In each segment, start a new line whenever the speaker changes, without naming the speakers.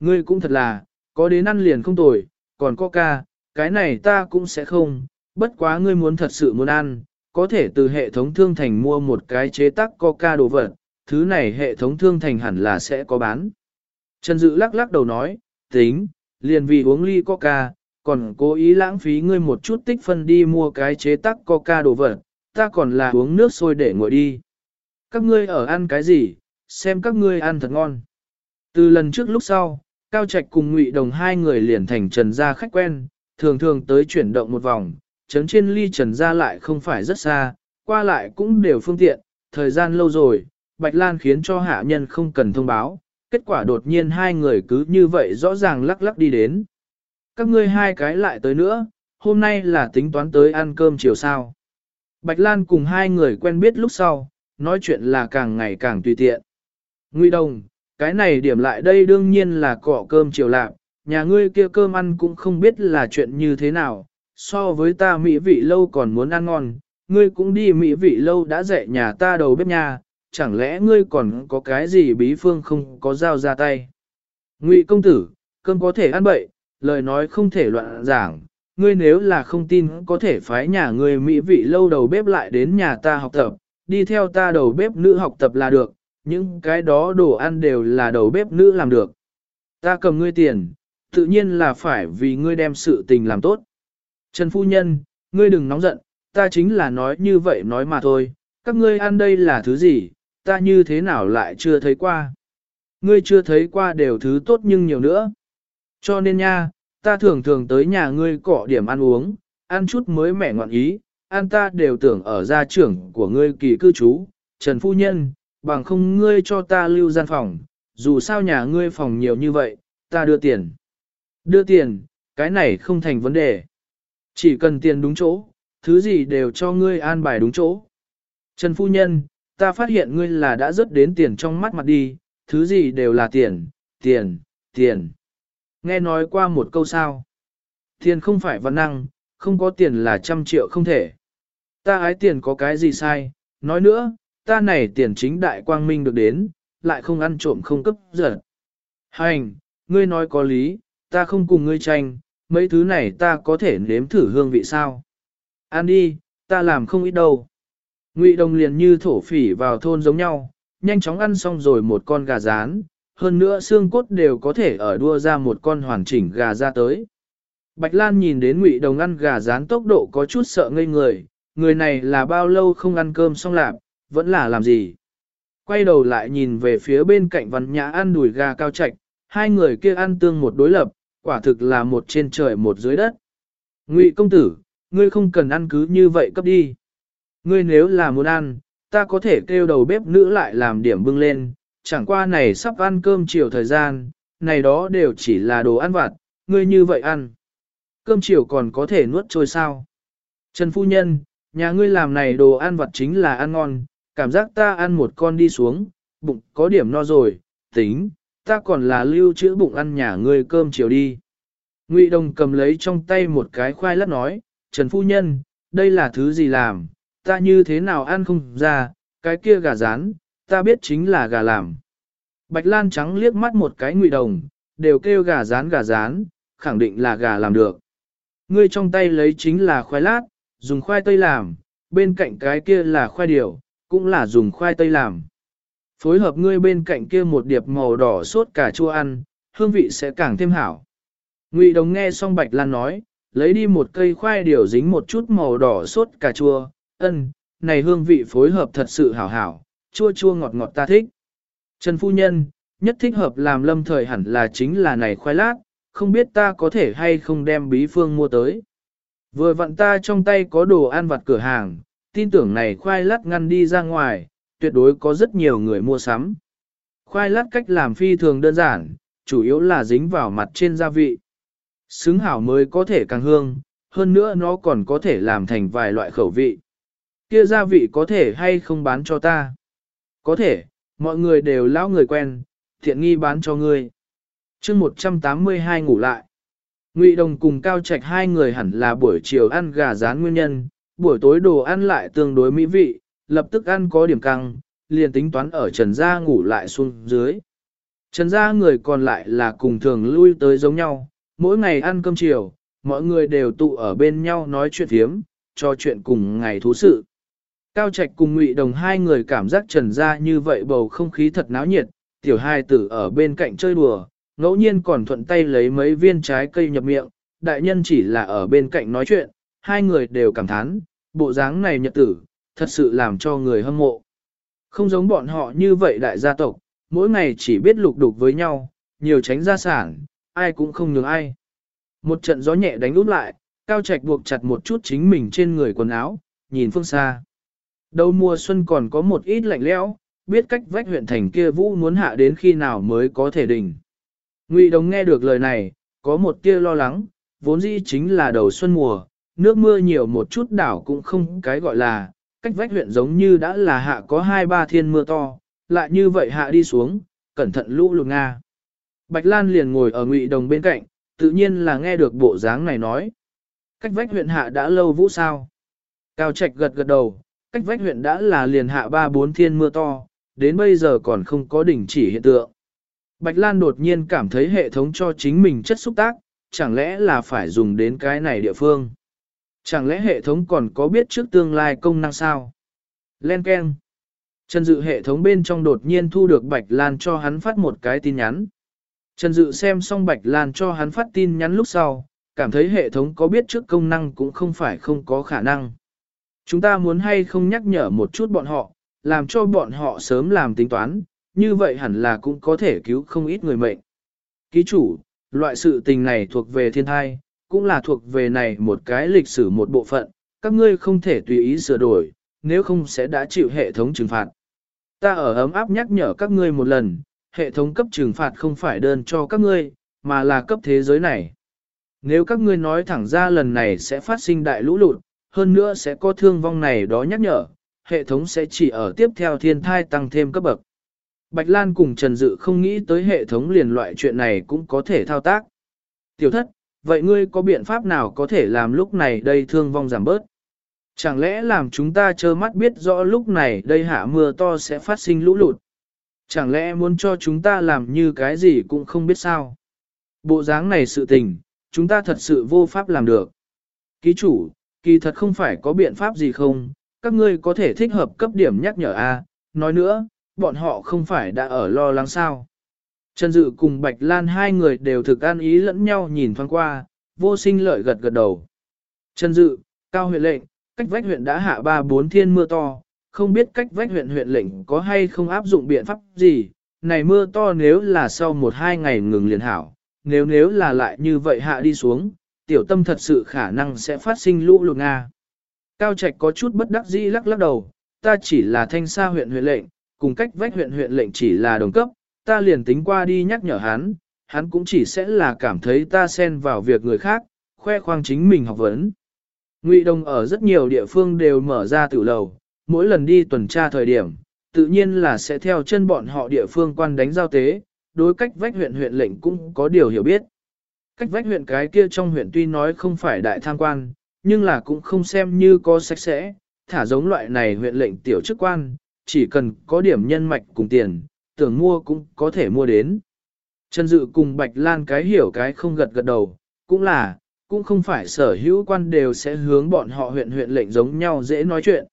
Ngươi cũng thật là, có đến ăn liền không tồi, còn có ca, cái này ta cũng sẽ không, bất quá ngươi muốn thật sự muốn ăn, có thể từ hệ thống thương thành mua một cái chế tác coca đồ vật, thứ này hệ thống thương thành hẳn là sẽ có bán. Trần Dự lắc lắc đầu nói, tính, liền vì uống ly coca, còn cố ý lãng phí ngươi một chút tích phân đi mua cái chế tác coca đồ vật, ta còn là uống nước sôi để nguội đi. Các ngươi ở ăn cái gì, xem các ngươi ăn thật ngon. Từ lần trước lúc sau, Cao Trạch cùng Ngụy Đồng hai người liền thành Trần gia khách quen, thường thường tới chuyển động một vòng, chấn trên ly Trần gia lại không phải rất xa, qua lại cũng đều phương tiện, thời gian lâu rồi, Bạch Lan khiến cho hạ nhân không cần thông báo, kết quả đột nhiên hai người cứ như vậy rõ ràng lắc lắc đi đến. Các ngươi hai cái lại tới nữa, hôm nay là tính toán tới ăn cơm chiều sao. Bạch Lan cùng hai người quen biết lúc sau, nói chuyện là càng ngày càng tùy tiện. Ngụy Đồng, cái này điểm lại đây đương nhiên là cọ cơm chiều lạc, nhà ngươi kia cơm ăn cũng không biết là chuyện như thế nào, so với ta mỹ vị lâu còn muốn ăn ngon, ngươi cũng đi mỹ vị lâu đã dạy nhà ta đầu bếp nhà, chẳng lẽ ngươi còn có cái gì bí phương không có dao ra tay. Ngụy công tử, cơm có thể ăn bậy, lời nói không thể loạn giảng, ngươi nếu là không tin có thể phái nhà ngươi mỹ vị lâu đầu bếp lại đến nhà ta học tập, đi theo ta đầu bếp nữ học tập là được, những cái đó đồ ăn đều là đầu bếp nữ làm được. Ta cầm ngươi tiền, tự nhiên là phải vì ngươi đem sự tình làm tốt. Trần Phu Nhân, ngươi đừng nóng giận, ta chính là nói như vậy nói mà thôi, các ngươi ăn đây là thứ gì, ta như thế nào lại chưa thấy qua. Ngươi chưa thấy qua đều thứ tốt nhưng nhiều nữa. Cho nên nha, ta thường thường tới nhà ngươi cọ điểm ăn uống, ăn chút mới mẻ ngoạn ý, ăn ta đều tưởng ở gia trưởng của ngươi kỳ cư trú, Trần Phu Nhân, bằng không ngươi cho ta lưu gian phòng, dù sao nhà ngươi phòng nhiều như vậy, ta đưa tiền. Đưa tiền, cái này không thành vấn đề. Chỉ cần tiền đúng chỗ, thứ gì đều cho ngươi an bài đúng chỗ. Trần Phu Nhân, ta phát hiện ngươi là đã rớt đến tiền trong mắt mặt đi, thứ gì đều là tiền, tiền, tiền. Nghe nói qua một câu sao. Tiền không phải văn năng, không có tiền là trăm triệu không thể. Ta ái tiền có cái gì sai, nói nữa, ta này tiền chính đại quang minh được đến, lại không ăn trộm không cấp giật. Hành, ngươi nói có lý, ta không cùng ngươi tranh, mấy thứ này ta có thể nếm thử hương vị sao. Ăn đi, ta làm không ít đâu. Ngụy đồng liền như thổ phỉ vào thôn giống nhau, nhanh chóng ăn xong rồi một con gà rán, hơn nữa xương cốt đều có thể ở đua ra một con hoàn chỉnh gà ra tới. Bạch Lan nhìn đến Ngụy Đồng ăn gà rán tốc độ có chút sợ ngây người, người này là bao lâu không ăn cơm xong lạp, vẫn là làm gì. Quay đầu lại nhìn về phía bên cạnh văn nhã ăn đùi gà cao trạch, hai người kia ăn tương một đối lập, quả thực là một trên trời một dưới đất. Ngụy công tử, ngươi không cần ăn cứ như vậy cấp đi. Ngươi nếu là muốn ăn, ta có thể kêu đầu bếp nữ lại làm điểm bưng lên, chẳng qua này sắp ăn cơm chiều thời gian, này đó đều chỉ là đồ ăn vặt, ngươi như vậy ăn. Cơm chiều còn có thể nuốt trôi sao. Trần Phu Nhân, nhà ngươi làm này đồ ăn vặt chính là ăn ngon, cảm giác ta ăn một con đi xuống, bụng có điểm no rồi, tính, ta còn là lưu trữ bụng ăn nhà ngươi cơm chiều đi. Ngụy Đồng cầm lấy trong tay một cái khoai lát nói, Trần Phu Nhân, đây là thứ gì làm, ta như thế nào ăn không ra, cái kia gà rán, ta biết chính là gà làm. Bạch Lan trắng liếc mắt một cái Ngụy Đồng, đều kêu gà rán gà rán, khẳng định là gà làm được. Ngươi trong tay lấy chính là khoai lát, dùng khoai tây làm, bên cạnh cái kia là khoai điều, cũng là dùng khoai tây làm. Phối hợp ngươi bên cạnh kia một điệp màu đỏ sốt cà chua ăn, hương vị sẽ càng thêm hảo. Ngụy Đồng nghe xong Bạch Lan nói, lấy đi một cây khoai điều dính một chút màu đỏ sốt cà chua, ân, này hương vị phối hợp thật sự hảo hảo, chua chua ngọt ngọt ta thích. Trần Phu Nhân, nhất thích hợp làm lâm thời hẳn là chính là này khoai lát, không biết ta có thể hay không đem bí phương mua tới. Vừa vặn ta trong tay có đồ ăn vặt cửa hàng, tin tưởng này khoai lát ngăn đi ra ngoài, tuyệt đối có rất nhiều người mua sắm. Khoai lát cách làm phi thường đơn giản, chủ yếu là dính vào mặt trên gia vị. Xứng hảo mới có thể càng hương, hơn nữa nó còn có thể làm thành vài loại khẩu vị. Kia gia vị có thể hay không bán cho ta? Có thể, mọi người đều lão người quen, thiện nghi bán cho ngươi. chương 182 ngủ lại. Ngụy Đồng cùng Cao Trạch hai người hẳn là buổi chiều ăn gà rán nguyên nhân, buổi tối đồ ăn lại tương đối mỹ vị, lập tức ăn có điểm căng, liền tính toán ở trần gia ngủ lại xuống dưới. Trần gia người còn lại là cùng thường lui tới giống nhau, mỗi ngày ăn cơm chiều, mọi người đều tụ ở bên nhau nói chuyện thiếm, cho chuyện cùng ngày thú sự. Cao Trạch cùng Ngụy Đồng hai người cảm giác trần gia như vậy bầu không khí thật náo nhiệt, tiểu hai tử ở bên cạnh chơi đùa, ngẫu nhiên còn thuận tay lấy mấy viên trái cây nhập miệng, đại nhân chỉ là ở bên cạnh nói chuyện, hai người đều cảm thán, bộ dáng này nhật tử, thật sự làm cho người hâm mộ. Không giống bọn họ như vậy đại gia tộc, mỗi ngày chỉ biết lục đục với nhau, nhiều tránh gia sản, ai cũng không nhường ai. Một trận gió nhẹ đánh út lại, Cao Trạch buộc chặt một chút chính mình trên người quần áo, nhìn phương xa. Đầu mùa xuân còn có một ít lạnh lẽo, biết cách vách huyện thành kia vũ muốn hạ đến khi nào mới có thể đỉnh. Ngụy Đồng nghe được lời này, có một tia lo lắng, vốn dĩ chính là đầu xuân mùa, nước mưa nhiều một chút đảo cũng không cái gọi là, cách vách huyện giống như đã là hạ có hai ba thiên mưa to, lại như vậy hạ đi xuống, cẩn thận lũ lụt Nga. Bạch Lan liền ngồi ở Ngụy Đồng bên cạnh, tự nhiên là nghe được bộ dáng này nói. Cách vách huyện hạ đã lâu vũ sao? Cao Trạch gật gật đầu, cách vách huyện đã là liền hạ ba bốn thiên mưa to, đến bây giờ còn không có đỉnh chỉ hiện tượng. Bạch Lan đột nhiên cảm thấy hệ thống cho chính mình chất xúc tác, chẳng lẽ là phải dùng đến cái này địa phương? Chẳng lẽ hệ thống còn có biết trước tương lai công năng sao? Len Ken. Trần Dự hệ thống bên trong đột nhiên thu được Bạch Lan cho hắn phát một cái tin nhắn. Trần Dự xem xong Bạch Lan cho hắn phát tin nhắn lúc sau, cảm thấy hệ thống có biết trước công năng cũng không phải không có khả năng. Chúng ta muốn hay không nhắc nhở một chút bọn họ, làm cho bọn họ sớm làm tính toán, như vậy hẳn là cũng có thể cứu không ít người mệnh. Ký chủ, loại sự tình này thuộc về thiên thai, cũng là thuộc về này một cái lịch sử một bộ phận, các ngươi không thể tùy ý sửa đổi, nếu không sẽ đã chịu hệ thống trừng phạt. Ta ở ấm áp nhắc nhở các ngươi một lần, hệ thống cấp trừng phạt không phải đơn cho các ngươi, mà là cấp thế giới này. Nếu các ngươi nói thẳng ra lần này sẽ phát sinh đại lũ lụt, hơn nữa sẽ có thương vong này đó nhắc nhở, hệ thống sẽ chỉ ở tiếp theo thiên thai tăng thêm cấp bậc. Bạch Lan cùng Trần Dự không nghĩ tới hệ thống liền loại chuyện này cũng có thể thao tác. Tiểu thất, vậy ngươi có biện pháp nào có thể làm lúc này đây thương vong giảm bớt? Chẳng lẽ làm chúng ta trơ mắt biết rõ lúc này đây hạ mưa to sẽ phát sinh lũ lụt? Chẳng lẽ muốn cho chúng ta làm như cái gì cũng không biết sao? Bộ dáng này sự tình, chúng ta thật sự vô pháp làm được. Ký chủ, kỳ thật không phải có biện pháp gì không, các ngươi có thể thích hợp cấp điểm nhắc nhở A, nói nữa, bọn họ không phải đã ở lo lắng sao. Trần Dự cùng Bạch Lan hai người đều thực an ý lẫn nhau nhìn thoáng qua, vô sinh lợi gật gật đầu. Trần Dự, Cao huyện lệnh, cách vách huyện đã hạ ba bốn thiên mưa to, không biết cách vách huyện huyện lệnh có hay không áp dụng biện pháp gì, này mưa to nếu là sau một hai ngày ngừng liền hảo, nếu nếu là lại như vậy hạ đi xuống, tiểu tâm thật sự khả năng sẽ phát sinh lũ lụt Nga. Cao Trạch có chút bất đắc dĩ lắc lắc đầu, ta chỉ là thanh xa huyện huyện lệnh, cùng cách vách huyện huyện lệnh chỉ là đồng cấp, ta liền tính qua đi nhắc nhở hắn, hắn cũng chỉ sẽ là cảm thấy ta xen vào việc người khác, khoe khoang chính mình học vấn. Ngụy Đông ở rất nhiều địa phương đều mở ra tử lầu, mỗi lần đi tuần tra thời điểm, tự nhiên là sẽ theo chân bọn họ địa phương quan đánh giao tế, đối cách vách huyện huyện lệnh cũng có điều hiểu biết. Cách vách huyện cái kia trong huyện tuy nói không phải đại tham quan, nhưng là cũng không xem như có sạch sẽ, thả giống loại này huyện lệnh tiểu chức quan, chỉ cần có điểm nhân mạch cùng tiền, tưởng mua cũng có thể mua đến. Trần Dự cùng Bạch Lan cái hiểu cái không gật gật đầu, cũng là, cũng không phải sở hữu quan đều sẽ hướng bọn họ huyện huyện lệnh giống nhau dễ nói chuyện.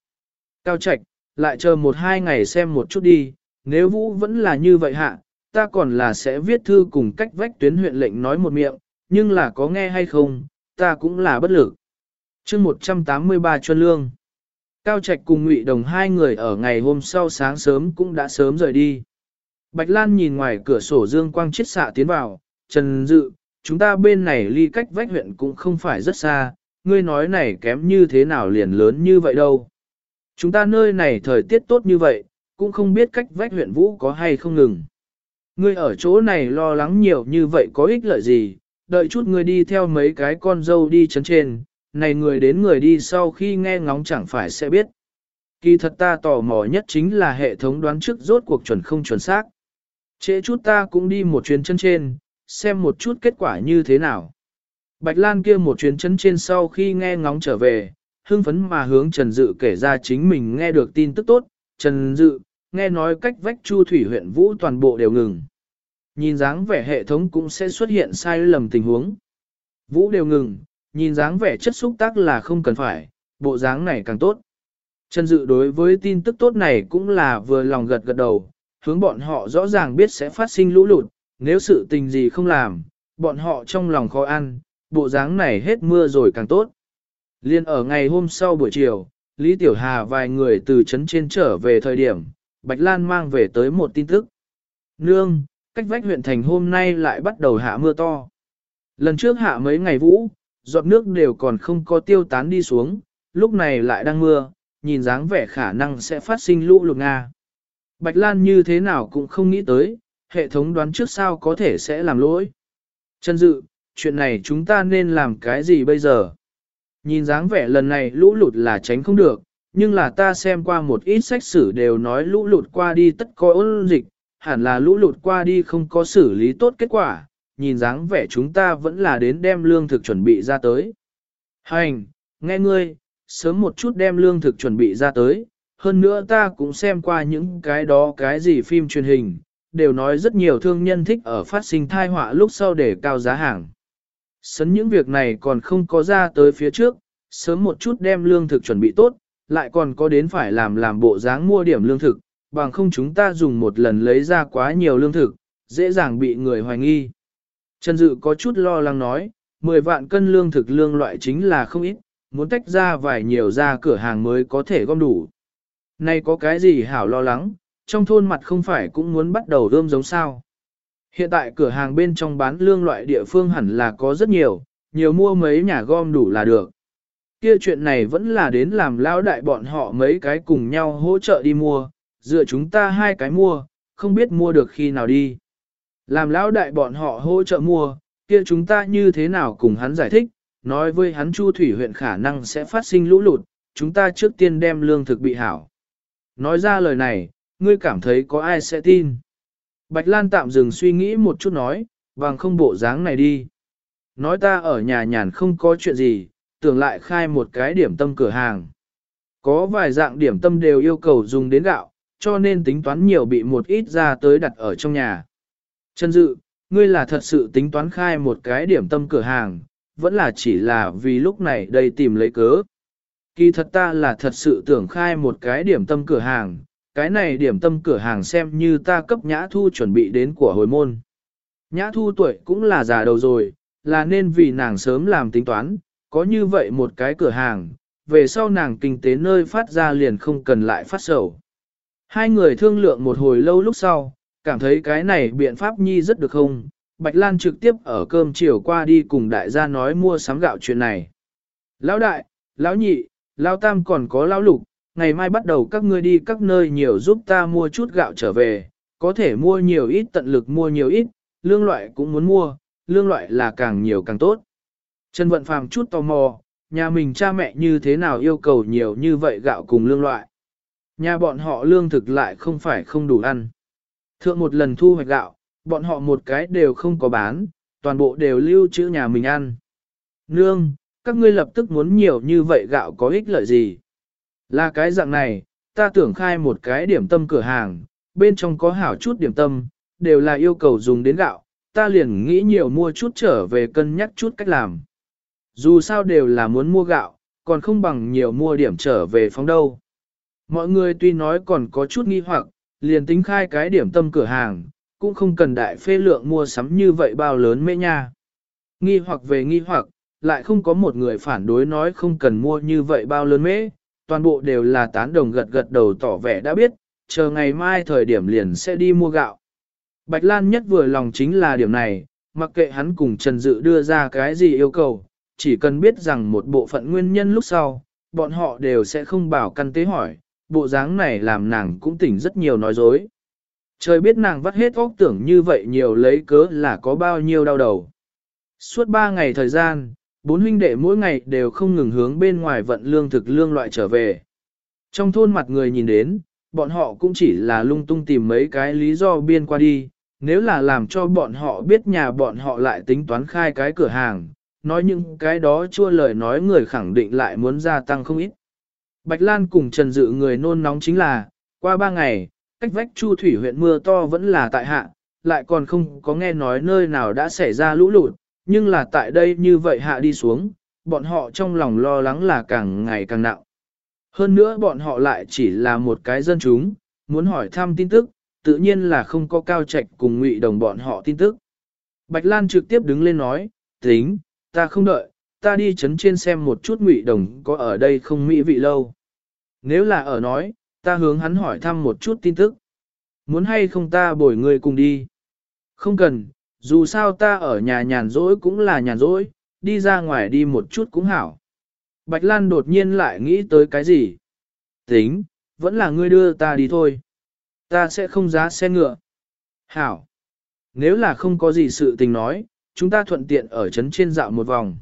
Cao Trạch, lại chờ một hai ngày xem một chút đi, nếu Vũ vẫn là như vậy hạ, ta còn là sẽ viết thư cùng cách vách tuyến huyện lệnh nói một miệng, nhưng là có nghe hay không, ta cũng là bất lực. chương 183 chuân lương. Cao Trạch cùng Ngụy Đồng hai người ở ngày hôm sau sáng sớm cũng đã sớm rời đi. Bạch Lan nhìn ngoài cửa sổ dương quang chiết xạ tiến vào, Trần Dự, chúng ta bên này ly cách vách huyện cũng không phải rất xa, ngươi nói này kém như thế nào liền lớn như vậy đâu. Chúng ta nơi này thời tiết tốt như vậy, cũng không biết cách vách huyện vũ có hay không ngừng. Ngươi ở chỗ này lo lắng nhiều như vậy có ích lợi gì, đợi chút ngươi đi theo mấy cái con dâu đi chấn trên, này người đến người đi sau khi nghe ngóng chẳng phải sẽ biết. Kỳ thật ta tò mò nhất chính là hệ thống đoán trước rốt cuộc chuẩn không chuẩn xác. Trễ chút ta cũng đi một chuyến chân trên, xem một chút kết quả như thế nào. Bạch Lan kia một chuyến chân trên sau khi nghe ngóng trở về, hưng phấn mà hướng Trần Dự kể ra chính mình nghe được tin tức tốt. Trần Dự, nghe nói cách vách Chu Thủy huyện Vũ toàn bộ đều ngừng. Nhìn dáng vẻ hệ thống cũng sẽ xuất hiện sai lầm tình huống. Vũ đều ngừng, nhìn dáng vẻ chất xúc tác là không cần phải, bộ dáng này càng tốt. Trần Dự đối với tin tức tốt này cũng là vừa lòng gật gật đầu, hướng bọn họ rõ ràng biết sẽ phát sinh lũ lụt, nếu sự tình gì không làm, bọn họ trong lòng khó ăn, bộ dáng này hết mưa rồi càng tốt. Liên ở ngày hôm sau buổi chiều, Lý Tiểu Hà vài người từ trấn trên trở về thời điểm, Bạch Lan mang về tới một tin tức. Nương, cách vách huyện thành hôm nay lại bắt đầu hạ mưa to. Lần trước hạ mấy ngày vũ, giọt nước đều còn không có tiêu tán đi xuống, lúc này lại đang mưa, nhìn dáng vẻ khả năng sẽ phát sinh lũ lụt Nga. Bạch Lan như thế nào cũng không nghĩ tới, hệ thống đoán trước sao có thể sẽ làm lỗi. Chân dự, chuyện này chúng ta nên làm cái gì bây giờ? Nhìn dáng vẻ lần này lũ lụt là tránh không được, nhưng là ta xem qua một ít sách sử đều nói lũ lụt qua đi tất có ôn dịch, hẳn là lũ lụt qua đi không có xử lý tốt kết quả, nhìn dáng vẻ chúng ta vẫn là đến đem lương thực chuẩn bị ra tới. Hành, nghe ngươi, sớm một chút đem lương thực chuẩn bị ra tới, hơn nữa ta cũng xem qua những cái đó cái gì phim truyền hình, đều nói rất nhiều thương nhân thích ở phát sinh thai họa lúc sau để cao giá hàng. Sấn những việc này còn không có ra tới phía trước, sớm một chút đem lương thực chuẩn bị tốt, lại còn có đến phải làm làm bộ dáng mua điểm lương thực, bằng không chúng ta dùng một lần lấy ra quá nhiều lương thực, dễ dàng bị người hoài nghi. Trần Dự có chút lo lắng nói, 10 vạn cân lương thực lương loại chính là không ít, muốn tách ra vài nhiều ra cửa hàng mới có thể gom đủ. Nay có cái gì hảo lo lắng, trong thôn mặt không phải cũng muốn bắt đầu rơm giống sao. Hiện tại cửa hàng bên trong bán lương loại địa phương hẳn là có rất nhiều, nhiều mua mấy nhà gom đủ là được. Kia chuyện này vẫn là đến làm lao đại bọn họ mấy cái cùng nhau hỗ trợ đi mua, dựa chúng ta hai cái mua, không biết mua được khi nào đi. Làm lão đại bọn họ hỗ trợ mua, kia chúng ta như thế nào cùng hắn giải thích, nói với hắn Chu Thủy huyện khả năng sẽ phát sinh lũ lụt, chúng ta trước tiên đem lương thực bị hảo. Nói ra lời này, ngươi cảm thấy có ai sẽ tin. Bạch Lan tạm dừng suy nghĩ một chút nói, vàng không bộ dáng này đi. Nói ta ở nhà nhàn không có chuyện gì, tưởng lại khai một cái điểm tâm cửa hàng. Có vài dạng điểm tâm đều yêu cầu dùng đến gạo, cho nên tính toán nhiều bị một ít ra tới đặt ở trong nhà. Trần Dự, ngươi là thật sự tính toán khai một cái điểm tâm cửa hàng, vẫn là chỉ là vì lúc này đây tìm lấy cớ. Kỳ thật ta là thật sự tưởng khai một cái điểm tâm cửa hàng, cái này điểm tâm cửa hàng xem như ta cấp nhã thu chuẩn bị đến của hồi môn. Nhã thu tuổi cũng là già đầu rồi, là nên vì nàng sớm làm tính toán, có như vậy một cái cửa hàng, về sau nàng kinh tế nơi phát ra liền không cần lại phát sầu. Hai người thương lượng một hồi lâu lúc sau, cảm thấy cái này biện pháp nhi rất được không, Bạch Lan trực tiếp ở cơm chiều qua đi cùng đại gia nói mua sắm gạo chuyện này. Lão đại, lão nhị, Lao tam còn có Lao lục, ngày mai bắt đầu các ngươi đi các nơi nhiều giúp ta mua chút gạo trở về, có thể mua nhiều ít tận lực mua nhiều ít, lương loại cũng muốn mua, lương loại là càng nhiều càng tốt. Trần Vận Phàm chút tò mò, nhà mình cha mẹ như thế nào yêu cầu nhiều như vậy gạo cùng lương loại. Nhà bọn họ lương thực lại không phải không đủ ăn. Thượng một lần thu hoạch gạo, bọn họ một cái đều không có bán, toàn bộ đều lưu trữ nhà mình ăn. Nương, các ngươi lập tức muốn nhiều như vậy gạo có ích lợi gì? Là cái dạng này, ta tưởng khai một cái điểm tâm cửa hàng, bên trong có hảo chút điểm tâm, đều là yêu cầu dùng đến gạo, ta liền nghĩ nhiều mua chút trở về cân nhắc chút cách làm. Dù sao đều là muốn mua gạo, còn không bằng nhiều mua điểm trở về phóng đâu. Mọi người tuy nói còn có chút nghi hoặc, liền tính khai cái điểm tâm cửa hàng, cũng không cần đại phê lượng mua sắm như vậy bao lớn mê nha. Nghi hoặc về nghi hoặc, lại không có một người phản đối nói không cần mua như vậy bao lớn mễ, toàn bộ đều là tán đồng gật gật đầu tỏ vẻ đã biết, chờ ngày mai thời điểm liền sẽ đi mua gạo. Bạch Lan nhất vừa lòng chính là điểm này, mặc kệ hắn cùng Trần Dự đưa ra cái gì yêu cầu, chỉ cần biết rằng một bộ phận nguyên nhân lúc sau, bọn họ đều sẽ không bảo căn tế hỏi, bộ dáng này làm nàng cũng tỉnh rất nhiều nói dối. Trời biết nàng vắt hết óc tưởng như vậy nhiều lấy cớ là có bao nhiêu đau đầu. Suốt ba ngày thời gian, bốn huynh đệ mỗi ngày đều không ngừng hướng bên ngoài vận lương thực lương loại trở về. Trong thôn mặt người nhìn đến, bọn họ cũng chỉ là lung tung tìm mấy cái lý do biên qua đi, nếu là làm cho bọn họ biết nhà bọn họ lại tính toán khai cái cửa hàng, nói những cái đó chua lời nói người khẳng định lại muốn gia tăng không ít. Bạch Lan cùng Trần Dự người nôn nóng chính là, qua ba ngày, cách vách Chu Thủy huyện mưa to vẫn là tại hạ, lại còn không có nghe nói nơi nào đã xảy ra lũ lụt, nhưng là tại đây như vậy hạ đi xuống, bọn họ trong lòng lo lắng là càng ngày càng nặng. Hơn nữa bọn họ lại chỉ là một cái dân chúng, muốn hỏi thăm tin tức, tự nhiên là không có cao trạch cùng ngụy đồng bọn họ tin tức. Bạch Lan trực tiếp đứng lên nói, tính, ta không đợi, ta đi chấn trên xem một chút ngụy đồng có ở đây không mỹ vị lâu. Nếu là ở nói, ta hướng hắn hỏi thăm một chút tin tức. Muốn hay không ta bồi người cùng đi? Không cần, dù sao ta ở nhà nhàn rỗi cũng là nhàn rỗi, đi ra ngoài đi một chút cũng hảo. Bạch Lan đột nhiên lại nghĩ tới cái gì? Tính, vẫn là ngươi đưa ta đi thôi. Ta sẽ không giá xe ngựa. Hảo. Nếu là không có gì sự tình nói, chúng ta thuận tiện ở trấn trên dạo một vòng.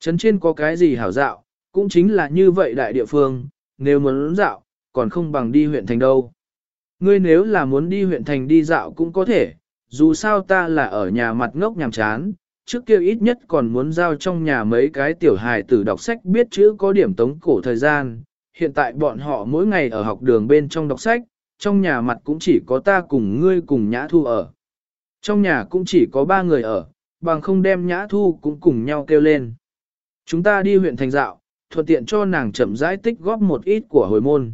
Trấn trên có cái gì hảo dạo, cũng chính là như vậy đại địa phương, nếu muốn dạo, còn không bằng đi huyện thành đâu. Ngươi nếu là muốn đi huyện thành đi dạo cũng có thể, dù sao ta là ở nhà mặt ngốc nhàm chán, trước kia ít nhất còn muốn giao trong nhà mấy cái tiểu hài tử đọc sách biết chữ có điểm tống cổ thời gian. Hiện tại bọn họ mỗi ngày ở học đường bên trong đọc sách, trong nhà mặt cũng chỉ có ta cùng ngươi cùng nhã thu ở. Trong nhà cũng chỉ có ba người ở, bằng không đem nhã thu cũng cùng nhau kêu lên. Chúng ta đi huyện thành dạo, thuận tiện cho nàng chậm rãi tích góp một ít của hồi môn.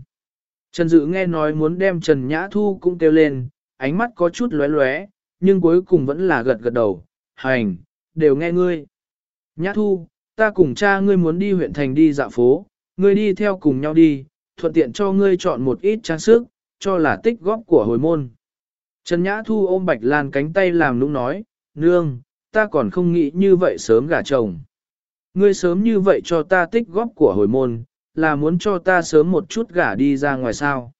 Trần Dự nghe nói muốn đem Trần Nhã Thu cũng kêu lên, ánh mắt có chút lóe lóe, nhưng cuối cùng vẫn là gật gật đầu, hành, đều nghe ngươi. Nhã Thu, ta cùng cha ngươi muốn đi huyện thành đi dạo phố, ngươi đi theo cùng nhau đi, thuận tiện cho ngươi chọn một ít trang sức, cho là tích góp của hồi môn. Trần Nhã Thu ôm Bạch Lan cánh tay làm nũng nói, nương, ta còn không nghĩ như vậy sớm gả chồng. Ngươi sớm như vậy cho ta tích góp của hồi môn, là muốn cho ta sớm một chút gả đi ra ngoài sao.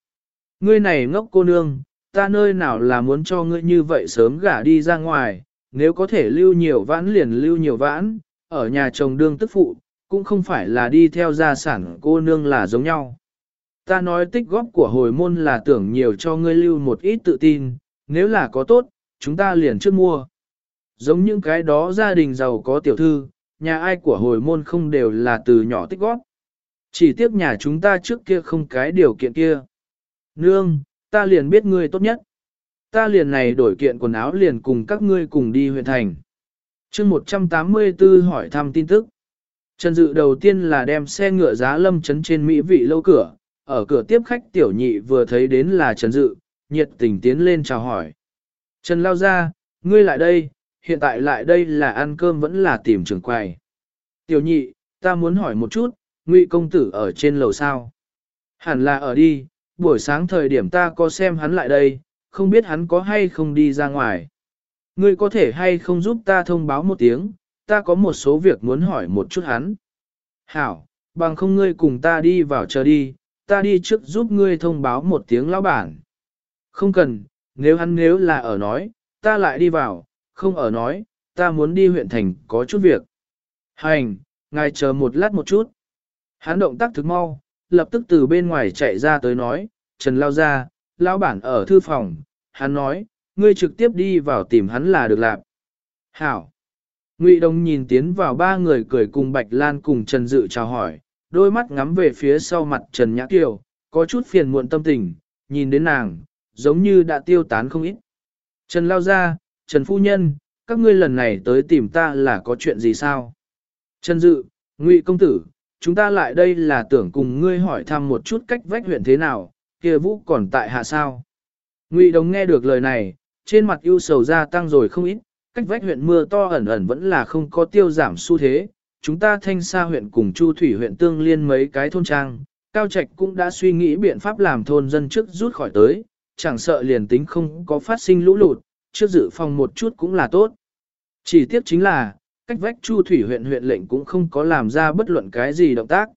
Ngươi này ngốc cô nương, ta nơi nào là muốn cho ngươi như vậy sớm gả đi ra ngoài, nếu có thể lưu nhiều vãn liền lưu nhiều vãn, ở nhà chồng đương tức phụ, cũng không phải là đi theo gia sản cô nương là giống nhau. Ta nói tích góp của hồi môn là tưởng nhiều cho ngươi lưu một ít tự tin, nếu là có tốt, chúng ta liền trước mua. Giống những cái đó gia đình giàu có tiểu thư, nhà ai của hồi môn không đều là từ nhỏ tích góp. Chỉ tiếc nhà chúng ta trước kia không cái điều kiện kia. Nương, ta liền biết ngươi tốt nhất. Ta liền này đổi kiện quần áo liền cùng các ngươi cùng đi huyện thành. chương 184 hỏi thăm tin tức. Trần Dự đầu tiên là đem xe ngựa giá lâm chấn trên Mỹ vị lâu cửa, ở cửa tiếp khách tiểu nhị vừa thấy đến là Trần Dự, nhiệt tình tiến lên chào hỏi. Trần lao ra, ngươi lại đây, hiện tại lại đây là ăn cơm vẫn là tìm trường quầy. Tiểu nhị, ta muốn hỏi một chút, ngụy công tử ở trên lầu sao? Hẳn là ở đi, buổi sáng thời điểm ta có xem hắn lại đây, không biết hắn có hay không đi ra ngoài. Ngươi có thể hay không giúp ta thông báo một tiếng, ta có một số việc muốn hỏi một chút hắn. Hảo, bằng không ngươi cùng ta đi vào chờ đi, ta đi trước giúp ngươi thông báo một tiếng lão bản. Không cần, nếu hắn nếu là ở nói, ta lại đi vào, không ở nói, ta muốn đi huyện thành có chút việc. Hành, ngài chờ một lát một chút. Hắn động tác thực mau, lập tức từ bên ngoài chạy ra tới nói, Trần lao ra, lão bản ở thư phòng, hắn nói, ngươi trực tiếp đi vào tìm hắn là được làm. Hảo. Ngụy Đông nhìn tiến vào ba người cười cùng Bạch Lan cùng Trần Dự chào hỏi, đôi mắt ngắm về phía sau mặt Trần Nhã Kiều, có chút phiền muộn tâm tình, nhìn đến nàng, giống như đã tiêu tán không ít. Trần lao ra, Trần Phu Nhân, các ngươi lần này tới tìm ta là có chuyện gì sao? Trần Dự, Ngụy Công Tử, chúng ta lại đây là tưởng cùng ngươi hỏi thăm một chút cách vách huyện thế nào, kia vũ còn tại hạ sao. Ngụy Đồng nghe được lời này, trên mặt ưu sầu gia tăng rồi không ít, cách vách huyện mưa to ẩn ẩn vẫn là không có tiêu giảm xu thế. Chúng ta thanh xa huyện cùng Chu Thủy huyện tương liên mấy cái thôn trang, Cao Trạch cũng đã suy nghĩ biện pháp làm thôn dân trước rút khỏi tới, chẳng sợ liền tính không có phát sinh lũ lụt, trước dự phòng một chút cũng là tốt. Chỉ tiếc chính là, cách vách Chu Thủy huyện huyện lệnh cũng không có làm ra bất luận cái gì động tác.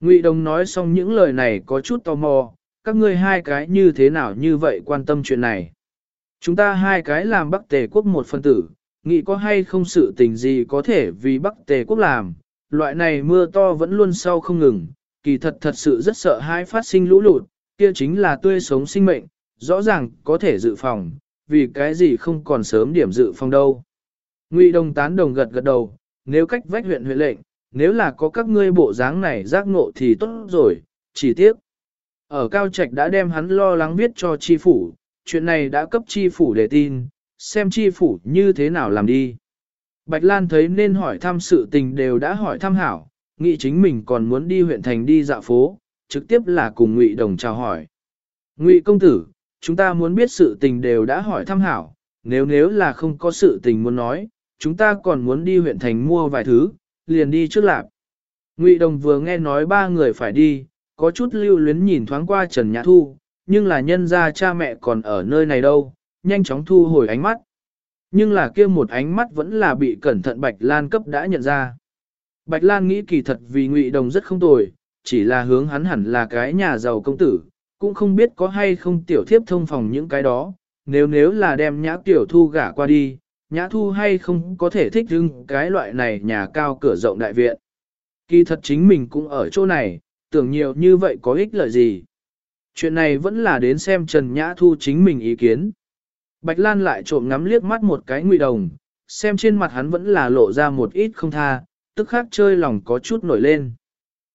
Ngụy Đồng nói xong những lời này có chút tò mò, các ngươi hai cái như thế nào như vậy quan tâm chuyện này. Chúng ta hai cái làm Bắc Tề quốc một phân tử, nghĩ có hay không sự tình gì có thể vì Bắc Tề quốc làm, loại này mưa to vẫn luôn sau không ngừng, kỳ thật thật sự rất sợ hai phát sinh lũ lụt, kia chính là tươi sống sinh mệnh, rõ ràng có thể dự phòng, vì cái gì không còn sớm điểm dự phòng đâu. Ngụy Đồng tán đồng gật gật đầu, nếu cách vách huyện huyện lệnh, nếu là có các ngươi bộ dáng này giác ngộ thì tốt rồi, chỉ tiếc. Ở Cao Trạch đã đem hắn lo lắng viết cho chi phủ, chuyện này đã cấp chi phủ để tin, xem chi phủ như thế nào làm đi. Bạch Lan thấy nên hỏi thăm sự tình đều đã hỏi thăm hảo, nghĩ chính mình còn muốn đi huyện thành đi dạo phố, trực tiếp là cùng Ngụy Đồng chào hỏi. Ngụy công tử, chúng ta muốn biết sự tình đều đã hỏi thăm hảo, nếu nếu là không có sự tình muốn nói, chúng ta còn muốn đi huyện thành mua vài thứ, liền đi trước lạp. Ngụy Đồng vừa nghe nói ba người phải đi, có chút lưu luyến nhìn thoáng qua Trần Nhã Thu, nhưng là nhân ra cha mẹ còn ở nơi này đâu, nhanh chóng thu hồi ánh mắt. Nhưng là kia một ánh mắt vẫn là bị cẩn thận Bạch Lan cấp đã nhận ra. Bạch Lan nghĩ kỳ thật vì Ngụy Đồng rất không tồi, chỉ là hướng hắn hẳn là cái nhà giàu công tử, cũng không biết có hay không tiểu thiếp thông phòng những cái đó, nếu nếu là đem nhã tiểu thu gả qua đi, nhã thu hay không có thể thích hưng cái loại này nhà cao cửa rộng đại viện. Kỳ thật chính mình cũng ở chỗ này, tưởng nhiều như vậy có ích lợi gì. Chuyện này vẫn là đến xem Trần Nhã Thu chính mình ý kiến. Bạch Lan lại trộm ngắm liếc mắt một cái ngụy đồng, xem trên mặt hắn vẫn là lộ ra một ít không tha, tức khắc chơi lòng có chút nổi lên.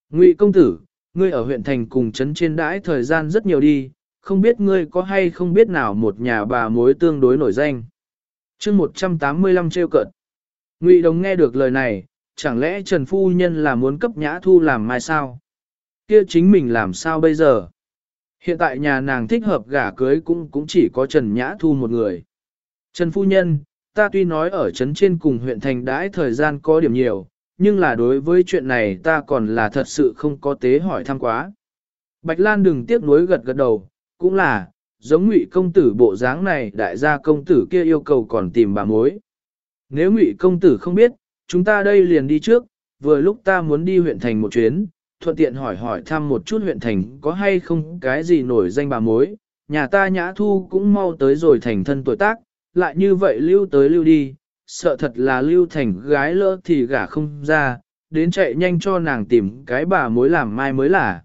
Ngụy công tử, ngươi ở huyện thành cùng trấn trên đãi thời gian rất nhiều đi, không biết ngươi có hay không biết nào một nhà bà mối tương đối nổi danh chương 185 trêu cợt. Ngụy đồng nghe được lời này, chẳng lẽ Trần Phu Nhân là muốn cấp nhã thu làm mai sao? Kia chính mình làm sao bây giờ? Hiện tại nhà nàng thích hợp gả cưới cũng cũng chỉ có Trần Nhã Thu một người. Trần Phu Nhân, ta tuy nói ở trấn trên cùng huyện thành đãi thời gian có điểm nhiều, nhưng là đối với chuyện này ta còn là thật sự không có tế hỏi thăm quá. Bạch Lan đừng tiếc nuối gật gật đầu, cũng là, giống ngụy công tử bộ dáng này đại gia công tử kia yêu cầu còn tìm bà mối. Nếu ngụy công tử không biết, chúng ta đây liền đi trước, vừa lúc ta muốn đi huyện thành một chuyến, thuận tiện hỏi hỏi thăm một chút huyện thành có hay không cái gì nổi danh bà mối, nhà ta nhã thu cũng mau tới rồi thành thân tuổi tác, lại như vậy lưu tới lưu đi, sợ thật là lưu thành gái lỡ thì gả không ra, đến chạy nhanh cho nàng tìm cái bà mối làm mai mới là.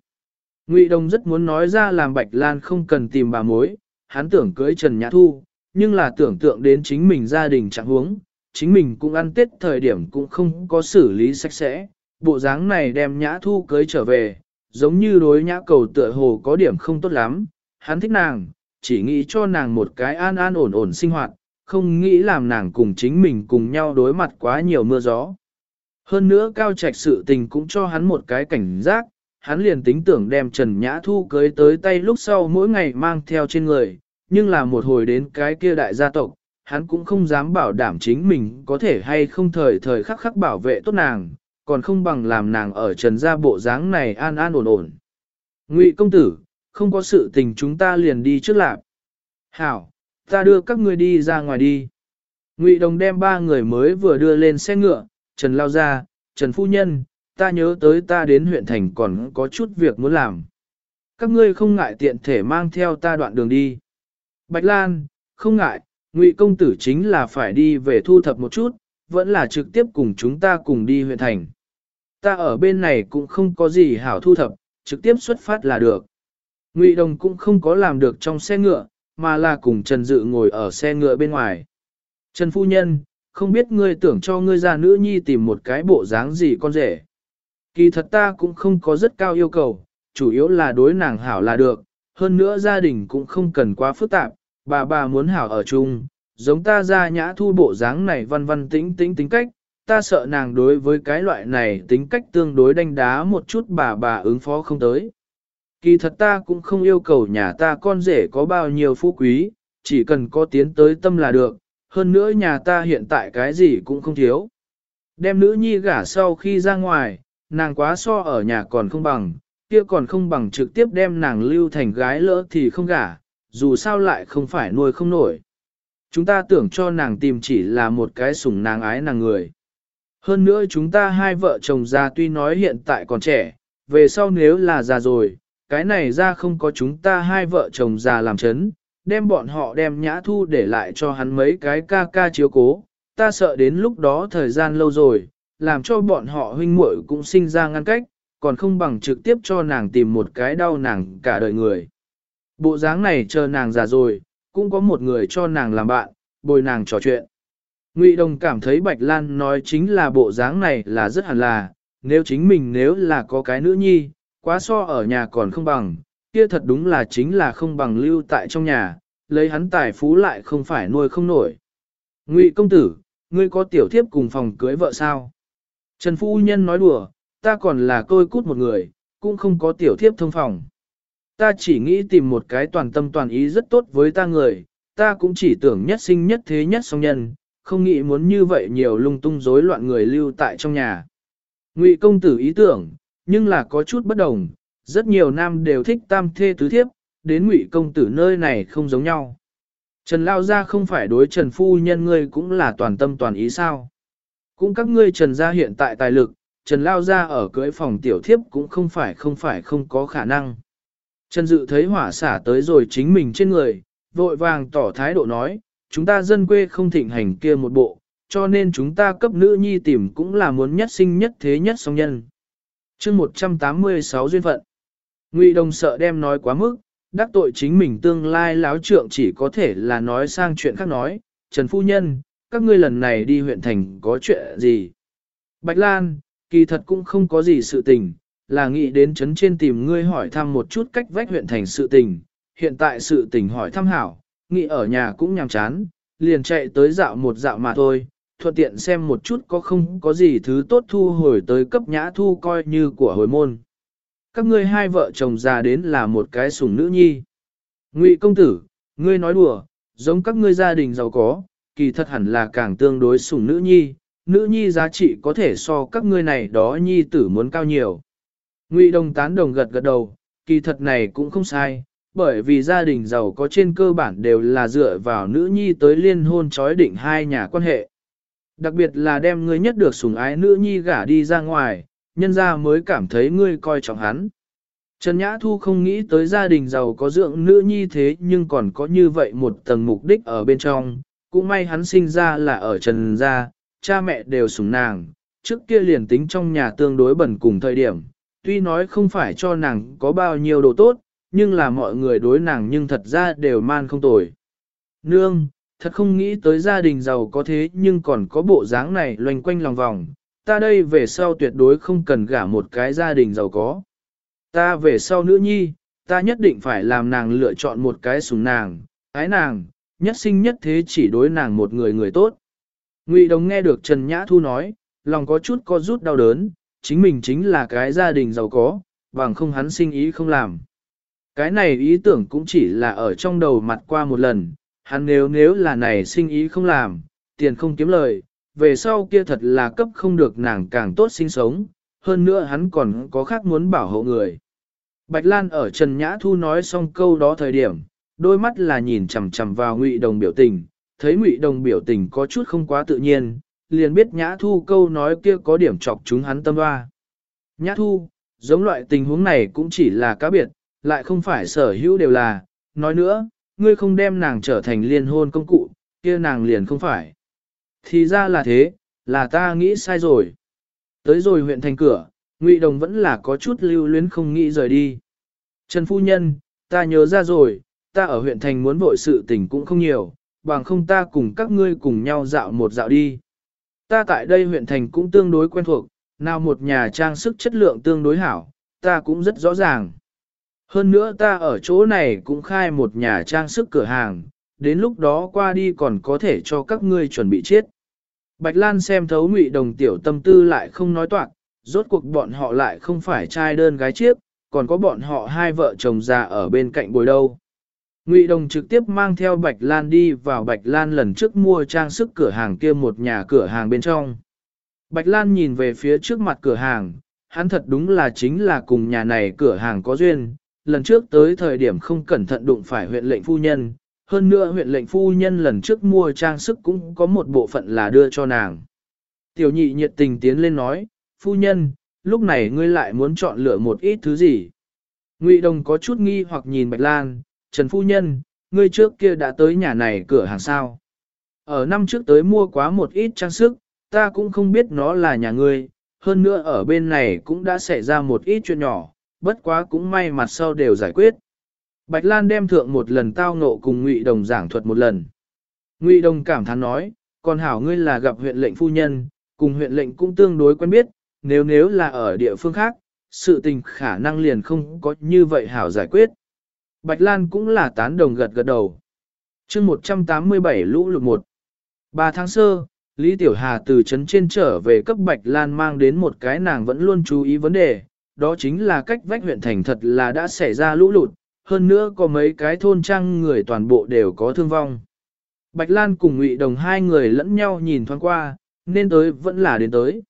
Ngụy Đông rất muốn nói ra làm Bạch Lan không cần tìm bà mối, hắn tưởng cưới Trần Nhã Thu, nhưng là tưởng tượng đến chính mình gia đình chẳng huống, chính mình cũng ăn tết thời điểm cũng không có xử lý sạch sẽ, bộ dáng này đem Nhã Thu cưới trở về, giống như đối Nhã cầu tựa hồ có điểm không tốt lắm, hắn thích nàng, chỉ nghĩ cho nàng một cái an an ổn ổn sinh hoạt, không nghĩ làm nàng cùng chính mình cùng nhau đối mặt quá nhiều mưa gió. Hơn nữa cao trạch sự tình cũng cho hắn một cái cảnh giác, hắn liền tính tưởng đem Trần Nhã Thu cưới tới tay lúc sau mỗi ngày mang theo trên người, nhưng là một hồi đến cái kia đại gia tộc, hắn cũng không dám bảo đảm chính mình có thể hay không thời thời khắc khắc bảo vệ tốt nàng, còn không bằng làm nàng ở trần gia bộ dáng này an an ổn ổn. Ngụy công tử, không có sự tình chúng ta liền đi trước lạp. Hảo, ta đưa các ngươi đi ra ngoài đi. Ngụy đồng đem ba người mới vừa đưa lên xe ngựa, Trần lao ra, Trần phu nhân, ta nhớ tới ta đến huyện thành còn có chút việc muốn làm. Các ngươi không ngại tiện thể mang theo ta đoạn đường đi. Bạch Lan, không ngại, Ngụy công tử chính là phải đi về thu thập một chút, vẫn là trực tiếp cùng chúng ta cùng đi huyện thành. Ta ở bên này cũng không có gì hảo thu thập, trực tiếp xuất phát là được. Ngụy Đồng cũng không có làm được trong xe ngựa, mà là cùng Trần Dự ngồi ở xe ngựa bên ngoài. Trần Phu Nhân, không biết ngươi tưởng cho ngươi già nữ nhi tìm một cái bộ dáng gì con rể. Kỳ thật ta cũng không có rất cao yêu cầu, chủ yếu là đối nàng hảo là được, hơn nữa gia đình cũng không cần quá phức tạp, bà bà muốn hảo ở chung, giống ta ra nhã thu bộ dáng này văn văn tĩnh tĩnh tính cách, ta sợ nàng đối với cái loại này tính cách tương đối đánh đá một chút bà bà ứng phó không tới. Kỳ thật ta cũng không yêu cầu nhà ta con rể có bao nhiêu phú quý, chỉ cần có tiến tới tâm là được, hơn nữa nhà ta hiện tại cái gì cũng không thiếu. Đem nữ nhi gả sau khi ra ngoài, nàng quá so ở nhà còn không bằng, kia còn không bằng trực tiếp đem nàng lưu thành gái lỡ thì không gả, dù sao lại không phải nuôi không nổi. Chúng ta tưởng cho nàng tìm chỉ là một cái sủng nàng ái nàng người. Hơn nữa chúng ta hai vợ chồng già tuy nói hiện tại còn trẻ, về sau nếu là già rồi, cái này ra không có chúng ta hai vợ chồng già làm chấn, đem bọn họ đem nhã thu để lại cho hắn mấy cái ca ca chiếu cố, ta sợ đến lúc đó thời gian lâu rồi, làm cho bọn họ huynh muội cũng sinh ra ngăn cách, còn không bằng trực tiếp cho nàng tìm một cái đau nàng cả đời người. Bộ dáng này chờ nàng già rồi, cũng có một người cho nàng làm bạn, bồi nàng trò chuyện. Ngụy Đồng cảm thấy Bạch Lan nói chính là bộ dáng này là rất hẳn là, nếu chính mình nếu là có cái nữ nhi, quá so ở nhà còn không bằng, kia thật đúng là chính là không bằng lưu tại trong nhà, lấy hắn tài phú lại không phải nuôi không nổi. Ngụy công tử, ngươi có tiểu thiếp cùng phòng cưới vợ sao? Trần Phu Nhân nói đùa, ta còn là tôi cút một người, cũng không có tiểu thiếp thông phòng. Ta chỉ nghĩ tìm một cái toàn tâm toàn ý rất tốt với ta người, ta cũng chỉ tưởng nhất sinh nhất thế nhất song nhân, không nghĩ muốn như vậy nhiều lung tung rối loạn người lưu tại trong nhà. Ngụy công tử ý tưởng, nhưng là có chút bất đồng, rất nhiều nam đều thích tam thê tứ thiếp, đến ngụy công tử nơi này không giống nhau. Trần Lao Gia không phải đối Trần Phu Nhân ngươi cũng là toàn tâm toàn ý sao. Cũng các ngươi Trần Gia hiện tại tài lực, Trần Lao Gia ở cưới phòng tiểu thiếp cũng không phải không phải không có khả năng. Trần Dự thấy hỏa xả tới rồi chính mình trên người, vội vàng tỏ thái độ nói, chúng ta dân quê không thịnh hành kia một bộ, cho nên chúng ta cấp nữ nhi tìm cũng là muốn nhất sinh nhất thế nhất song nhân. chương 186 duyên phận, Ngụy Đồng sợ đem nói quá mức, đắc tội chính mình tương lai láo trượng chỉ có thể là nói sang chuyện khác nói, Trần Phu Nhân, các ngươi lần này đi huyện thành có chuyện gì? Bạch Lan, kỳ thật cũng không có gì sự tình, là nghĩ đến chấn trên tìm ngươi hỏi thăm một chút cách vách huyện thành sự tình, hiện tại sự tình hỏi thăm hảo, nghĩ ở nhà cũng nhàm chán, liền chạy tới dạo một dạo mà thôi, thuận tiện xem một chút có không có gì thứ tốt thu hồi tới cấp nhã thu coi như của hồi môn. Các ngươi hai vợ chồng già đến là một cái sủng nữ nhi. Ngụy công tử, ngươi nói đùa, giống các ngươi gia đình giàu có, kỳ thật hẳn là càng tương đối sủng nữ nhi, nữ nhi giá trị có thể so các ngươi này đó nhi tử muốn cao nhiều. Ngụy đồng tán đồng gật gật đầu, kỳ thật này cũng không sai, bởi vì gia đình giàu có trên cơ bản đều là dựa vào nữ nhi tới liên hôn chói định hai nhà quan hệ. Đặc biệt là đem ngươi nhất được sủng ái nữ nhi gả đi ra ngoài, nhân ra mới cảm thấy ngươi coi trọng hắn. Trần Nhã Thu không nghĩ tới gia đình giàu có dưỡng nữ nhi thế nhưng còn có như vậy một tầng mục đích ở bên trong, cũng may hắn sinh ra là ở Trần Gia, cha mẹ đều sủng nàng, trước kia liền tính trong nhà tương đối bẩn cùng thời điểm, tuy nói không phải cho nàng có bao nhiêu đồ tốt, nhưng là mọi người đối nàng nhưng thật ra đều man không tồi. Nương, thật không nghĩ tới gia đình giàu có thế nhưng còn có bộ dáng này loanh quanh lòng vòng, ta đây về sau tuyệt đối không cần gả một cái gia đình giàu có. Ta về sau nữ nhi, ta nhất định phải làm nàng lựa chọn một cái sủng nàng, ái nàng, nhất sinh nhất thế chỉ đối nàng một người người tốt. Ngụy Đồng nghe được Trần Nhã Thu nói, lòng có chút có rút đau đớn, chính mình chính là cái gia đình giàu có, bằng không hắn sinh ý không làm. Cái này ý tưởng cũng chỉ là ở trong đầu mặt qua một lần, hắn nếu nếu là này sinh ý không làm, tiền không kiếm lời, về sau kia thật là cấp không được nàng càng tốt sinh sống, hơn nữa hắn còn có khác muốn bảo hộ người. Bạch Lan ở Trần Nhã Thu nói xong câu đó thời điểm, đôi mắt là nhìn chằm chằm vào Ngụy Đồng biểu tình, thấy Ngụy Đồng biểu tình có chút không quá tự nhiên, liền biết Nhã Thu câu nói kia có điểm chọc chúng hắn tâm hoa. Nhã Thu, giống loại tình huống này cũng chỉ là cá biệt, lại không phải sở hữu đều là, nói nữa, ngươi không đem nàng trở thành liên hôn công cụ, kia nàng liền không phải. Thì ra là thế, là ta nghĩ sai rồi. Tới rồi huyện thành cửa, Ngụy Đồng vẫn là có chút lưu luyến không nghĩ rời đi. Trần Phu Nhân, ta nhớ ra rồi, ta ở huyện thành muốn vội sự tình cũng không nhiều, bằng không ta cùng các ngươi cùng nhau dạo một dạo đi. Ta tại đây huyện thành cũng tương đối quen thuộc, nào một nhà trang sức chất lượng tương đối hảo, ta cũng rất rõ ràng. Hơn nữa ta ở chỗ này cũng khai một nhà trang sức cửa hàng, đến lúc đó qua đi còn có thể cho các ngươi chuẩn bị chết. Bạch Lan xem thấu ngụy đồng tiểu tâm tư lại không nói toạc, rốt cuộc bọn họ lại không phải trai đơn gái chiếc, còn có bọn họ hai vợ chồng già ở bên cạnh bồi đâu. Ngụy Đồng trực tiếp mang theo Bạch Lan đi vào Bạch Lan lần trước mua trang sức cửa hàng kia một nhà cửa hàng bên trong. Bạch Lan nhìn về phía trước mặt cửa hàng, hắn thật đúng là chính là cùng nhà này cửa hàng có duyên, lần trước tới thời điểm không cẩn thận đụng phải huyện lệnh phu nhân, hơn nữa huyện lệnh phu nhân lần trước mua trang sức cũng có một bộ phận là đưa cho nàng. Tiểu nhị nhiệt tình tiến lên nói, phu nhân, lúc này ngươi lại muốn chọn lựa một ít thứ gì? Ngụy Đồng có chút nghi hoặc nhìn Bạch Lan, Trần phu nhân, ngươi trước kia đã tới nhà này cửa hàng sao? Ở năm trước tới mua quá một ít trang sức, ta cũng không biết nó là nhà ngươi, hơn nữa ở bên này cũng đã xảy ra một ít chuyện nhỏ, bất quá cũng may mặt sau đều giải quyết. Bạch Lan đem thượng một lần tao ngộ cùng Ngụy Đồng giảng thuật một lần. Ngụy Đồng cảm thán nói, còn hảo ngươi là gặp huyện lệnh phu nhân, cùng huyện lệnh cũng tương đối quen biết, nếu nếu là ở địa phương khác, sự tình khả năng liền không có như vậy hảo giải quyết. Bạch Lan cũng là tán đồng gật gật đầu. chương 187 lũ lụt một. Ba tháng sơ, Lý Tiểu Hà từ trấn trên trở về cấp Bạch Lan mang đến một cái nàng vẫn luôn chú ý vấn đề, đó chính là cách vách huyện thành thật là đã xảy ra lũ lụt, hơn nữa có mấy cái thôn trang người toàn bộ đều có thương vong. Bạch Lan cùng Ngụy Đồng hai người lẫn nhau nhìn thoáng qua, nên tới vẫn là đến tới.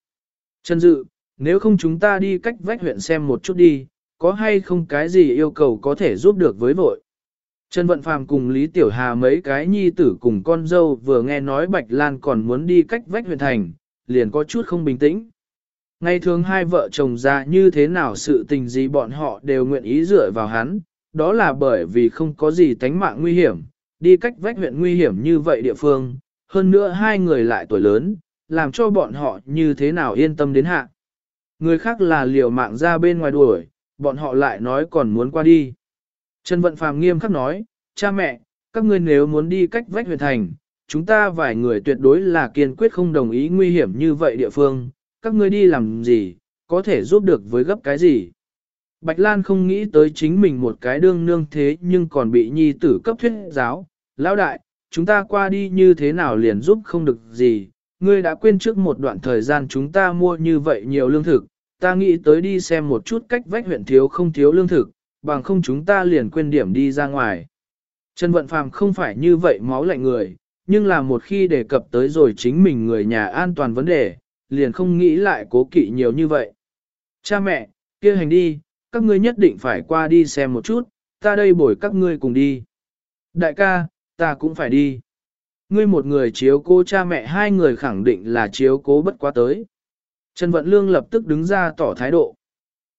Trần Dự, nếu không chúng ta đi cách vách huyện xem một chút đi, có hay không cái gì yêu cầu có thể giúp được với vội. Trần Vận Phàm cùng Lý Tiểu Hà mấy cái nhi tử cùng con dâu vừa nghe nói Bạch Lan còn muốn đi cách vách huyện thành, liền có chút không bình tĩnh. Ngày thường hai vợ chồng ra như thế nào sự tình gì bọn họ đều nguyện ý dựa vào hắn, đó là bởi vì không có gì tánh mạng nguy hiểm, đi cách vách huyện nguy hiểm như vậy địa phương, hơn nữa hai người lại tuổi lớn, làm cho bọn họ như thế nào yên tâm đến hạ. Người khác là liều mạng ra bên ngoài đuổi, bọn họ lại nói còn muốn qua đi. Trần Vận Phàm nghiêm khắc nói, cha mẹ, các ngươi nếu muốn đi cách vách huyện thành, chúng ta vài người tuyệt đối là kiên quyết không đồng ý nguy hiểm như vậy địa phương, các ngươi đi làm gì, có thể giúp được với gấp cái gì. Bạch Lan không nghĩ tới chính mình một cái đương nương thế nhưng còn bị nhi tử cấp thuyết giáo, lão đại, chúng ta qua đi như thế nào liền giúp không được gì, ngươi đã quên trước một đoạn thời gian chúng ta mua như vậy nhiều lương thực, ta nghĩ tới đi xem một chút cách vách huyện thiếu không thiếu lương thực, bằng không chúng ta liền quên điểm đi ra ngoài. Trần Vận Phàm không phải như vậy máu lạnh người, nhưng là một khi đề cập tới rồi chính mình người nhà an toàn vấn đề, liền không nghĩ lại cố kỵ nhiều như vậy. Cha mẹ, kia hành đi, các ngươi nhất định phải qua đi xem một chút, ta đây bồi các ngươi cùng đi. Đại ca, ta cũng phải đi. Ngươi một người chiếu cố cha mẹ hai người khẳng định là chiếu cố bất quá tới. Trần Vận Lương lập tức đứng ra tỏ thái độ.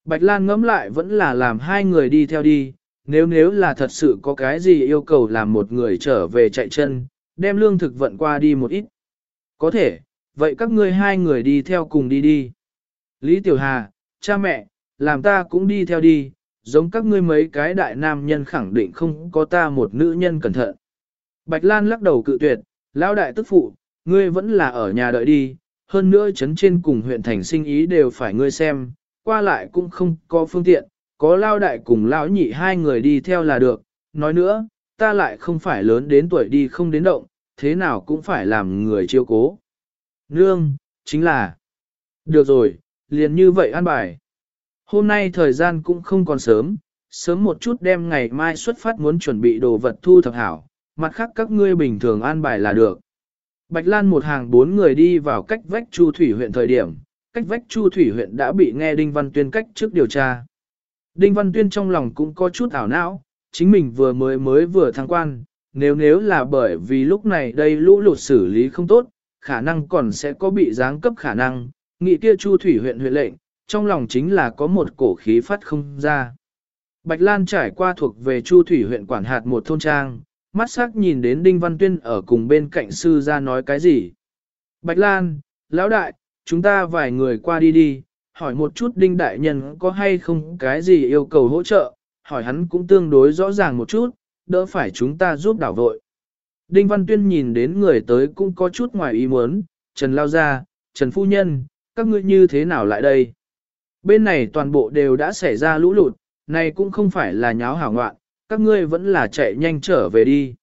Bạch Lan ngẫm lại vẫn là làm hai người đi theo đi, nếu nếu là thật sự có cái gì yêu cầu làm một người trở về chạy chân, đem lương thực vận qua đi một ít. Có thể, vậy các ngươi hai người đi theo cùng đi đi. Lý Tiểu Hà, cha mẹ, làm ta cũng đi theo đi, giống các ngươi mấy cái đại nam nhân khẳng định không có ta một nữ nhân cẩn thận. Bạch Lan lắc đầu cự tuyệt, lão đại tức phụ, ngươi vẫn là ở nhà đợi đi, hơn nữa chấn trên cùng huyện thành sinh ý đều phải ngươi xem, qua lại cũng không có phương tiện, có lao đại cùng lão nhị hai người đi theo là được, nói nữa, ta lại không phải lớn đến tuổi đi không đến động, thế nào cũng phải làm người chiêu cố. Nương, chính là, được rồi, liền như vậy an bài. Hôm nay thời gian cũng không còn sớm, sớm một chút đem ngày mai xuất phát muốn chuẩn bị đồ vật thu thập hảo, mặt khác các ngươi bình thường an bài là được. Bạch Lan một hàng bốn người đi vào cách vách Chu Thủy huyện thời điểm, cách vách Chu Thủy huyện đã bị nghe Đinh Văn Tuyên cách trước điều tra. Đinh Văn Tuyên trong lòng cũng có chút ảo não, chính mình vừa mới mới vừa thăng quan, nếu nếu là bởi vì lúc này đây lũ lụt xử lý không tốt, khả năng còn sẽ có bị giáng cấp khả năng, nghị kia Chu Thủy huyện huyện lệnh, trong lòng chính là có một cổ khí phát không ra. Bạch Lan trải qua thuộc về Chu Thủy huyện quản hạt một thôn trang, mắt sắc nhìn đến Đinh Văn Tuyên ở cùng bên cạnh sư ra nói cái gì. Bạch Lan, lão đại, chúng ta vài người qua đi đi, hỏi một chút Đinh Đại Nhân có hay không cái gì yêu cầu hỗ trợ, hỏi hắn cũng tương đối rõ ràng một chút, đỡ phải chúng ta giúp đảo vội. Đinh Văn Tuyên nhìn đến người tới cũng có chút ngoài ý muốn, Trần Lao Gia, Trần Phu Nhân, các ngươi như thế nào lại đây? Bên này toàn bộ đều đã xảy ra lũ lụt, này cũng không phải là nháo hảo ngoạn, các ngươi vẫn là chạy nhanh trở về đi.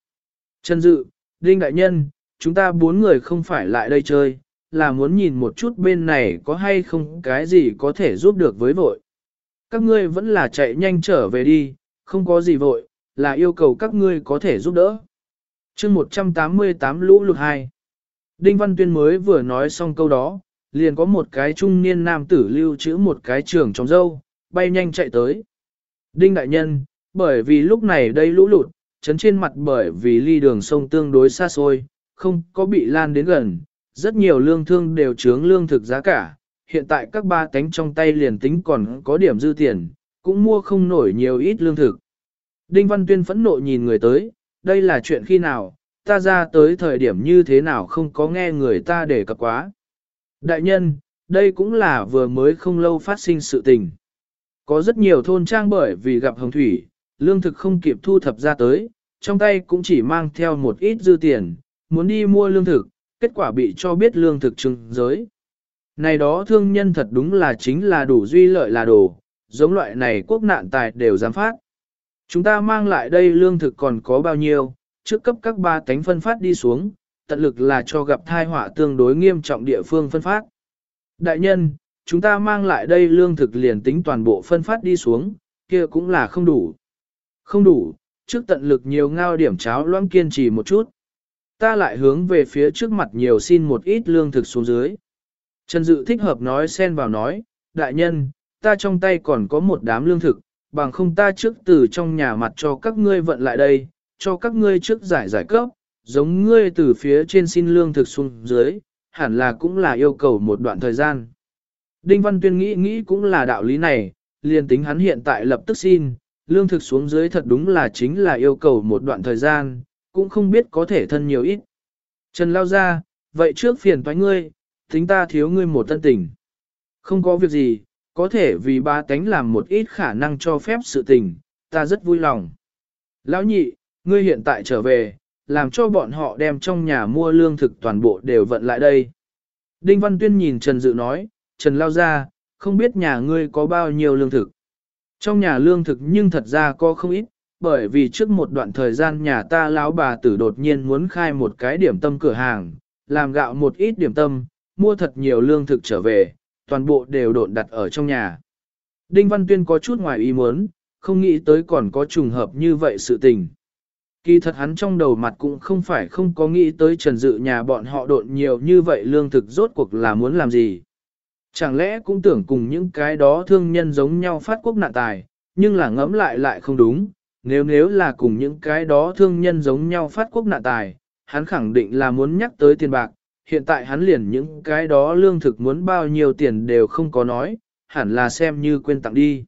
Trần Dự, Đinh Đại Nhân, chúng ta bốn người không phải lại đây chơi, là muốn nhìn một chút bên này có hay không cái gì có thể giúp được với vội. Các ngươi vẫn là chạy nhanh trở về đi, không có gì vội, là yêu cầu các ngươi có thể giúp đỡ. chương 188 lũ lụt 2 Đinh Văn Tuyên mới vừa nói xong câu đó, liền có một cái trung niên nam tử lưu trữ một cái trường trong dâu, bay nhanh chạy tới. Đinh Đại Nhân, bởi vì lúc này đây lũ lụt, chấn trên mặt bởi vì ly đường sông tương đối xa xôi, không có bị lan đến gần, rất nhiều lương thương đều chướng lương thực giá cả, hiện tại các ba cánh trong tay liền tính còn có điểm dư tiền, cũng mua không nổi nhiều ít lương thực. Đinh Văn Tuyên phẫn nộ nhìn người tới, đây là chuyện khi nào, ta ra tới thời điểm như thế nào không có nghe người ta để cập quá. Đại nhân, đây cũng là vừa mới không lâu phát sinh sự tình. Có rất nhiều thôn trang bởi vì gặp hồng thủy, lương thực không kịp thu thập ra tới, trong tay cũng chỉ mang theo một ít dư tiền, muốn đi mua lương thực, kết quả bị cho biết lương thực trưng giới. Này đó thương nhân thật đúng là chính là đủ duy lợi là đồ, giống loại này quốc nạn tài đều dám phát. Chúng ta mang lại đây lương thực còn có bao nhiêu, trước cấp các ba tánh phân phát đi xuống, tận lực là cho gặp thai họa tương đối nghiêm trọng địa phương phân phát. Đại nhân, chúng ta mang lại đây lương thực liền tính toàn bộ phân phát đi xuống, kia cũng là không đủ. Không đủ, trước tận lực nhiều ngao điểm cháo loãng kiên trì một chút. Ta lại hướng về phía trước mặt nhiều xin một ít lương thực xuống dưới. Trần Dự thích hợp nói xen vào nói, đại nhân, ta trong tay còn có một đám lương thực, bằng không ta trước từ trong nhà mặt cho các ngươi vận lại đây, cho các ngươi trước giải giải cấp, giống ngươi từ phía trên xin lương thực xuống dưới, hẳn là cũng là yêu cầu một đoạn thời gian. Đinh Văn Tuyên nghĩ nghĩ cũng là đạo lý này, liền tính hắn hiện tại lập tức xin, lương thực xuống dưới thật đúng là chính là yêu cầu một đoạn thời gian, cũng không biết có thể thân nhiều ít. Trần lao ra, vậy trước phiền toái ngươi, tính ta thiếu ngươi một tân tình. Không có việc gì, có thể vì ba tánh làm một ít khả năng cho phép sự tình, ta rất vui lòng. Lão nhị, ngươi hiện tại trở về, làm cho bọn họ đem trong nhà mua lương thực toàn bộ đều vận lại đây. Đinh Văn Tuyên nhìn Trần Dự nói, Trần Lao ra, không biết nhà ngươi có bao nhiêu lương thực. Trong nhà lương thực nhưng thật ra có không ít, bởi vì trước một đoạn thời gian nhà ta lão bà tử đột nhiên muốn khai một cái điểm tâm cửa hàng, làm gạo một ít điểm tâm, mua thật nhiều lương thực trở về, toàn bộ đều độn đặt ở trong nhà. Đinh Văn Tuyên có chút ngoài ý muốn, không nghĩ tới còn có trùng hợp như vậy sự tình. Kỳ thật hắn trong đầu mặt cũng không phải không có nghĩ tới trần dự nhà bọn họ độn nhiều như vậy lương thực rốt cuộc là muốn làm gì. Chẳng lẽ cũng tưởng cùng những cái đó thương nhân giống nhau phát quốc nạn tài, nhưng là ngẫm lại lại không đúng, nếu nếu là cùng những cái đó thương nhân giống nhau phát quốc nạn tài, hắn khẳng định là muốn nhắc tới tiền bạc, hiện tại hắn liền những cái đó lương thực muốn bao nhiêu tiền đều không có nói, hẳn là xem như quên tặng đi.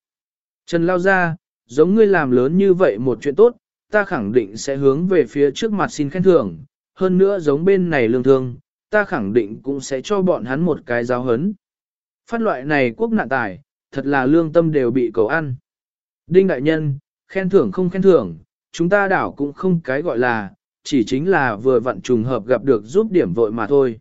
Trần lao ra, giống ngươi làm lớn như vậy một chuyện tốt, ta khẳng định sẽ hướng về phía trước mặt xin khen thưởng, hơn nữa giống bên này lương thương, ta khẳng định cũng sẽ cho bọn hắn một cái giáo hấn. Phát loại này quốc nạn tài, thật là lương tâm đều bị cầu ăn. Đinh đại nhân, khen thưởng không khen thưởng, chúng ta đảo cũng không cái gọi là, chỉ chính là vừa vặn trùng hợp gặp được giúp điểm vội mà thôi.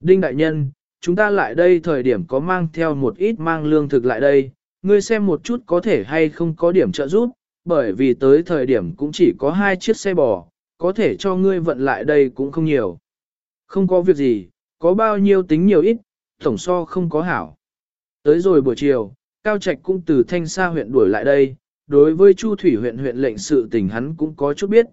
Đinh đại nhân, chúng ta lại đây thời điểm có mang theo một ít mang lương thực lại đây, ngươi xem một chút có thể hay không có điểm trợ giúp, bởi vì tới thời điểm cũng chỉ có hai chiếc xe bò, có thể cho ngươi vận lại đây cũng không nhiều. Không có việc gì, có bao nhiêu tính nhiều ít, tổng so không có hảo. Tới rồi buổi chiều, Cao Trạch cũng từ Thanh Sa huyện đuổi lại đây, đối với Chu Thủy huyện huyện lệnh sự tình hắn cũng có chút biết.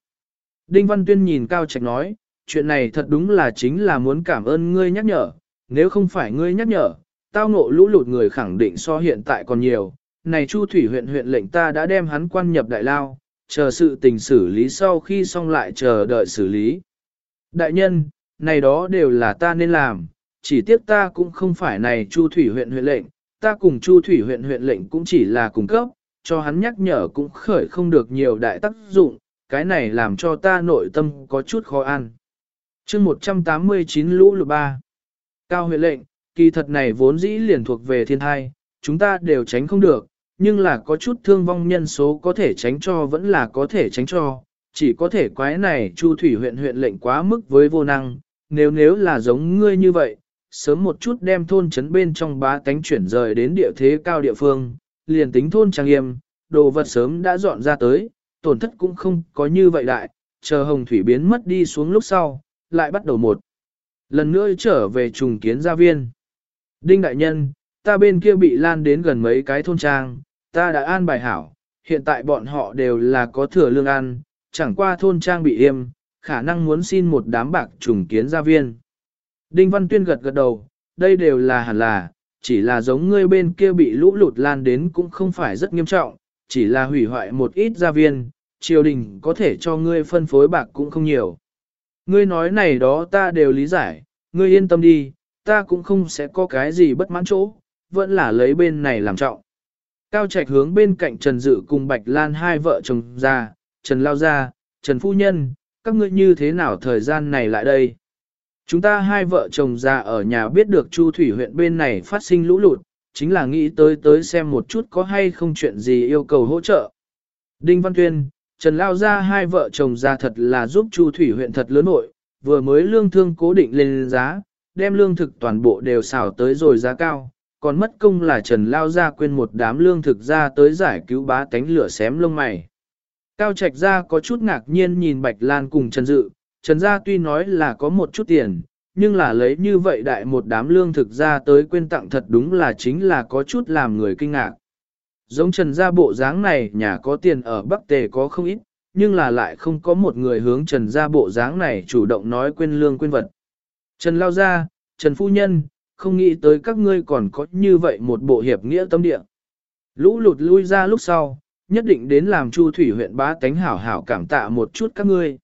Đinh Văn Tuyên nhìn Cao Trạch nói, chuyện này thật đúng là chính là muốn cảm ơn ngươi nhắc nhở, nếu không phải ngươi nhắc nhở, tao ngộ lũ lụt người khẳng định so hiện tại còn nhiều. Này Chu Thủy huyện huyện lệnh ta đã đem hắn quan nhập đại lao, chờ sự tình xử lý sau khi xong lại chờ đợi xử lý. Đại nhân, này đó đều là ta nên làm, chỉ tiếc ta cũng không phải này Chu Thủy huyện huyện lệnh, ta cùng Chu Thủy huyện huyện lệnh cũng chỉ là cung cấp, cho hắn nhắc nhở cũng khởi không được nhiều đại tác dụng, cái này làm cho ta nội tâm có chút khó ăn. chương 189 lũ lụt ba. Cao huyện lệnh, kỳ thật này vốn dĩ liền thuộc về thiên thai, chúng ta đều tránh không được, nhưng là có chút thương vong nhân số có thể tránh cho vẫn là có thể tránh cho, chỉ có thể quái này Chu Thủy huyện huyện lệnh quá mức với vô năng, nếu nếu là giống ngươi như vậy, sớm một chút đem thôn trấn bên trong bá tánh chuyển rời đến địa thế cao địa phương, liền tính thôn trang nghiêm, đồ vật sớm đã dọn ra tới, tổn thất cũng không có như vậy đại, chờ hồng thủy biến mất đi xuống lúc sau, lại bắt đầu một. Lần nữa trở về trùng kiến gia viên. Đinh đại nhân, ta bên kia bị lan đến gần mấy cái thôn trang, ta đã an bài hảo, hiện tại bọn họ đều là có thừa lương ăn, chẳng qua thôn trang bị im, khả năng muốn xin một đám bạc trùng kiến gia viên. Đinh Văn Tuyên gật gật đầu, đây đều là hẳn là, chỉ là giống ngươi bên kia bị lũ lụt lan đến cũng không phải rất nghiêm trọng, chỉ là hủy hoại một ít gia viên, triều đình có thể cho ngươi phân phối bạc cũng không nhiều. Ngươi nói này đó ta đều lý giải, ngươi yên tâm đi, ta cũng không sẽ có cái gì bất mãn chỗ, vẫn là lấy bên này làm trọng. Cao Trạch hướng bên cạnh Trần Dự cùng Bạch Lan hai vợ chồng ra, Trần Lao Gia, Trần Phu Nhân, các ngươi như thế nào thời gian này lại đây? Chúng ta hai vợ chồng già ở nhà biết được Chu Thủy huyện bên này phát sinh lũ lụt, chính là nghĩ tới tới xem một chút có hay không chuyện gì yêu cầu hỗ trợ. Đinh Văn Tuyên, Trần Lao ra hai vợ chồng già thật là giúp Chu Thủy huyện thật lớn nội, vừa mới lương thương cố định lên giá, đem lương thực toàn bộ đều xảo tới rồi giá cao, còn mất công là Trần Lao ra quên một đám lương thực ra tới giải cứu bá tánh lửa xém lông mày. Cao Trạch ra có chút ngạc nhiên nhìn Bạch Lan cùng Trần Dự, Trần gia tuy nói là có một chút tiền, nhưng là lấy như vậy đại một đám lương thực ra tới quên tặng thật đúng là chính là có chút làm người kinh ngạc. Giống Trần gia bộ dáng này nhà có tiền ở Bắc Tề có không ít, nhưng là lại không có một người hướng Trần gia bộ dáng này chủ động nói quên lương quên vật. Trần lao ra, Trần phu nhân, không nghĩ tới các ngươi còn có như vậy một bộ hiệp nghĩa tâm địa. Lũ lụt lui ra lúc sau, nhất định đến làm Chu Thủy huyện bá tánh hảo hảo cảm tạ một chút các ngươi.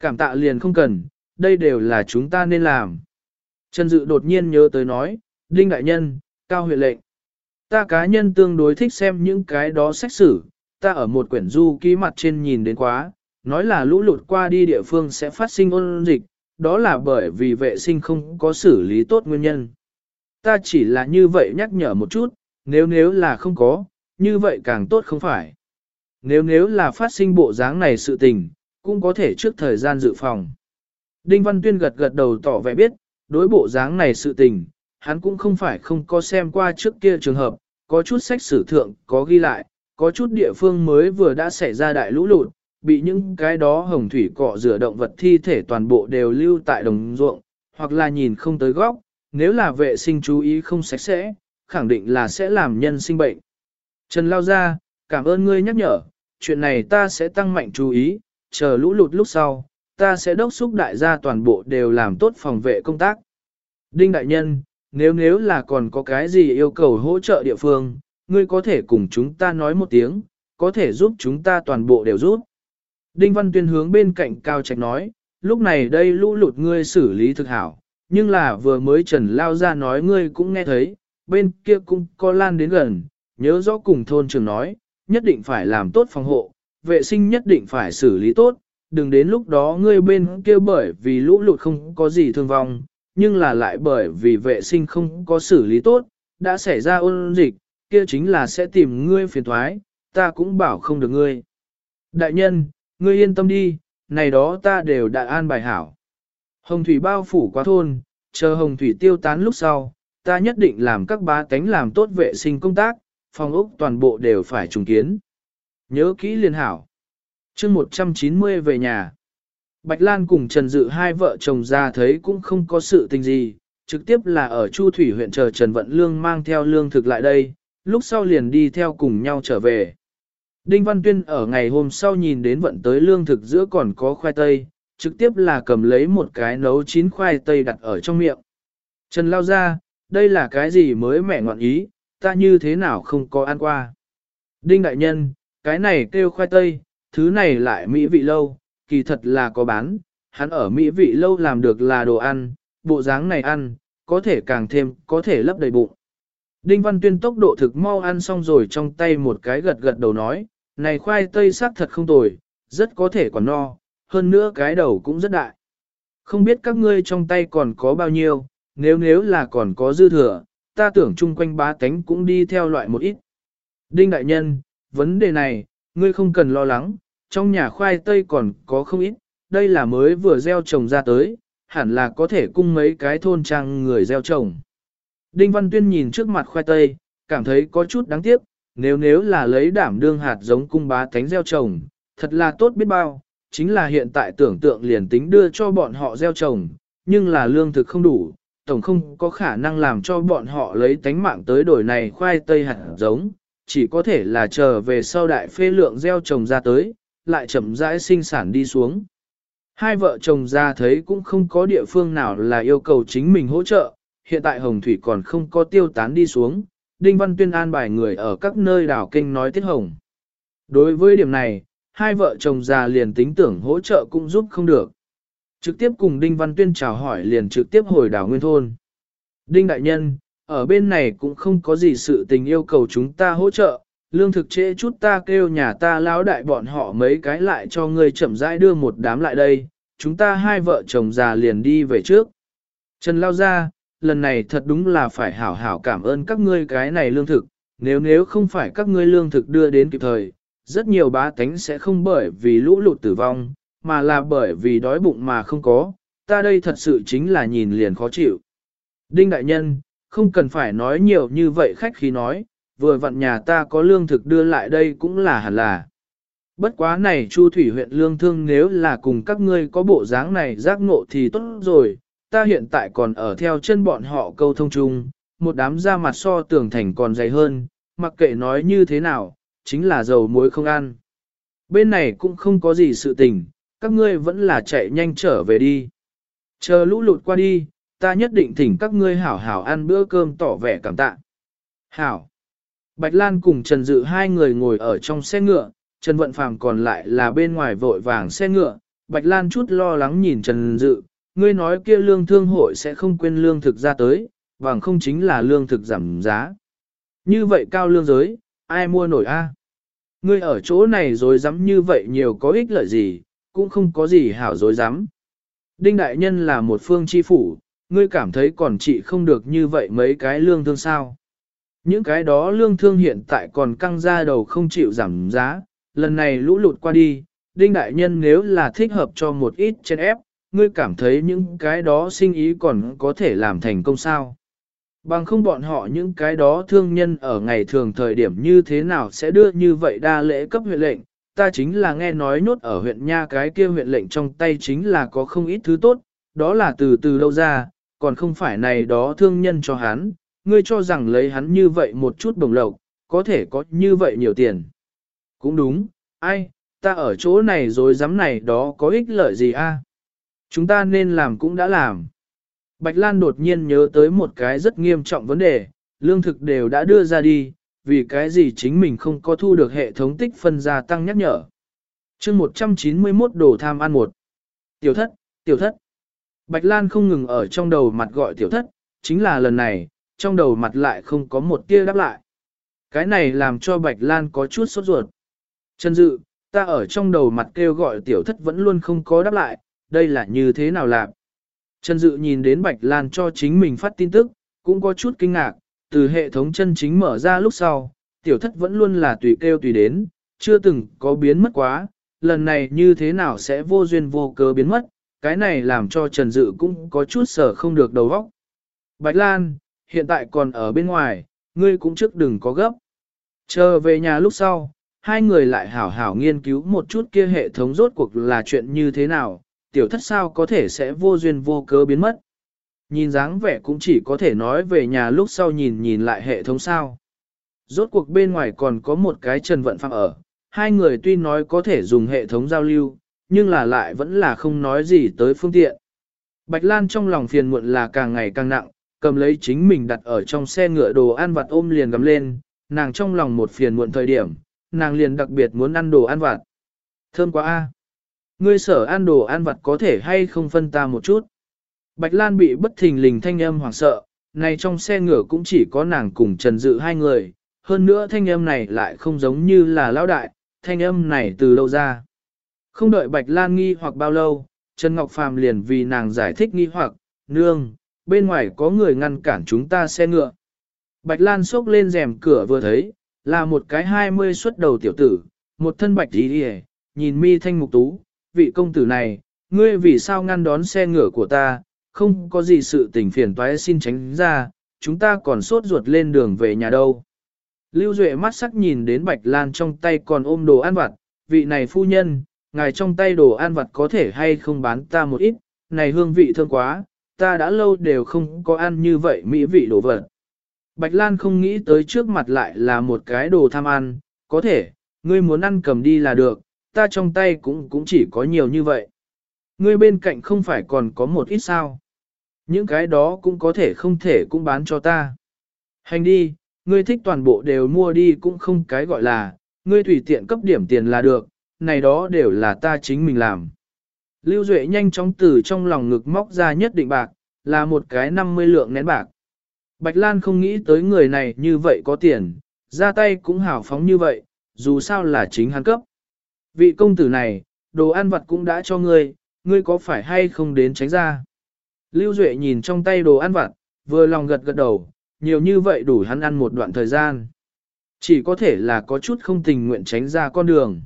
Cảm tạ liền không cần, đây đều là chúng ta nên làm. Trần Dự đột nhiên nhớ tới nói, Đinh Đại Nhân, Cao huyện lệnh. Ta cá nhân tương đối thích xem những cái đó sách sử, ta ở một quyển du ký mặt trên nhìn đến quá, nói là lũ lụt qua đi địa phương sẽ phát sinh ôn dịch, đó là bởi vì vệ sinh không có xử lý tốt nguyên nhân. Ta chỉ là như vậy nhắc nhở một chút, nếu nếu là không có, như vậy càng tốt không phải. Nếu nếu là phát sinh bộ dáng này sự tình, cũng có thể trước thời gian dự phòng. Đinh Văn Tuyên gật gật đầu tỏ vẻ biết, đối bộ dáng này sự tình, hắn cũng không phải không có xem qua trước kia trường hợp, có chút sách sử thượng có ghi lại, có chút địa phương mới vừa đã xảy ra đại lũ lụt, bị những cái đó hồng thủy cọ rửa động vật thi thể toàn bộ đều lưu tại đồng ruộng, hoặc là nhìn không tới góc, nếu là vệ sinh chú ý không sạch sẽ, khẳng định là sẽ làm nhân sinh bệnh. Trần Lao ra, cảm ơn ngươi nhắc nhở, chuyện này ta sẽ tăng mạnh chú ý, chờ lũ lụt lúc sau, ta sẽ đốc xúc đại gia toàn bộ đều làm tốt phòng vệ công tác. Đinh Đại Nhân, nếu nếu là còn có cái gì yêu cầu hỗ trợ địa phương, ngươi có thể cùng chúng ta nói một tiếng, có thể giúp chúng ta toàn bộ đều giúp. Đinh Văn Tuyên hướng bên cạnh Cao Trạch nói, lúc này đây lũ lụt ngươi xử lý thực hảo, nhưng là vừa mới Trần Lao ra nói ngươi cũng nghe thấy, bên kia cũng có lan đến gần, nhớ rõ cùng thôn trưởng nói, nhất định phải làm tốt phòng hộ, vệ sinh nhất định phải xử lý tốt, đừng đến lúc đó ngươi bên kia bởi vì lũ lụt không có gì thương vong, nhưng là lại bởi vì vệ sinh không có xử lý tốt, đã xảy ra ôn dịch, kia chính là sẽ tìm ngươi phiền thoái, ta cũng bảo không được ngươi. Đại nhân, ngươi yên tâm đi, này đó ta đều đã an bài hảo. Hồng thủy bao phủ quá thôn, chờ hồng thủy tiêu tán lúc sau, ta nhất định làm các bá tánh làm tốt vệ sinh công tác, phòng ốc toàn bộ đều phải trùng kiến. Nhớ kỹ liên hảo. chương 190 về nhà. Bạch Lan cùng Trần Dự hai vợ chồng ra thấy cũng không có sự tình gì, trực tiếp là ở Chu Thủy huyện chờ Trần Vận Lương mang theo lương thực lại đây, lúc sau liền đi theo cùng nhau trở về. Đinh Văn Tuyên ở ngày hôm sau nhìn đến vận tới lương thực giữa còn có khoai tây, trực tiếp là cầm lấy một cái nấu chín khoai tây đặt ở trong miệng. Trần lao ra, đây là cái gì mới mẹ ngọn ý, ta như thế nào không có ăn qua. Đinh đại nhân, cái này kêu khoai tây, thứ này lại mỹ vị lâu, kỳ thật là có bán, hắn ở mỹ vị lâu làm được là đồ ăn, bộ dáng này ăn, có thể càng thêm, có thể lấp đầy bụng. Đinh Văn Tuyên tốc độ thực mau ăn xong rồi trong tay một cái gật gật đầu nói, này khoai tây sắc thật không tồi, rất có thể còn no, hơn nữa cái đầu cũng rất đại. Không biết các ngươi trong tay còn có bao nhiêu, nếu nếu là còn có dư thừa, ta tưởng chung quanh bá tánh cũng đi theo loại một ít. Đinh Đại Nhân, vấn đề này, ngươi không cần lo lắng, trong nhà khoai tây còn có không ít, đây là mới vừa gieo trồng ra tới, hẳn là có thể cung mấy cái thôn trang người gieo trồng. Đinh Văn Tuyên nhìn trước mặt khoai tây, cảm thấy có chút đáng tiếc, nếu nếu là lấy đảm đương hạt giống cung bá thánh gieo trồng, thật là tốt biết bao, chính là hiện tại tưởng tượng liền tính đưa cho bọn họ gieo trồng, nhưng là lương thực không đủ, tổng không có khả năng làm cho bọn họ lấy tánh mạng tới đổi này khoai tây hạt giống, chỉ có thể là chờ về sau đại phê lượng gieo trồng ra tới, lại chậm rãi sinh sản đi xuống. Hai vợ chồng ra thấy cũng không có địa phương nào là yêu cầu chính mình hỗ trợ, hiện tại Hồng Thủy còn không có tiêu tán đi xuống, Đinh Văn Tuyên an bài người ở các nơi đảo kinh nói tiết hồng. Đối với điểm này, hai vợ chồng già liền tính tưởng hỗ trợ cũng giúp không được. Trực tiếp cùng Đinh Văn Tuyên chào hỏi liền trực tiếp hồi đảo Nguyên Thôn. Đinh Đại Nhân, ở bên này cũng không có gì sự tình yêu cầu chúng ta hỗ trợ, lương thực trễ chút ta kêu nhà ta lão đại bọn họ mấy cái lại cho ngươi chậm rãi đưa một đám lại đây, chúng ta hai vợ chồng già liền đi về trước. Trần lao ra, lần này thật đúng là phải hảo hảo cảm ơn các ngươi cái này lương thực, nếu nếu không phải các ngươi lương thực đưa đến kịp thời, rất nhiều bá tánh sẽ không bởi vì lũ lụt tử vong, mà là bởi vì đói bụng mà không có, ta đây thật sự chính là nhìn liền khó chịu. Đinh Đại Nhân, không cần phải nói nhiều như vậy khách khí nói, vừa vặn nhà ta có lương thực đưa lại đây cũng là hẳn là. Bất quá này Chu Thủy huyện lương thương nếu là cùng các ngươi có bộ dáng này giác ngộ thì tốt rồi, ta hiện tại còn ở theo chân bọn họ câu thông chung, một đám da mặt so tưởng thành còn dày hơn, mặc kệ nói như thế nào, chính là dầu muối không ăn. Bên này cũng không có gì sự tình, các ngươi vẫn là chạy nhanh trở về đi. Chờ lũ lụt qua đi, ta nhất định thỉnh các ngươi hảo hảo ăn bữa cơm tỏ vẻ cảm tạ. Hảo. Bạch Lan cùng Trần Dự hai người ngồi ở trong xe ngựa, Trần Vận Phàm còn lại là bên ngoài vội vàng xe ngựa. Bạch Lan chút lo lắng nhìn Trần Dự, ngươi nói kia lương thương hội sẽ không quên lương thực ra tới, bằng không chính là lương thực giảm giá. Như vậy cao lương giới, ai mua nổi a? Ngươi ở chỗ này rồi dám như vậy nhiều có ích lợi gì, cũng không có gì hảo dối dám. Đinh Đại Nhân là một phương chi phủ, ngươi cảm thấy còn chị không được như vậy mấy cái lương thương sao. Những cái đó lương thương hiện tại còn căng ra đầu không chịu giảm giá, lần này lũ lụt qua đi, Đinh Đại Nhân nếu là thích hợp cho một ít trên ép, ngươi cảm thấy những cái đó sinh ý còn có thể làm thành công sao. Bằng không bọn họ những cái đó thương nhân ở ngày thường thời điểm như thế nào sẽ đưa như vậy đa lễ cấp huyện lệnh, ta chính là nghe nói nốt ở huyện nha cái kia huyện lệnh trong tay chính là có không ít thứ tốt, đó là từ từ đâu ra, còn không phải này đó thương nhân cho hắn, ngươi cho rằng lấy hắn như vậy một chút bồng lộc, có thể có như vậy nhiều tiền. Cũng đúng, ai, ta ở chỗ này rồi dám này đó có ích lợi gì a? Chúng ta nên làm cũng đã làm. Bạch Lan đột nhiên nhớ tới một cái rất nghiêm trọng vấn đề, lương thực đều đã đưa ra đi, vì cái gì chính mình không có thu được hệ thống tích phân gia tăng nhắc nhở. chương 191 đồ tham ăn một. Tiểu thất, tiểu thất. Bạch Lan không ngừng ở trong đầu mặt gọi tiểu thất, chính là lần này, trong đầu mặt lại không có một tia đáp lại. Cái này làm cho Bạch Lan có chút sốt ruột. Trần Dự, ta ở trong đầu mặt kêu gọi tiểu thất vẫn luôn không có đáp lại, đây là như thế nào làm? Trần Dự nhìn đến Bạch Lan cho chính mình phát tin tức, cũng có chút kinh ngạc, từ hệ thống chân chính mở ra lúc sau, tiểu thất vẫn luôn là tùy kêu tùy đến, chưa từng có biến mất quá, lần này như thế nào sẽ vô duyên vô cớ biến mất, cái này làm cho Trần Dự cũng có chút sở không được đầu óc. Bạch Lan, hiện tại còn ở bên ngoài, ngươi cũng trước đừng có gấp. Chờ về nhà lúc sau, hai người lại hảo hảo nghiên cứu một chút kia hệ thống rốt cuộc là chuyện như thế nào, tiểu thất sao có thể sẽ vô duyên vô cớ biến mất. Nhìn dáng vẻ cũng chỉ có thể nói về nhà lúc sau nhìn nhìn lại hệ thống sao. Rốt cuộc bên ngoài còn có một cái trần vận phạm ở, hai người tuy nói có thể dùng hệ thống giao lưu, nhưng là lại vẫn là không nói gì tới phương tiện. Bạch Lan trong lòng phiền muộn là càng ngày càng nặng, cầm lấy chính mình đặt ở trong xe ngựa đồ ăn vặt ôm liền gầm lên, nàng trong lòng một phiền muộn thời điểm, nàng liền đặc biệt muốn ăn đồ ăn vặt. Thơm quá a. Ngươi sở ăn đồ ăn vặt có thể hay không phân ta một chút. Bạch Lan bị bất thình lình thanh âm hoảng sợ, này trong xe ngựa cũng chỉ có nàng cùng Trần Dự hai người, hơn nữa thanh âm này lại không giống như là lão đại, thanh âm này từ lâu ra. Không đợi Bạch Lan nghi hoặc bao lâu, Trần Ngọc Phàm liền vì nàng giải thích nghi hoặc, nương, bên ngoài có người ngăn cản chúng ta xe ngựa. Bạch Lan sốc lên rèm cửa vừa thấy, là một cái hai mươi xuất đầu tiểu tử, một thân bạch đi đi nhìn mi thanh mục tú, vị công tử này, ngươi vì sao ngăn đón xe ngựa của ta, không có gì sự tình phiền toái xin tránh ra, chúng ta còn sốt ruột lên đường về nhà đâu. Lưu Duệ mắt sắc nhìn đến Bạch Lan trong tay còn ôm đồ ăn vặt, vị này phu nhân, ngài trong tay đồ ăn vặt có thể hay không bán ta một ít, này hương vị thơm quá, ta đã lâu đều không có ăn như vậy mỹ vị đồ vật. Bạch Lan không nghĩ tới trước mặt lại là một cái đồ tham ăn, có thể, ngươi muốn ăn cầm đi là được, ta trong tay cũng cũng chỉ có nhiều như vậy. Ngươi bên cạnh không phải còn có một ít sao. Những cái đó cũng có thể không thể cũng bán cho ta. Hành đi, ngươi thích toàn bộ đều mua đi cũng không cái gọi là, ngươi tùy tiện cấp điểm tiền là được, này đó đều là ta chính mình làm. Lưu Duệ nhanh chóng từ trong lòng ngực móc ra nhất định bạc, là một cái 50 lượng nén bạc. Bạch Lan không nghĩ tới người này như vậy có tiền, ra tay cũng hào phóng như vậy, dù sao là chính hắn cấp. Vị công tử này, đồ ăn vặt cũng đã cho ngươi, ngươi có phải hay không đến tránh ra. Lưu Duệ nhìn trong tay đồ ăn vặt, vừa lòng gật gật đầu, nhiều như vậy đủ hắn ăn một đoạn thời gian. Chỉ có thể là có chút không tình nguyện tránh ra con đường.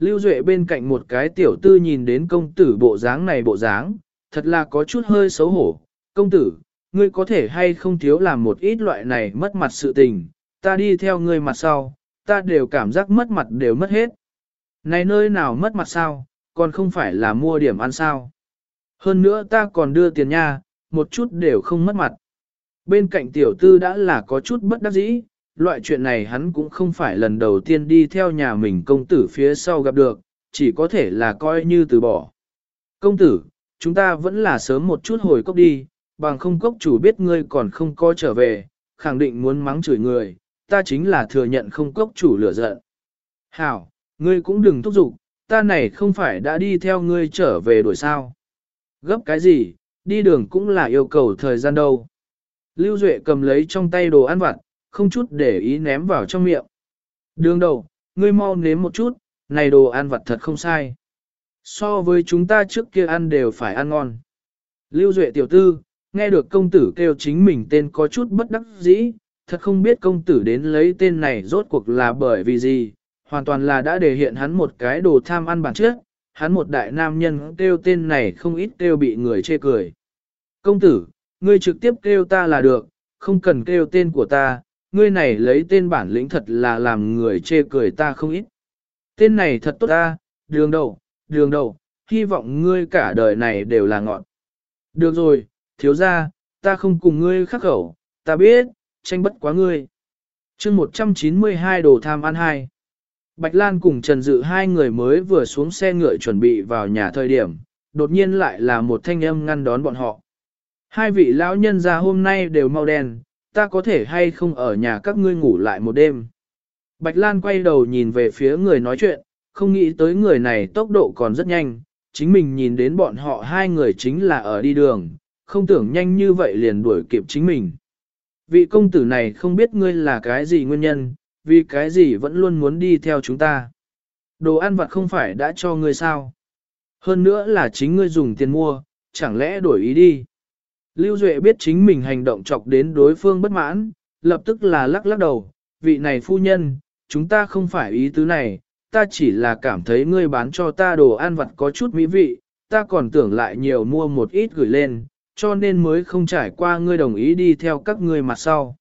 Lưu Duệ bên cạnh một cái tiểu tư nhìn đến công tử bộ dáng này bộ dáng, thật là có chút hơi xấu hổ. Công tử, ngươi có thể hay không thiếu làm một ít loại này mất mặt sự tình, ta đi theo ngươi mặt sau, ta đều cảm giác mất mặt đều mất hết. Này nơi nào mất mặt sao, còn không phải là mua điểm ăn sao. Hơn nữa ta còn đưa tiền nha, một chút đều không mất mặt. Bên cạnh tiểu tư đã là có chút bất đắc dĩ, loại chuyện này hắn cũng không phải lần đầu tiên đi theo nhà mình công tử phía sau gặp được, chỉ có thể là coi như từ bỏ. Công tử, chúng ta vẫn là sớm một chút hồi cốc đi, bằng không cốc chủ biết ngươi còn không có trở về, khẳng định muốn mắng chửi người, ta chính là thừa nhận không cốc chủ lửa giận. Hảo, ngươi cũng đừng thúc giục, ta này không phải đã đi theo ngươi trở về đổi sao. Gấp cái gì, đi đường cũng là yêu cầu thời gian đâu. Lưu Duệ cầm lấy trong tay đồ ăn vặt, không chút để ý ném vào trong miệng. Đường đầu, ngươi mau nếm một chút, này đồ ăn vặt thật không sai. So với chúng ta trước kia ăn đều phải ăn ngon. Lưu Duệ tiểu tư, nghe được công tử kêu chính mình tên có chút bất đắc dĩ, thật không biết công tử đến lấy tên này rốt cuộc là bởi vì gì, hoàn toàn là đã đề hiện hắn một cái đồ tham ăn bản trước, hắn một đại nam nhân kêu tên này không ít kêu bị người chê cười. Công tử, ngươi trực tiếp kêu ta là được, không cần kêu tên của ta, ngươi này lấy tên bản lĩnh thật là làm người chê cười ta không ít. Tên này thật tốt ta, đường đầu, đường đầu, hy vọng ngươi cả đời này đều là ngọn. Được rồi, thiếu ra, ta không cùng ngươi khắc khẩu, ta biết, tranh bất quá ngươi. chương 192 đồ tham ăn hai. Bạch Lan cùng Trần Dự hai người mới vừa xuống xe ngựa chuẩn bị vào nhà thời điểm, đột nhiên lại là một thanh âm ngăn đón bọn họ. Hai vị lão nhân ra hôm nay đều mau đen, ta có thể hay không ở nhà các ngươi ngủ lại một đêm. Bạch Lan quay đầu nhìn về phía người nói chuyện, không nghĩ tới người này tốc độ còn rất nhanh, chính mình nhìn đến bọn họ hai người chính là ở đi đường, không tưởng nhanh như vậy liền đuổi kịp chính mình. Vị công tử này không biết ngươi là cái gì nguyên nhân, vì cái gì vẫn luôn muốn đi theo chúng ta. Đồ ăn vặt không phải đã cho ngươi sao. Hơn nữa là chính ngươi dùng tiền mua, chẳng lẽ đổi ý đi. Lưu Duệ biết chính mình hành động chọc đến đối phương bất mãn, lập tức là lắc lắc đầu, vị này phu nhân, chúng ta không phải ý tứ này, ta chỉ là cảm thấy ngươi bán cho ta đồ ăn vặt có chút mỹ vị, ta còn tưởng lại nhiều mua một ít gửi lên, cho nên mới không trải qua ngươi đồng ý đi theo các ngươi mặt sau.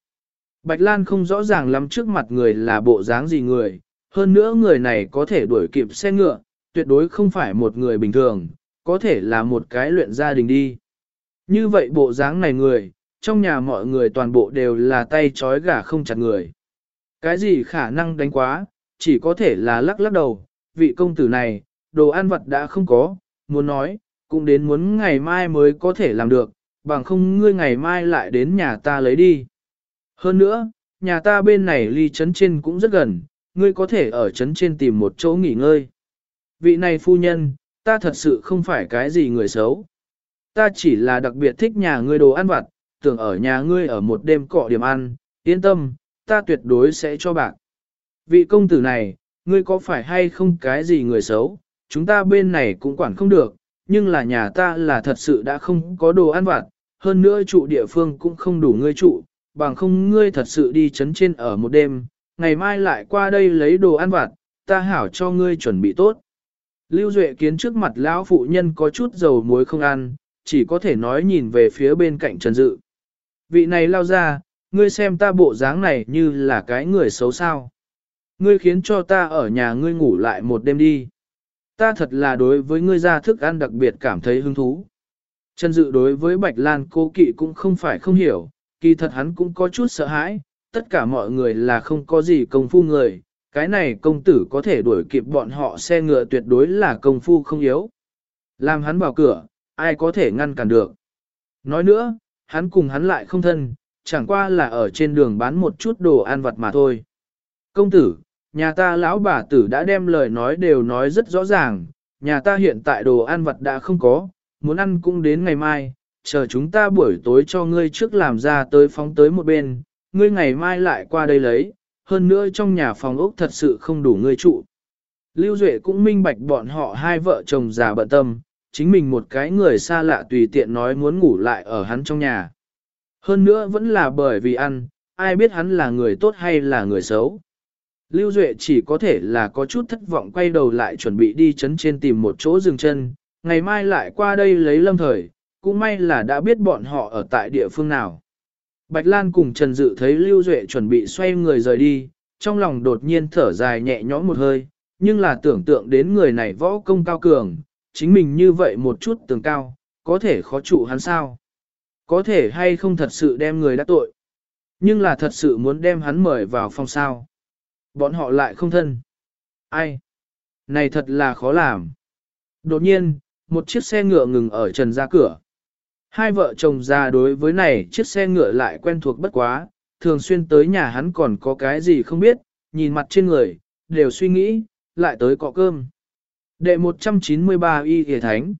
Bạch Lan không rõ ràng lắm trước mặt người là bộ dáng gì người, hơn nữa người này có thể đuổi kịp xe ngựa, tuyệt đối không phải một người bình thường, có thể là một cái luyện gia đình đi. Như vậy bộ dáng này người, trong nhà mọi người toàn bộ đều là tay trói gà không chặt người. Cái gì khả năng đánh quá, chỉ có thể là lắc lắc đầu, vị công tử này, đồ ăn vật đã không có, muốn nói, cũng đến muốn ngày mai mới có thể làm được, bằng không ngươi ngày mai lại đến nhà ta lấy đi. Hơn nữa, nhà ta bên này ly trấn trên cũng rất gần, ngươi có thể ở trấn trên tìm một chỗ nghỉ ngơi. Vị này phu nhân, ta thật sự không phải cái gì người xấu. Ta chỉ là đặc biệt thích nhà ngươi đồ ăn vặt, tưởng ở nhà ngươi ở một đêm cọ điểm ăn, yên tâm, ta tuyệt đối sẽ cho bạn. Vị công tử này, ngươi có phải hay không cái gì người xấu, chúng ta bên này cũng quản không được, nhưng là nhà ta là thật sự đã không có đồ ăn vặt, hơn nữa trụ địa phương cũng không đủ ngươi trụ, bằng không ngươi thật sự đi chấn trên ở một đêm, ngày mai lại qua đây lấy đồ ăn vặt, ta hảo cho ngươi chuẩn bị tốt. Lưu Duệ kiến trước mặt lão phụ nhân có chút dầu muối không ăn, chỉ có thể nói nhìn về phía bên cạnh Trần Dự. Vị này lao ra, ngươi xem ta bộ dáng này như là cái người xấu sao. Ngươi khiến cho ta ở nhà ngươi ngủ lại một đêm đi. Ta thật là đối với ngươi ra thức ăn đặc biệt cảm thấy hứng thú. Trần Dự đối với Bạch Lan cô kỵ cũng không phải không hiểu, kỳ thật hắn cũng có chút sợ hãi, tất cả mọi người là không có gì công phu người, cái này công tử có thể đuổi kịp bọn họ xe ngựa tuyệt đối là công phu không yếu. Làm hắn vào cửa, ai có thể ngăn cản được. Nói nữa, hắn cùng hắn lại không thân, chẳng qua là ở trên đường bán một chút đồ ăn vặt mà thôi. Công tử, nhà ta lão bà tử đã đem lời nói đều nói rất rõ ràng, nhà ta hiện tại đồ ăn vặt đã không có, muốn ăn cũng đến ngày mai, chờ chúng ta buổi tối cho ngươi trước làm ra tới phóng tới một bên, ngươi ngày mai lại qua đây lấy, hơn nữa trong nhà phòng ốc thật sự không đủ ngươi trụ. Lưu Duệ cũng minh bạch bọn họ hai vợ chồng già bận tâm, chính mình một cái người xa lạ tùy tiện nói muốn ngủ lại ở hắn trong nhà. Hơn nữa vẫn là bởi vì ăn, ai biết hắn là người tốt hay là người xấu. Lưu Duệ chỉ có thể là có chút thất vọng quay đầu lại chuẩn bị đi chấn trên tìm một chỗ dừng chân, ngày mai lại qua đây lấy lâm thời, cũng may là đã biết bọn họ ở tại địa phương nào. Bạch Lan cùng Trần Dự thấy Lưu Duệ chuẩn bị xoay người rời đi, trong lòng đột nhiên thở dài nhẹ nhõm một hơi, nhưng là tưởng tượng đến người này võ công cao cường, chính mình như vậy một chút tường cao, có thể khó trụ hắn sao? Có thể hay không thật sự đem người đã tội? Nhưng là thật sự muốn đem hắn mời vào phòng sao? Bọn họ lại không thân. Ai? Này thật là khó làm. Đột nhiên, một chiếc xe ngựa ngừng ở trần ra cửa. Hai vợ chồng già đối với này chiếc xe ngựa lại quen thuộc bất quá, thường xuyên tới nhà hắn còn có cái gì không biết, nhìn mặt trên người, đều suy nghĩ, lại tới cọ cơm. Đệ 193 y Thề thánh.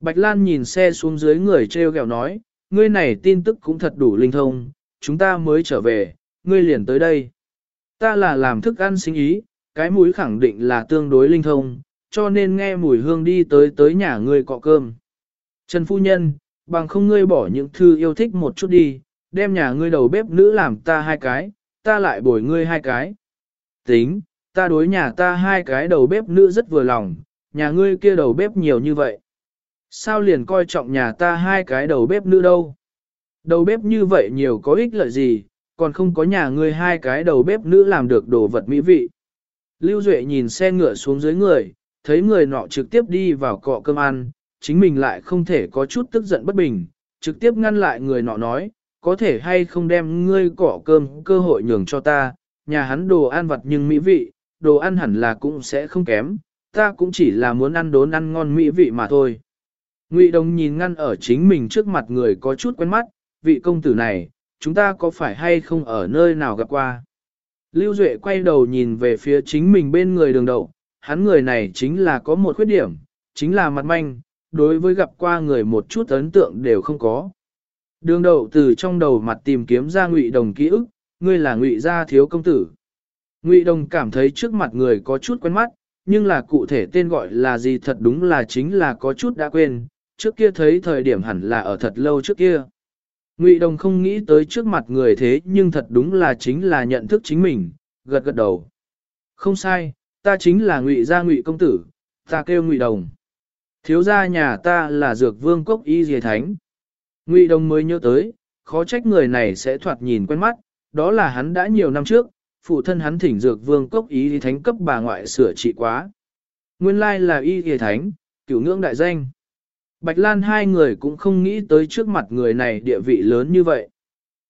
Bạch Lan nhìn xe xuống dưới người treo gẹo nói, ngươi này tin tức cũng thật đủ linh thông, chúng ta mới trở về, ngươi liền tới đây. Ta là làm thức ăn sinh ý, cái mũi khẳng định là tương đối linh thông, cho nên nghe mùi hương đi tới tới nhà ngươi cọ cơm. Trần Phu Nhân, bằng không ngươi bỏ những thư yêu thích một chút đi, đem nhà ngươi đầu bếp nữ làm ta hai cái, ta lại bồi ngươi hai cái. Tính, ta đối nhà ta hai cái đầu bếp nữ rất vừa lòng, nhà ngươi kia đầu bếp nhiều như vậy. Sao liền coi trọng nhà ta hai cái đầu bếp nữ đâu? Đầu bếp như vậy nhiều có ích lợi gì, còn không có nhà ngươi hai cái đầu bếp nữ làm được đồ vật mỹ vị. Lưu Duệ nhìn xe ngựa xuống dưới người, thấy người nọ trực tiếp đi vào cọ cơm ăn, chính mình lại không thể có chút tức giận bất bình, trực tiếp ngăn lại người nọ nói, có thể hay không đem ngươi cọ cơm cơ hội nhường cho ta, nhà hắn đồ ăn vặt nhưng mỹ vị, đồ ăn hẳn là cũng sẽ không kém, ta cũng chỉ là muốn ăn đốn ăn ngon mỹ vị mà thôi. Ngụy Đồng nhìn ngăn ở chính mình trước mặt người có chút quen mắt, vị công tử này, chúng ta có phải hay không ở nơi nào gặp qua? Lưu Duệ quay đầu nhìn về phía chính mình bên người đường đậu, hắn người này chính là có một khuyết điểm, chính là mặt manh, đối với gặp qua người một chút ấn tượng đều không có. Đường đậu từ trong đầu mặt tìm kiếm ra ngụy đồng ký ức, ngươi là ngụy gia thiếu công tử. Ngụy đồng cảm thấy trước mặt người có chút quen mắt, nhưng là cụ thể tên gọi là gì thật đúng là chính là có chút đã quên, trước kia thấy thời điểm hẳn là ở thật lâu trước kia. Ngụy đồng không nghĩ tới trước mặt người thế nhưng thật đúng là chính là nhận thức chính mình, gật gật đầu. Không sai, ta chính là ngụy gia ngụy công tử, ta kêu ngụy đồng. Thiếu gia nhà ta là dược vương cốc y Dì thánh. Ngụy đồng mới nhớ tới, khó trách người này sẽ thoạt nhìn quen mắt, đó là hắn đã nhiều năm trước, phụ thân hắn thỉnh dược vương cốc y thì thánh cấp bà ngoại sửa trị quá. Nguyên lai là y dìa thánh, cửu ngưỡng đại danh. Bạch Lan hai người cũng không nghĩ tới trước mặt người này địa vị lớn như vậy.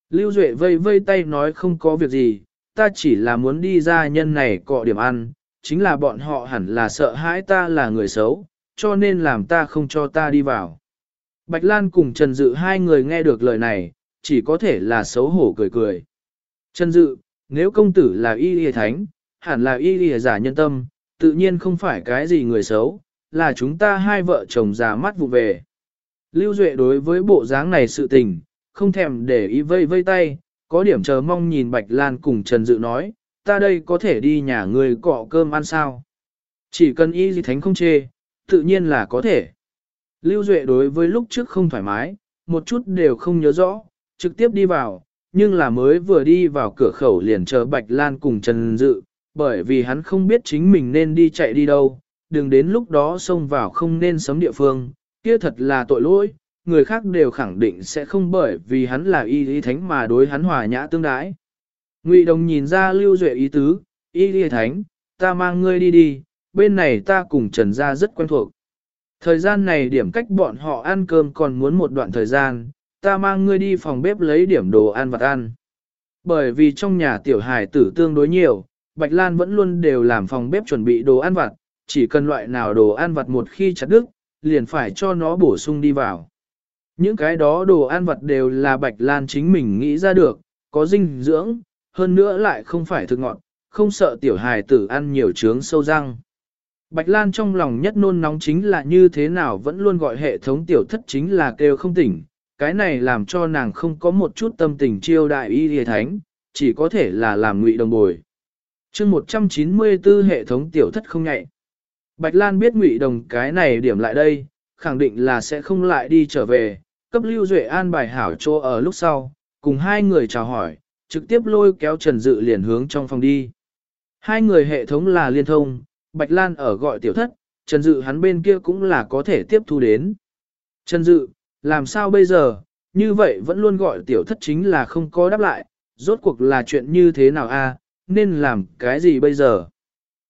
Lưu Duệ vây vây tay nói không có việc gì, ta chỉ là muốn đi ra nhân này cọ điểm ăn, chính là bọn họ hẳn là sợ hãi ta là người xấu, cho nên làm ta không cho ta đi vào. Bạch Lan cùng Trần Dự hai người nghe được lời này, chỉ có thể là xấu hổ cười cười. Trần Dự, nếu công tử là y y thánh, hẳn là y y giả nhân tâm, tự nhiên không phải cái gì người xấu, là chúng ta hai vợ chồng già mắt vụ về. Lưu Duệ đối với bộ dáng này sự tình, không thèm để ý vây vây tay, có điểm chờ mong nhìn Bạch Lan cùng Trần Dự nói, ta đây có thể đi nhà người cọ cơm ăn sao. Chỉ cần y gì thánh không chê, tự nhiên là có thể. Lưu Duệ đối với lúc trước không thoải mái, một chút đều không nhớ rõ, trực tiếp đi vào, nhưng là mới vừa đi vào cửa khẩu liền chờ Bạch Lan cùng Trần Dự, bởi vì hắn không biết chính mình nên đi chạy đi đâu, đừng đến lúc đó xông vào không nên sấm địa phương, kia thật là tội lỗi, người khác đều khẳng định sẽ không bởi vì hắn là y lý thánh mà đối hắn hòa nhã tương đái. Ngụy Đồng nhìn ra Lưu Duệ ý tứ, y lý thánh, ta mang ngươi đi đi, bên này ta cùng Trần Gia rất quen thuộc. Thời gian này điểm cách bọn họ ăn cơm còn muốn một đoạn thời gian, ta mang ngươi đi phòng bếp lấy điểm đồ ăn vặt ăn. Bởi vì trong nhà tiểu hài tử tương đối nhiều, Bạch Lan vẫn luôn đều làm phòng bếp chuẩn bị đồ ăn vặt, chỉ cần loại nào đồ ăn vặt một khi chặt đứt, liền phải cho nó bổ sung đi vào. Những cái đó đồ ăn vặt đều là Bạch Lan chính mình nghĩ ra được, có dinh dưỡng, hơn nữa lại không phải thực ngọt, không sợ tiểu hài tử ăn nhiều trướng sâu răng. Bạch Lan trong lòng nhất nôn nóng chính là như thế nào vẫn luôn gọi hệ thống tiểu thất chính là kêu không tỉnh, cái này làm cho nàng không có một chút tâm tình chiêu đại y hề thánh, chỉ có thể là làm ngụy đồng bồi. chương 194 hệ thống tiểu thất không nhạy. Bạch Lan biết ngụy đồng cái này điểm lại đây, khẳng định là sẽ không lại đi trở về, cấp lưu duệ an bài hảo chỗ ở lúc sau, cùng hai người chào hỏi, trực tiếp lôi kéo Trần Dự liền hướng trong phòng đi. Hai người hệ thống là liên thông, Bạch Lan ở gọi tiểu thất, Trần Dự hắn bên kia cũng là có thể tiếp thu đến. Trần Dự, làm sao bây giờ, như vậy vẫn luôn gọi tiểu thất chính là không có đáp lại, rốt cuộc là chuyện như thế nào a? nên làm cái gì bây giờ?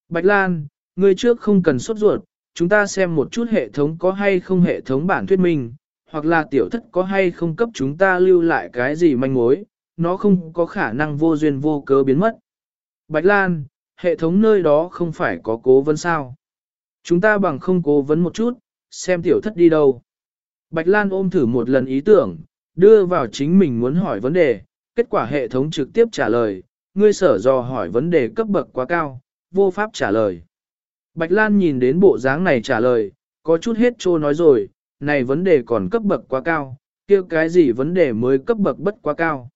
Bạch Lan, ngươi trước không cần sốt ruột, chúng ta xem một chút hệ thống có hay không hệ thống bản thuyết minh, hoặc là tiểu thất có hay không cấp chúng ta lưu lại cái gì manh mối, nó không có khả năng vô duyên vô cớ biến mất. Bạch Lan, hệ thống nơi đó không phải có cố vấn sao. Chúng ta bằng không cố vấn một chút, xem tiểu thất đi đâu. Bạch Lan ôm thử một lần ý tưởng, đưa vào chính mình muốn hỏi vấn đề, kết quả hệ thống trực tiếp trả lời, ngươi sở dò hỏi vấn đề cấp bậc quá cao, vô pháp trả lời. Bạch Lan nhìn đến bộ dáng này trả lời, có chút hết trô nói rồi, này vấn đề còn cấp bậc quá cao, kia cái gì vấn đề mới cấp bậc bất quá cao.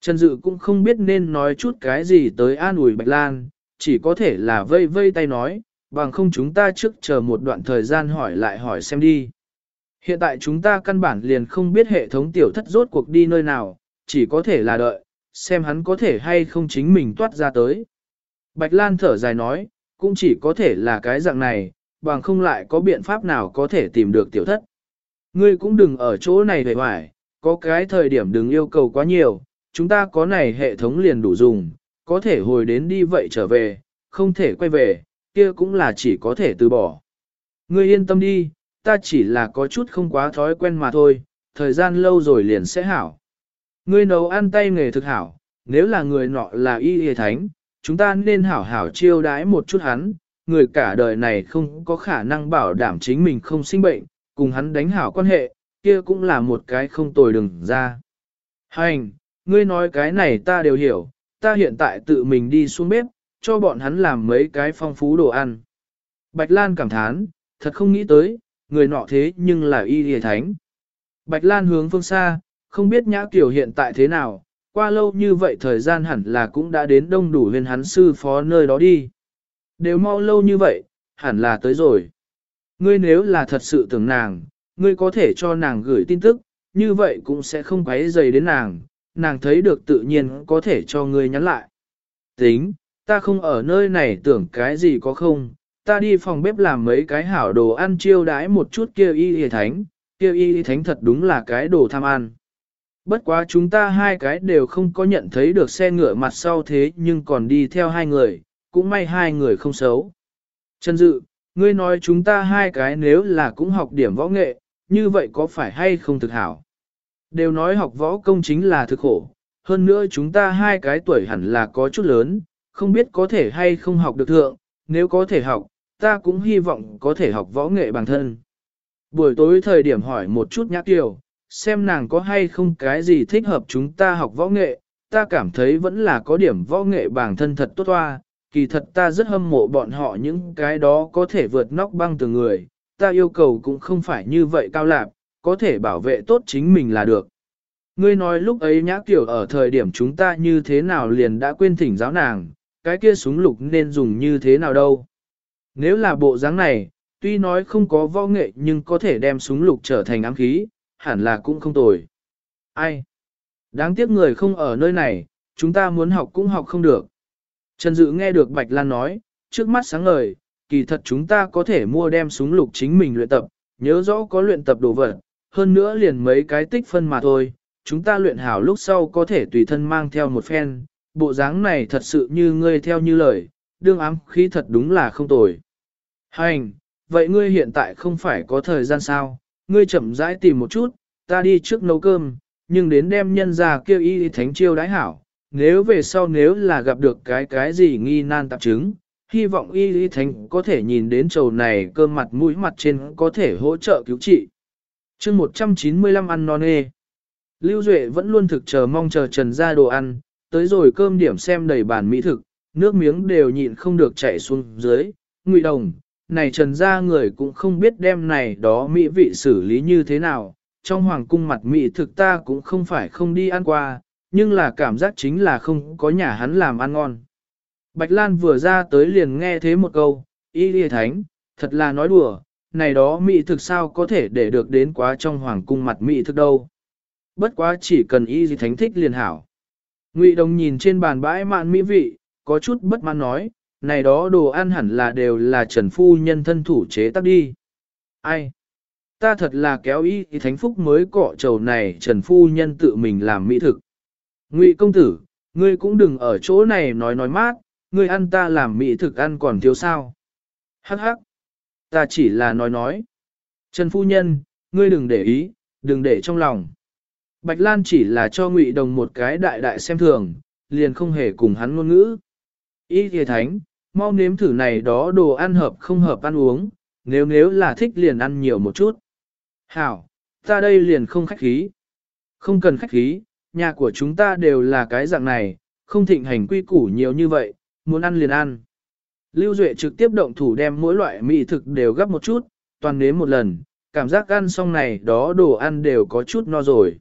Trần Dự cũng không biết nên nói chút cái gì tới an ủi Bạch Lan, chỉ có thể là vây vây tay nói, bằng không chúng ta trước chờ một đoạn thời gian hỏi lại hỏi xem đi. Hiện tại chúng ta căn bản liền không biết hệ thống tiểu thất rốt cuộc đi nơi nào, chỉ có thể là đợi, xem hắn có thể hay không chính mình toát ra tới. Bạch Lan thở dài nói, cũng chỉ có thể là cái dạng này, bằng không lại có biện pháp nào có thể tìm được tiểu thất. Ngươi cũng đừng ở chỗ này về hoài, có cái thời điểm đừng yêu cầu quá nhiều, chúng ta có này hệ thống liền đủ dùng, có thể hồi đến đi vậy trở về, không thể quay về, kia cũng là chỉ có thể từ bỏ. Ngươi yên tâm đi, ta chỉ là có chút không quá thói quen mà thôi, thời gian lâu rồi liền sẽ hảo. Ngươi nấu ăn tay nghề thực hảo, nếu là người nọ là y y thánh, chúng ta nên hảo hảo chiêu đãi một chút hắn, người cả đời này không có khả năng bảo đảm chính mình không sinh bệnh, cùng hắn đánh hảo quan hệ, kia cũng là một cái không tồi đừng ra. Hành, ngươi nói cái này ta đều hiểu, ta hiện tại tự mình đi xuống bếp, cho bọn hắn làm mấy cái phong phú đồ ăn. Bạch Lan cảm thán, thật không nghĩ tới, người nọ thế nhưng là y hề thánh. Bạch Lan hướng phương xa, không biết nhã kiểu hiện tại thế nào, qua lâu như vậy thời gian hẳn là cũng đã đến đông đủ huyền hắn sư phó nơi đó đi. Đều mau lâu như vậy, hẳn là tới rồi. Ngươi nếu là thật sự tưởng nàng, ngươi có thể cho nàng gửi tin tức, như vậy cũng sẽ không quấy dày đến nàng, nàng thấy được tự nhiên có thể cho ngươi nhắn lại. Tính, ta không ở nơi này tưởng cái gì có không, ta đi phòng bếp làm mấy cái hảo đồ ăn chiêu đãi một chút kia y y thánh, kia y y thánh thật đúng là cái đồ tham ăn. Bất quá chúng ta hai cái đều không có nhận thấy được xe ngựa mặt sau thế nhưng còn đi theo hai người, cũng may hai người không xấu. Trần Dự, ngươi nói chúng ta hai cái nếu là cũng học điểm võ nghệ, như vậy có phải hay không thực hảo? Đều nói học võ công chính là thực khổ, hơn nữa chúng ta hai cái tuổi hẳn là có chút lớn, không biết có thể hay không học được thượng, nếu có thể học, ta cũng hy vọng có thể học võ nghệ bản thân. Buổi tối thời điểm hỏi một chút nhã kiều, xem nàng có hay không cái gì thích hợp chúng ta học võ nghệ, ta cảm thấy vẫn là có điểm võ nghệ bản thân thật tốt toa, kỳ thật ta rất hâm mộ bọn họ những cái đó có thể vượt nóc băng từ người, ta yêu cầu cũng không phải như vậy cao lạp, có thể bảo vệ tốt chính mình là được. Ngươi nói lúc ấy nhã kiểu ở thời điểm chúng ta như thế nào liền đã quên thỉnh giáo nàng, cái kia súng lục nên dùng như thế nào đâu. Nếu là bộ dáng này, tuy nói không có võ nghệ nhưng có thể đem súng lục trở thành ám khí, hẳn là cũng không tồi. Ai? Đáng tiếc người không ở nơi này, chúng ta muốn học cũng học không được. Trần Dự nghe được Bạch Lan nói, trước mắt sáng ngời, kỳ thật chúng ta có thể mua đem súng lục chính mình luyện tập, nhớ rõ có luyện tập đồ vật, hơn nữa liền mấy cái tích phân mà thôi, chúng ta luyện hảo lúc sau có thể tùy thân mang theo một phen, bộ dáng này thật sự như ngươi theo như lời, đương ám khí thật đúng là không tồi. Hành, vậy ngươi hiện tại không phải có thời gian sao, ngươi chậm rãi tìm một chút, ta đi trước nấu cơm, nhưng đến đem nhân ra kêu y thánh chiêu đái hảo, nếu về sau nếu là gặp được cái cái gì nghi nan tạp chứng, hy vọng y lý thánh có thể nhìn đến trầu này cơm mặt mũi mặt trên có thể hỗ trợ cứu trị. chương 195 ăn non nê. Lưu Duệ vẫn luôn thực chờ mong chờ trần ra đồ ăn, tới rồi cơm điểm xem đầy bàn mỹ thực, nước miếng đều nhịn không được chảy xuống dưới, ngụy đồng, này trần gia người cũng không biết đem này đó mỹ vị xử lý như thế nào, trong hoàng cung mặt mỹ thực ta cũng không phải không đi ăn qua, nhưng là cảm giác chính là không có nhà hắn làm ăn ngon. Bạch Lan vừa ra tới liền nghe thế một câu, y lìa thánh, thật là nói đùa, này đó mỹ thực sao có thể để được đến quá trong hoàng cung mặt mỹ thực đâu. Bất quá chỉ cần y gì thánh thích liền hảo. Ngụy Đồng nhìn trên bàn bãi mạn mỹ vị, có chút bất mãn nói, này đó đồ ăn hẳn là đều là Trần Phu Nhân thân thủ chế tác đi. Ai? Ta thật là kéo y thánh phúc mới cọ trầu này Trần Phu Nhân tự mình làm mỹ thực. Ngụy công tử, ngươi cũng đừng ở chỗ này nói nói mát, ngươi ăn ta làm mỹ thực ăn còn thiếu sao. Hắc hắc. Ta chỉ là nói nói. Trần Phu Nhân, ngươi đừng để ý, đừng để trong lòng. Bạch Lan chỉ là cho Ngụy Đồng một cái đại đại xem thường, liền không hề cùng hắn ngôn ngữ. Ý thề thánh, mau nếm thử này đó đồ ăn hợp không hợp ăn uống, nếu nếu là thích liền ăn nhiều một chút. Hảo, ta đây liền không khách khí. Không cần khách khí, nhà của chúng ta đều là cái dạng này, không thịnh hành quy củ nhiều như vậy, muốn ăn liền ăn. Lưu Duệ trực tiếp động thủ đem mỗi loại mỹ thực đều gấp một chút, toàn nếm một lần, cảm giác ăn xong này đó đồ ăn đều có chút no rồi.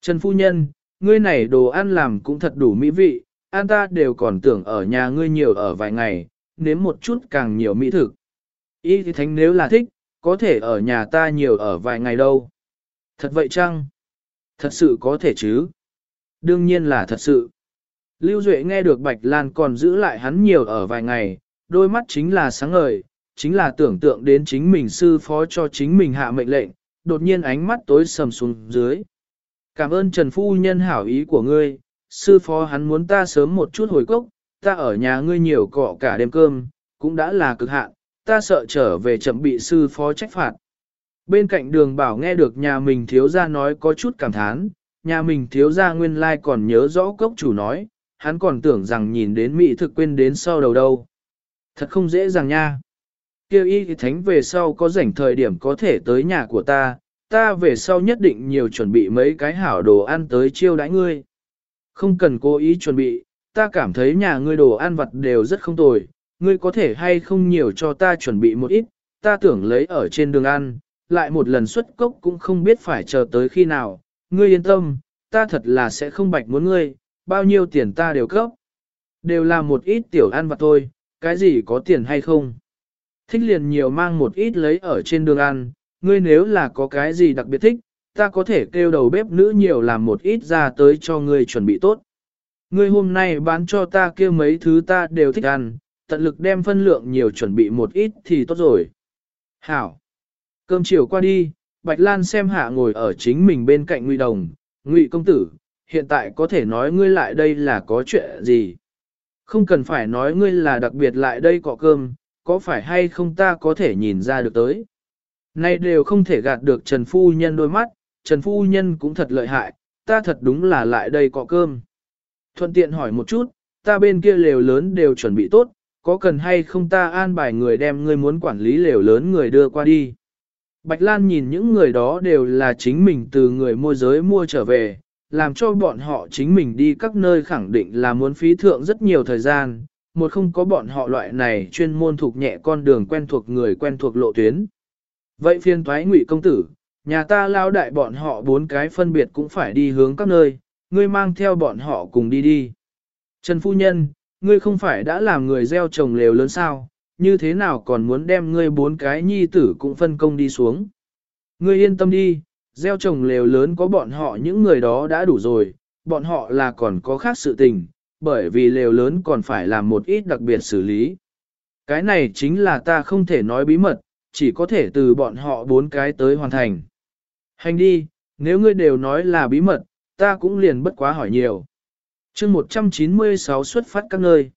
Trần Phu Nhân, ngươi này đồ ăn làm cũng thật đủ mỹ vị, an ta đều còn tưởng ở nhà ngươi nhiều ở vài ngày, nếm một chút càng nhiều mỹ thực. Ý thì thánh nếu là thích, có thể ở nhà ta nhiều ở vài ngày đâu. Thật vậy chăng? Thật sự có thể chứ? Đương nhiên là thật sự. Lưu Duệ nghe được Bạch Lan còn giữ lại hắn nhiều ở vài ngày, đôi mắt chính là sáng ngời, chính là tưởng tượng đến chính mình sư phó cho chính mình hạ mệnh lệnh, đột nhiên ánh mắt tối sầm xuống dưới. Cảm ơn Trần Phu Nhân hảo ý của ngươi, sư phó hắn muốn ta sớm một chút hồi cốc, ta ở nhà ngươi nhiều cọ cả đêm cơm, cũng đã là cực hạn, ta sợ trở về chậm bị sư phó trách phạt. Bên cạnh đường bảo nghe được nhà mình thiếu gia nói có chút cảm thán, nhà mình thiếu gia nguyên lai còn nhớ rõ cốc chủ nói, hắn còn tưởng rằng nhìn đến mỹ thực quên đến sau đầu đâu. Thật không dễ dàng nha. Kêu y thì thánh về sau có rảnh thời điểm có thể tới nhà của ta, ta về sau nhất định nhiều chuẩn bị mấy cái hảo đồ ăn tới chiêu đãi ngươi. Không cần cố ý chuẩn bị, ta cảm thấy nhà ngươi đồ ăn vặt đều rất không tồi, ngươi có thể hay không nhiều cho ta chuẩn bị một ít, ta tưởng lấy ở trên đường ăn, lại một lần xuất cốc cũng không biết phải chờ tới khi nào, ngươi yên tâm, ta thật là sẽ không bạch muốn ngươi, bao nhiêu tiền ta đều cấp. Đều là một ít tiểu ăn vặt thôi, cái gì có tiền hay không. Thích liền nhiều mang một ít lấy ở trên đường ăn, ngươi nếu là có cái gì đặc biệt thích, ta có thể kêu đầu bếp nữ nhiều làm một ít ra tới cho ngươi chuẩn bị tốt. Ngươi hôm nay bán cho ta kêu mấy thứ ta đều thích ăn, tận lực đem phân lượng nhiều chuẩn bị một ít thì tốt rồi. Hảo! Cơm chiều qua đi, Bạch Lan xem hạ ngồi ở chính mình bên cạnh Ngụy Đồng, Ngụy công tử, hiện tại có thể nói ngươi lại đây là có chuyện gì? Không cần phải nói ngươi là đặc biệt lại đây cọ cơm, có phải hay không ta có thể nhìn ra được tới? Nay đều không thể gạt được Trần Phu Nhân đôi mắt, Trần Phu Nhân cũng thật lợi hại, ta thật đúng là lại đây cọ cơm. Thuận tiện hỏi một chút, ta bên kia lều lớn đều chuẩn bị tốt, có cần hay không ta an bài người đem ngươi muốn quản lý lều lớn người đưa qua đi. Bạch Lan nhìn những người đó đều là chính mình từ người môi giới mua trở về, làm cho bọn họ chính mình đi các nơi khẳng định là muốn phí thượng rất nhiều thời gian, một không có bọn họ loại này chuyên môn thuộc nhẹ con đường quen thuộc người quen thuộc lộ tuyến. Vậy phiên thoái ngụy công tử, nhà ta lao đại bọn họ bốn cái phân biệt cũng phải đi hướng các nơi, ngươi mang theo bọn họ cùng đi đi. Trần Phu Nhân, ngươi không phải đã làm người gieo trồng lều lớn sao, như thế nào còn muốn đem ngươi bốn cái nhi tử cũng phân công đi xuống. Ngươi yên tâm đi, gieo trồng lều lớn có bọn họ những người đó đã đủ rồi, bọn họ là còn có khác sự tình, bởi vì lều lớn còn phải làm một ít đặc biệt xử lý. Cái này chính là ta không thể nói bí mật, chỉ có thể từ bọn họ bốn cái tới hoàn thành. Hành đi, nếu ngươi đều nói là bí mật, ta cũng liền bất quá hỏi nhiều. chương 196 xuất phát các nơi.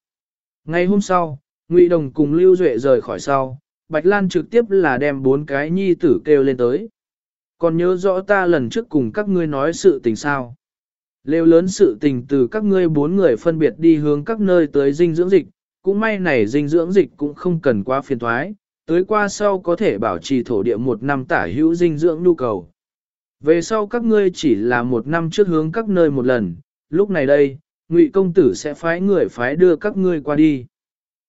Ngày hôm sau, Ngụy Đồng cùng Lưu Duệ rời khỏi sau, Bạch Lan trực tiếp là đem bốn cái nhi tử kêu lên tới. Còn nhớ rõ ta lần trước cùng các ngươi nói sự tình sao. Lêu lớn sự tình từ các ngươi bốn người phân biệt đi hướng các nơi tới dinh dưỡng dịch, cũng may này dinh dưỡng dịch cũng không cần quá phiền thoái, tới qua sau có thể bảo trì thổ địa một năm tả hữu dinh dưỡng nhu cầu. Về sau các ngươi chỉ là một năm trước hướng các nơi một lần, lúc này đây, ngụy công tử sẽ phái người phái đưa các ngươi qua đi.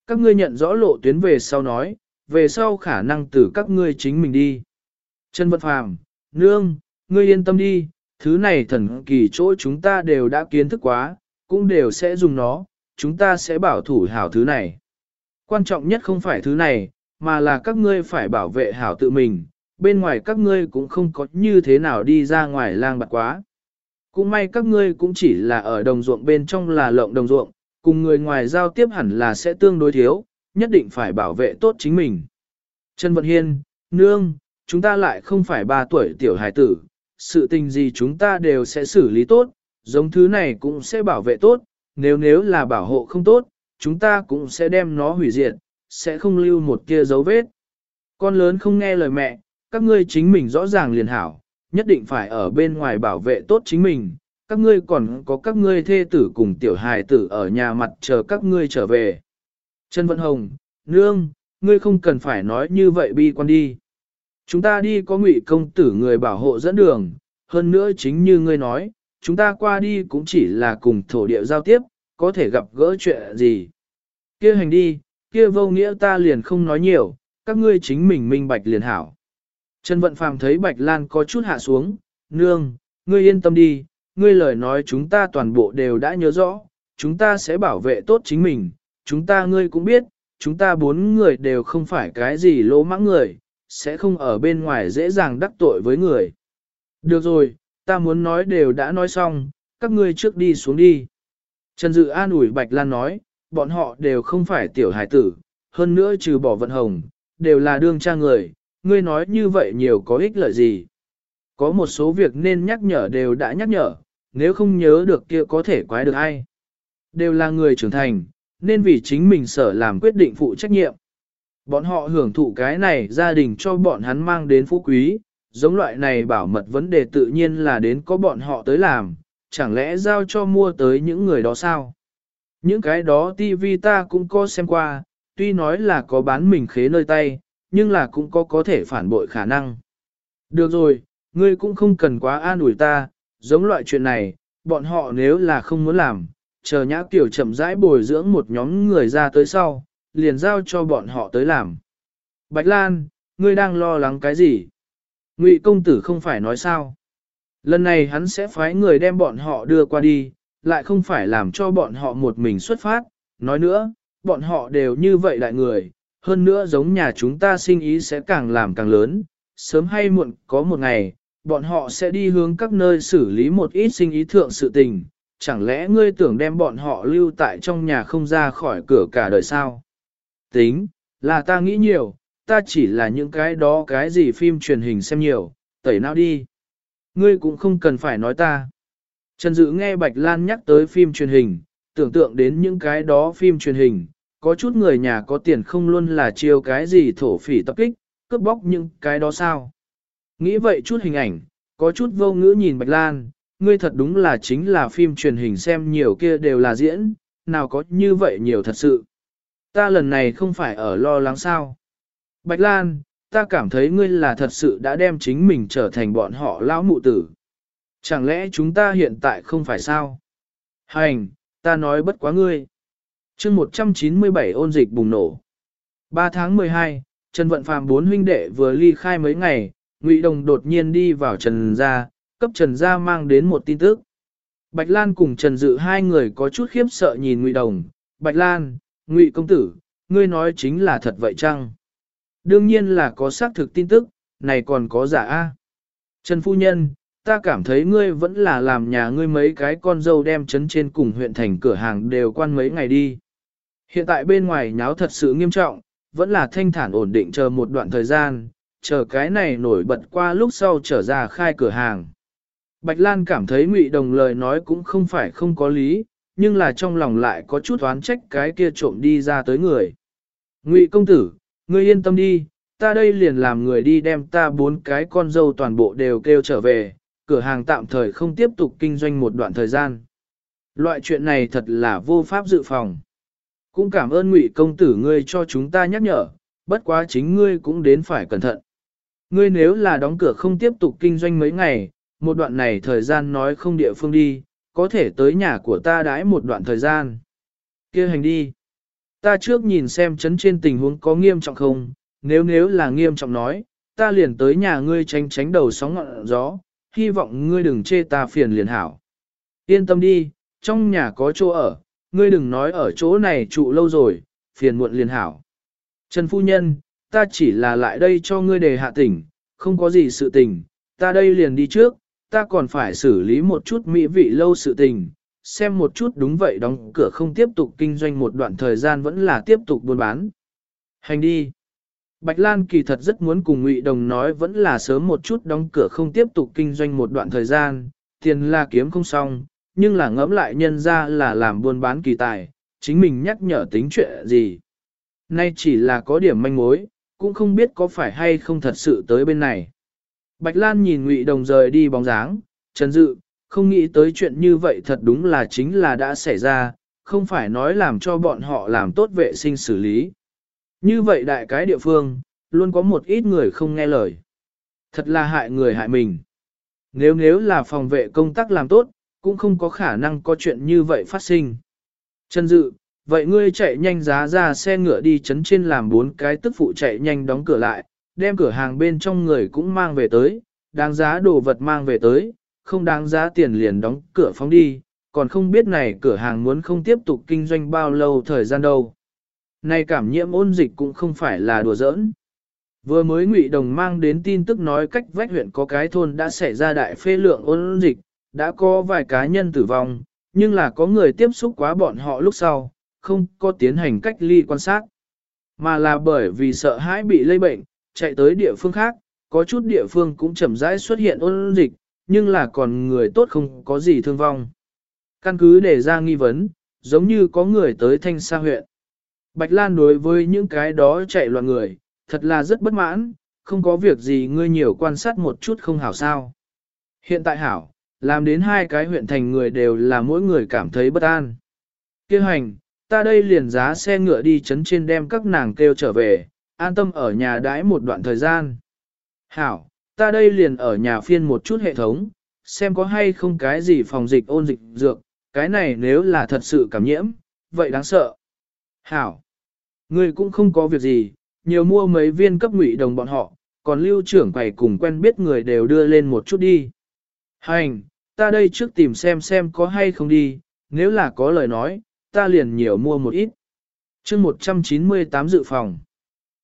Các ngươi nhận rõ lộ tuyến về sau nói, về sau khả năng từ các ngươi chính mình đi. Trần Vật Phàm, Nương, ngươi yên tâm đi, thứ này thần kỳ chỗ chúng ta đều đã kiến thức quá, cũng đều sẽ dùng nó, chúng ta sẽ bảo thủ hảo thứ này. Quan trọng nhất không phải thứ này, mà là các ngươi phải bảo vệ hảo tự mình, bên ngoài các ngươi cũng không có như thế nào đi ra ngoài lang bạc quá. Cũng may các ngươi cũng chỉ là ở đồng ruộng bên trong là lộng đồng ruộng, cùng người ngoài giao tiếp hẳn là sẽ tương đối thiếu, nhất định phải bảo vệ tốt chính mình. Trần Vận Hiên, Nương, chúng ta lại không phải ba tuổi tiểu hài tử, sự tình gì chúng ta đều sẽ xử lý tốt, giống thứ này cũng sẽ bảo vệ tốt, nếu nếu là bảo hộ không tốt, chúng ta cũng sẽ đem nó hủy diệt, sẽ không lưu một kia dấu vết. Con lớn không nghe lời mẹ, các ngươi chính mình rõ ràng liền hảo, nhất định phải ở bên ngoài bảo vệ tốt chính mình, các ngươi còn có các ngươi thê tử cùng tiểu hài tử ở nhà mặt chờ các ngươi trở về. Trần Vận Hồng, Nương, ngươi không cần phải nói như vậy bi quan đi. Chúng ta đi có ngụy công tử người bảo hộ dẫn đường, hơn nữa chính như ngươi nói, chúng ta qua đi cũng chỉ là cùng thổ địa giao tiếp, có thể gặp gỡ chuyện gì. kia hành đi, kia vô nghĩa ta liền không nói nhiều, các ngươi chính mình minh bạch liền hảo. Trần Vận Phàm thấy Bạch Lan có chút hạ xuống, nương, ngươi yên tâm đi, ngươi lời nói chúng ta toàn bộ đều đã nhớ rõ, chúng ta sẽ bảo vệ tốt chính mình, chúng ta ngươi cũng biết, chúng ta bốn người đều không phải cái gì lỗ mãng người, sẽ không ở bên ngoài dễ dàng đắc tội với người. Được rồi, ta muốn nói đều đã nói xong, các ngươi trước đi xuống đi. Trần Dự an ủi Bạch Lan nói, bọn họ đều không phải tiểu hải tử, hơn nữa trừ bỏ vận hồng, đều là đương cha người, ngươi nói như vậy nhiều có ích lợi gì. Có một số việc nên nhắc nhở đều đã nhắc nhở, nếu không nhớ được kia có thể quái được ai. Đều là người trưởng thành, nên vì chính mình sở làm quyết định phụ trách nhiệm. Bọn họ hưởng thụ cái này gia đình cho bọn hắn mang đến phú quý, giống loại này bảo mật vấn đề tự nhiên là đến có bọn họ tới làm, chẳng lẽ giao cho mua tới những người đó sao? Những cái đó TV ta cũng có xem qua, tuy nói là có bán mình khế nơi tay, nhưng là cũng có có thể phản bội khả năng. Được rồi, ngươi cũng không cần quá an ủi ta, giống loại chuyện này, bọn họ nếu là không muốn làm, chờ nhã tiểu chậm rãi bồi dưỡng một nhóm người ra tới sau, liền giao cho bọn họ tới làm. Bạch Lan, ngươi đang lo lắng cái gì? Ngụy công tử không phải nói sao? Lần này hắn sẽ phái người đem bọn họ đưa qua đi, lại không phải làm cho bọn họ một mình xuất phát. Nói nữa, bọn họ đều như vậy đại người, hơn nữa giống nhà chúng ta sinh ý sẽ càng làm càng lớn, sớm hay muộn có một ngày, bọn họ sẽ đi hướng các nơi xử lý một ít sinh ý thượng sự tình, chẳng lẽ ngươi tưởng đem bọn họ lưu tại trong nhà không ra khỏi cửa cả đời sao? Tính, là ta nghĩ nhiều, ta chỉ là những cái đó cái gì phim truyền hình xem nhiều, tẩy nào đi. Ngươi cũng không cần phải nói ta. Trần Dự nghe Bạch Lan nhắc tới phim truyền hình, tưởng tượng đến những cái đó phim truyền hình, có chút người nhà có tiền không luôn là chiêu cái gì thổ phỉ tập kích, cướp bóc những cái đó sao. Nghĩ vậy chút hình ảnh, có chút vô ngữ nhìn Bạch Lan, ngươi thật đúng là chính là phim truyền hình xem nhiều kia đều là diễn, nào có như vậy nhiều thật sự. Ta lần này không phải ở lo lắng sao. Bạch Lan, ta cảm thấy ngươi là thật sự đã đem chính mình trở thành bọn họ lão mụ tử. Chẳng lẽ chúng ta hiện tại không phải sao? Hành, ta nói bất quá ngươi chương 197 ôn dịch bùng nổ. 3 tháng 12, Trần Vận Phàm bốn huynh đệ vừa ly khai mấy ngày, Ngụy Đồng đột nhiên đi vào Trần Gia, cấp Trần Gia mang đến một tin tức. Bạch Lan cùng Trần Dự hai người có chút khiếp sợ nhìn Ngụy Đồng. Bạch Lan, Ngụy Công Tử, ngươi nói chính là thật vậy chăng? Đương nhiên là có xác thực tin tức, này còn có giả A. Trần Phu Nhân, ta cảm thấy ngươi vẫn là làm nhà ngươi mấy cái con dâu đem chấn trên cùng huyện thành cửa hàng đều quan mấy ngày đi. Hiện tại bên ngoài nháo thật sự nghiêm trọng, vẫn là thanh thản ổn định chờ một đoạn thời gian, chờ cái này nổi bật qua lúc sau trở ra khai cửa hàng. Bạch Lan cảm thấy Ngụy Đồng lời nói cũng không phải không có lý, nhưng là trong lòng lại có chút oán trách cái kia trộm đi ra tới người. Ngụy công tử, ngươi yên tâm đi, ta đây liền làm người đi đem ta bốn cái con dâu toàn bộ đều kêu trở về, cửa hàng tạm thời không tiếp tục kinh doanh một đoạn thời gian. Loại chuyện này thật là vô pháp dự phòng. Cũng cảm ơn Ngụy công tử ngươi cho chúng ta nhắc nhở, bất quá chính ngươi cũng đến phải cẩn thận. Ngươi nếu là đóng cửa không tiếp tục kinh doanh mấy ngày, một đoạn này thời gian nói không địa phương đi, có thể tới nhà của ta đãi một đoạn thời gian. kia hành đi. Ta trước nhìn xem chấn trên tình huống có nghiêm trọng không, nếu nếu là nghiêm trọng nói, ta liền tới nhà ngươi tránh tránh đầu sóng ngọn gió, hy vọng ngươi đừng chê ta phiền liền hảo. Yên tâm đi, trong nhà có chỗ ở, ngươi đừng nói ở chỗ này trụ lâu rồi, phiền muộn liền hảo. Trần Phu Nhân, ta chỉ là lại đây cho ngươi đề hạ tỉnh, không có gì sự tình, ta đây liền đi trước, ta còn phải xử lý một chút mỹ vị lâu sự tình, xem một chút đúng vậy đóng cửa không tiếp tục kinh doanh một đoạn thời gian vẫn là tiếp tục buôn bán. Hành đi. Bạch Lan kỳ thật rất muốn cùng Ngụy Đồng nói vẫn là sớm một chút đóng cửa không tiếp tục kinh doanh một đoạn thời gian, tiền là kiếm không xong, nhưng là ngẫm lại nhân ra là làm buôn bán kỳ tài, chính mình nhắc nhở tính chuyện gì. Nay chỉ là có điểm manh mối, cũng không biết có phải hay không thật sự tới bên này. Bạch Lan nhìn Ngụy Đồng rời đi bóng dáng, Trần Dự, không nghĩ tới chuyện như vậy thật đúng là chính là đã xảy ra, không phải nói làm cho bọn họ làm tốt vệ sinh xử lý. Như vậy đại cái địa phương, luôn có một ít người không nghe lời. Thật là hại người hại mình. Nếu nếu là phòng vệ công tác làm tốt, cũng không có khả năng có chuyện như vậy phát sinh. Trần Dự, vậy ngươi chạy nhanh giá ra xe ngựa đi chấn trên làm bốn cái tức phụ chạy nhanh đóng cửa lại, đem cửa hàng bên trong người cũng mang về tới, đáng giá đồ vật mang về tới, không đáng giá tiền liền đóng cửa phóng đi, còn không biết này cửa hàng muốn không tiếp tục kinh doanh bao lâu thời gian đâu. Này cảm nhiễm ôn dịch cũng không phải là đùa giỡn. Vừa mới Ngụy Đồng mang đến tin tức nói cách vách huyện có cái thôn đã xảy ra đại phê lượng ôn dịch, đã có vài cá nhân tử vong, nhưng là có người tiếp xúc quá bọn họ lúc sau, không có tiến hành cách ly quan sát, mà là bởi vì sợ hãi bị lây bệnh, chạy tới địa phương khác, có chút địa phương cũng chậm rãi xuất hiện ôn dịch, nhưng là còn người tốt không có gì thương vong. Căn cứ để ra nghi vấn, giống như có người tới thanh sa huyện. Bạch Lan đối với những cái đó chạy loạn người, thật là rất bất mãn, không có việc gì ngươi nhiều quan sát một chút không hảo sao. Hiện tại hảo, làm đến hai cái huyện thành người đều là mỗi người cảm thấy bất an. Kêu hành, ta đây liền giá xe ngựa đi chấn trên đem các nàng kêu trở về, an tâm ở nhà đãi một đoạn thời gian. Hảo, ta đây liền ở nhà phiên một chút hệ thống, xem có hay không cái gì phòng dịch ôn dịch dược, cái này nếu là thật sự cảm nhiễm, vậy đáng sợ. Hảo, người cũng không có việc gì, nhiều mua mấy viên cấp ngụy đồng bọn họ, còn lưu trưởng quầy cùng quen biết người đều đưa lên một chút đi. Hành, ta đây trước tìm xem xem có hay không đi, nếu là có lời nói, ta liền nhiều mua một ít. chương 198 dự phòng.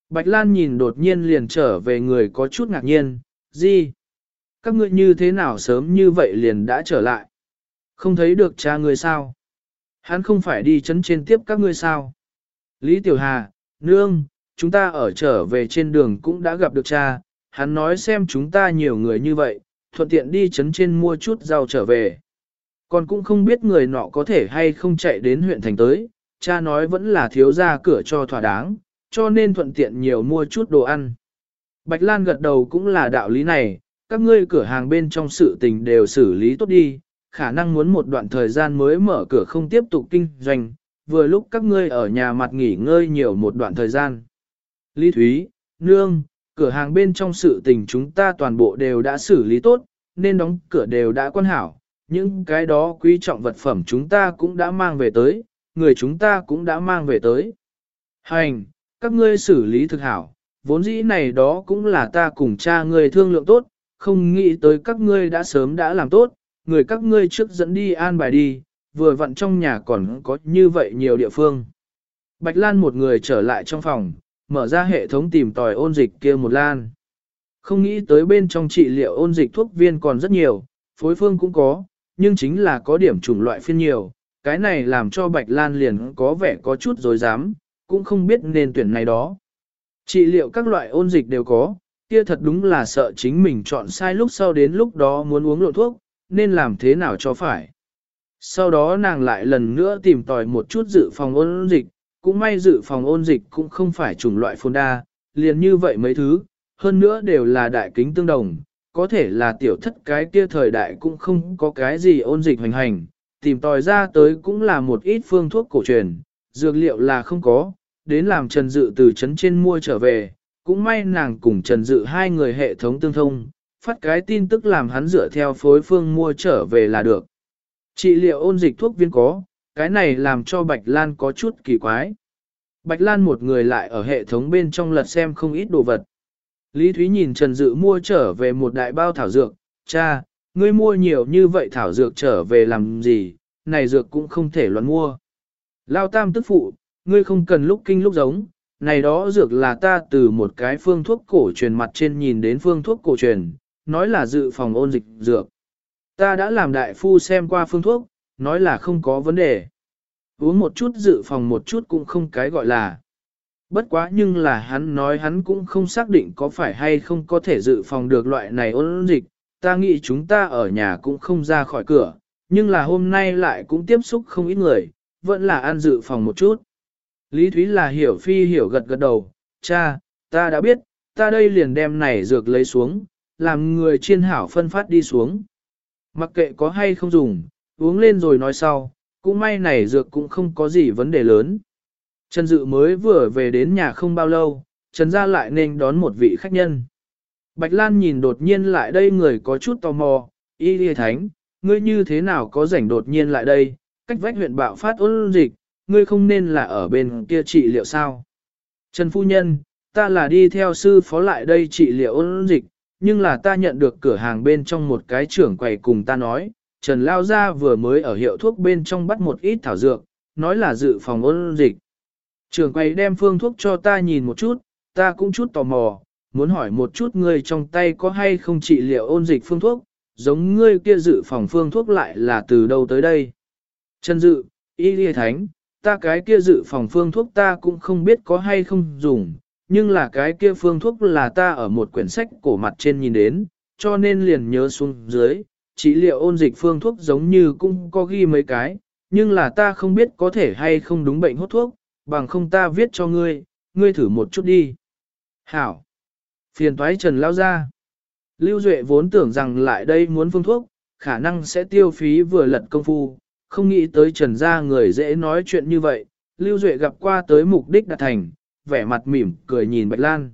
Bạch Lan nhìn đột nhiên liền trở về người có chút ngạc nhiên, gì? Các ngươi như thế nào sớm như vậy liền đã trở lại? Không thấy được cha người sao? Hắn không phải đi chấn trên tiếp các ngươi sao? Lý Tiểu Hà, Nương, chúng ta ở trở về trên đường cũng đã gặp được cha, hắn nói xem chúng ta nhiều người như vậy, thuận tiện đi chấn trên mua chút rau trở về. Còn cũng không biết người nọ có thể hay không chạy đến huyện thành tới, cha nói vẫn là thiếu ra cửa cho thỏa đáng, cho nên thuận tiện nhiều mua chút đồ ăn. Bạch Lan gật đầu cũng là đạo lý này, các ngươi cửa hàng bên trong sự tình đều xử lý tốt đi, khả năng muốn một đoạn thời gian mới mở cửa không tiếp tục kinh doanh, vừa lúc các ngươi ở nhà mặt nghỉ ngơi nhiều một đoạn thời gian. Lý Thúy, Nương, cửa hàng bên trong sự tình chúng ta toàn bộ đều đã xử lý tốt, nên đóng cửa đều đã quan hảo, những cái đó quý trọng vật phẩm chúng ta cũng đã mang về tới, người chúng ta cũng đã mang về tới. Hành, các ngươi xử lý thực hảo, vốn dĩ này đó cũng là ta cùng cha ngươi thương lượng tốt, không nghĩ tới các ngươi đã sớm đã làm tốt, người các ngươi trước dẫn đi an bài đi, vừa vặn trong nhà còn có như vậy nhiều địa phương. Bạch Lan một người trở lại trong phòng, mở ra hệ thống tìm tòi ôn dịch kia một lan. Không nghĩ tới bên trong trị liệu ôn dịch thuốc viên còn rất nhiều, phối phương cũng có, nhưng chính là có điểm chủng loại phiên nhiều, cái này làm cho Bạch Lan liền có vẻ có chút dối dám, cũng không biết nên tuyển này đó. Trị liệu các loại ôn dịch đều có, kia thật đúng là sợ chính mình chọn sai lúc sau đến lúc đó muốn uống lộ thuốc, nên làm thế nào cho phải. Sau đó nàng lại lần nữa tìm tòi một chút dự phòng ôn dịch, cũng may dự phòng ôn dịch cũng không phải chủng loại phôn đa, liền như vậy mấy thứ, hơn nữa đều là đại kính tương đồng, có thể là tiểu thất cái kia thời đại cũng không có cái gì ôn dịch hoành hành, tìm tòi ra tới cũng là một ít phương thuốc cổ truyền, dược liệu là không có, đến làm Trần Dự từ trấn trên mua trở về, cũng may nàng cùng Trần Dự hai người hệ thống tương thông, phát cái tin tức làm hắn dựa theo phối phương mua trở về là được. Trị liệu ôn dịch thuốc viên có, cái này làm cho Bạch Lan có chút kỳ quái. Bạch Lan một người lại ở hệ thống bên trong lật xem không ít đồ vật. Lý Thúy nhìn Trần Dự mua trở về một đại bao thảo dược, cha, ngươi mua nhiều như vậy thảo dược trở về làm gì, này dược cũng không thể loạn mua. Lao tam tức phụ, ngươi không cần lúc kinh lúc giống, này đó dược là ta từ một cái phương thuốc cổ truyền mặt trên nhìn đến phương thuốc cổ truyền, nói là dự phòng ôn dịch dược. Ta đã làm đại phu xem qua phương thuốc, nói là không có vấn đề. Uống một chút dự phòng một chút cũng không cái gọi là. Bất quá nhưng là hắn nói hắn cũng không xác định có phải hay không có thể dự phòng được loại này ôn dịch. Ta nghĩ chúng ta ở nhà cũng không ra khỏi cửa, nhưng là hôm nay lại cũng tiếp xúc không ít người, vẫn là ăn dự phòng một chút. Lý Thúy là hiểu phi hiểu gật gật đầu, cha, ta đã biết, ta đây liền đem này dược lấy xuống, làm người chiên hảo phân phát đi xuống. Mặc kệ có hay không dùng, uống lên rồi nói sau, cũng may này dược cũng không có gì vấn đề lớn. Trần Dự mới vừa về đến nhà không bao lâu, Trần Gia lại nên đón một vị khách nhân. Bạch Lan nhìn đột nhiên lại đây người có chút tò mò, y lìa thánh, ngươi như thế nào có rảnh đột nhiên lại đây, cách vách huyện bạo phát ôn dịch, ngươi không nên là ở bên kia trị liệu sao. Trần Phu Nhân, ta là đi theo sư phó lại đây trị liệu ôn dịch, nhưng là ta nhận được cửa hàng bên trong một cái trưởng quầy cùng ta nói, Trần Lao Gia vừa mới ở hiệu thuốc bên trong bắt một ít thảo dược, nói là dự phòng ôn dịch. Trường quầy đem phương thuốc cho ta nhìn một chút, ta cũng chút tò mò, muốn hỏi một chút ngươi trong tay có hay không trị liệu ôn dịch phương thuốc, giống ngươi kia dự phòng phương thuốc lại là từ đâu tới đây. Trần Dự, Y Lê Thánh, ta cái kia dự phòng phương thuốc ta cũng không biết có hay không dùng, nhưng là cái kia phương thuốc là ta ở một quyển sách cổ mặt trên nhìn đến, cho nên liền nhớ xuống dưới, trị liệu ôn dịch phương thuốc giống như cũng có ghi mấy cái, nhưng là ta không biết có thể hay không đúng bệnh hốt thuốc, bằng không ta viết cho ngươi, ngươi thử một chút đi. Hảo! Phiền toái Trần lao ra. Lưu Duệ vốn tưởng rằng lại đây muốn phương thuốc, khả năng sẽ tiêu phí vừa lật công phu, không nghĩ tới Trần gia người dễ nói chuyện như vậy. Lưu Duệ gặp qua tới mục đích đạt thành, vẻ mặt mỉm, cười nhìn Bạch Lan.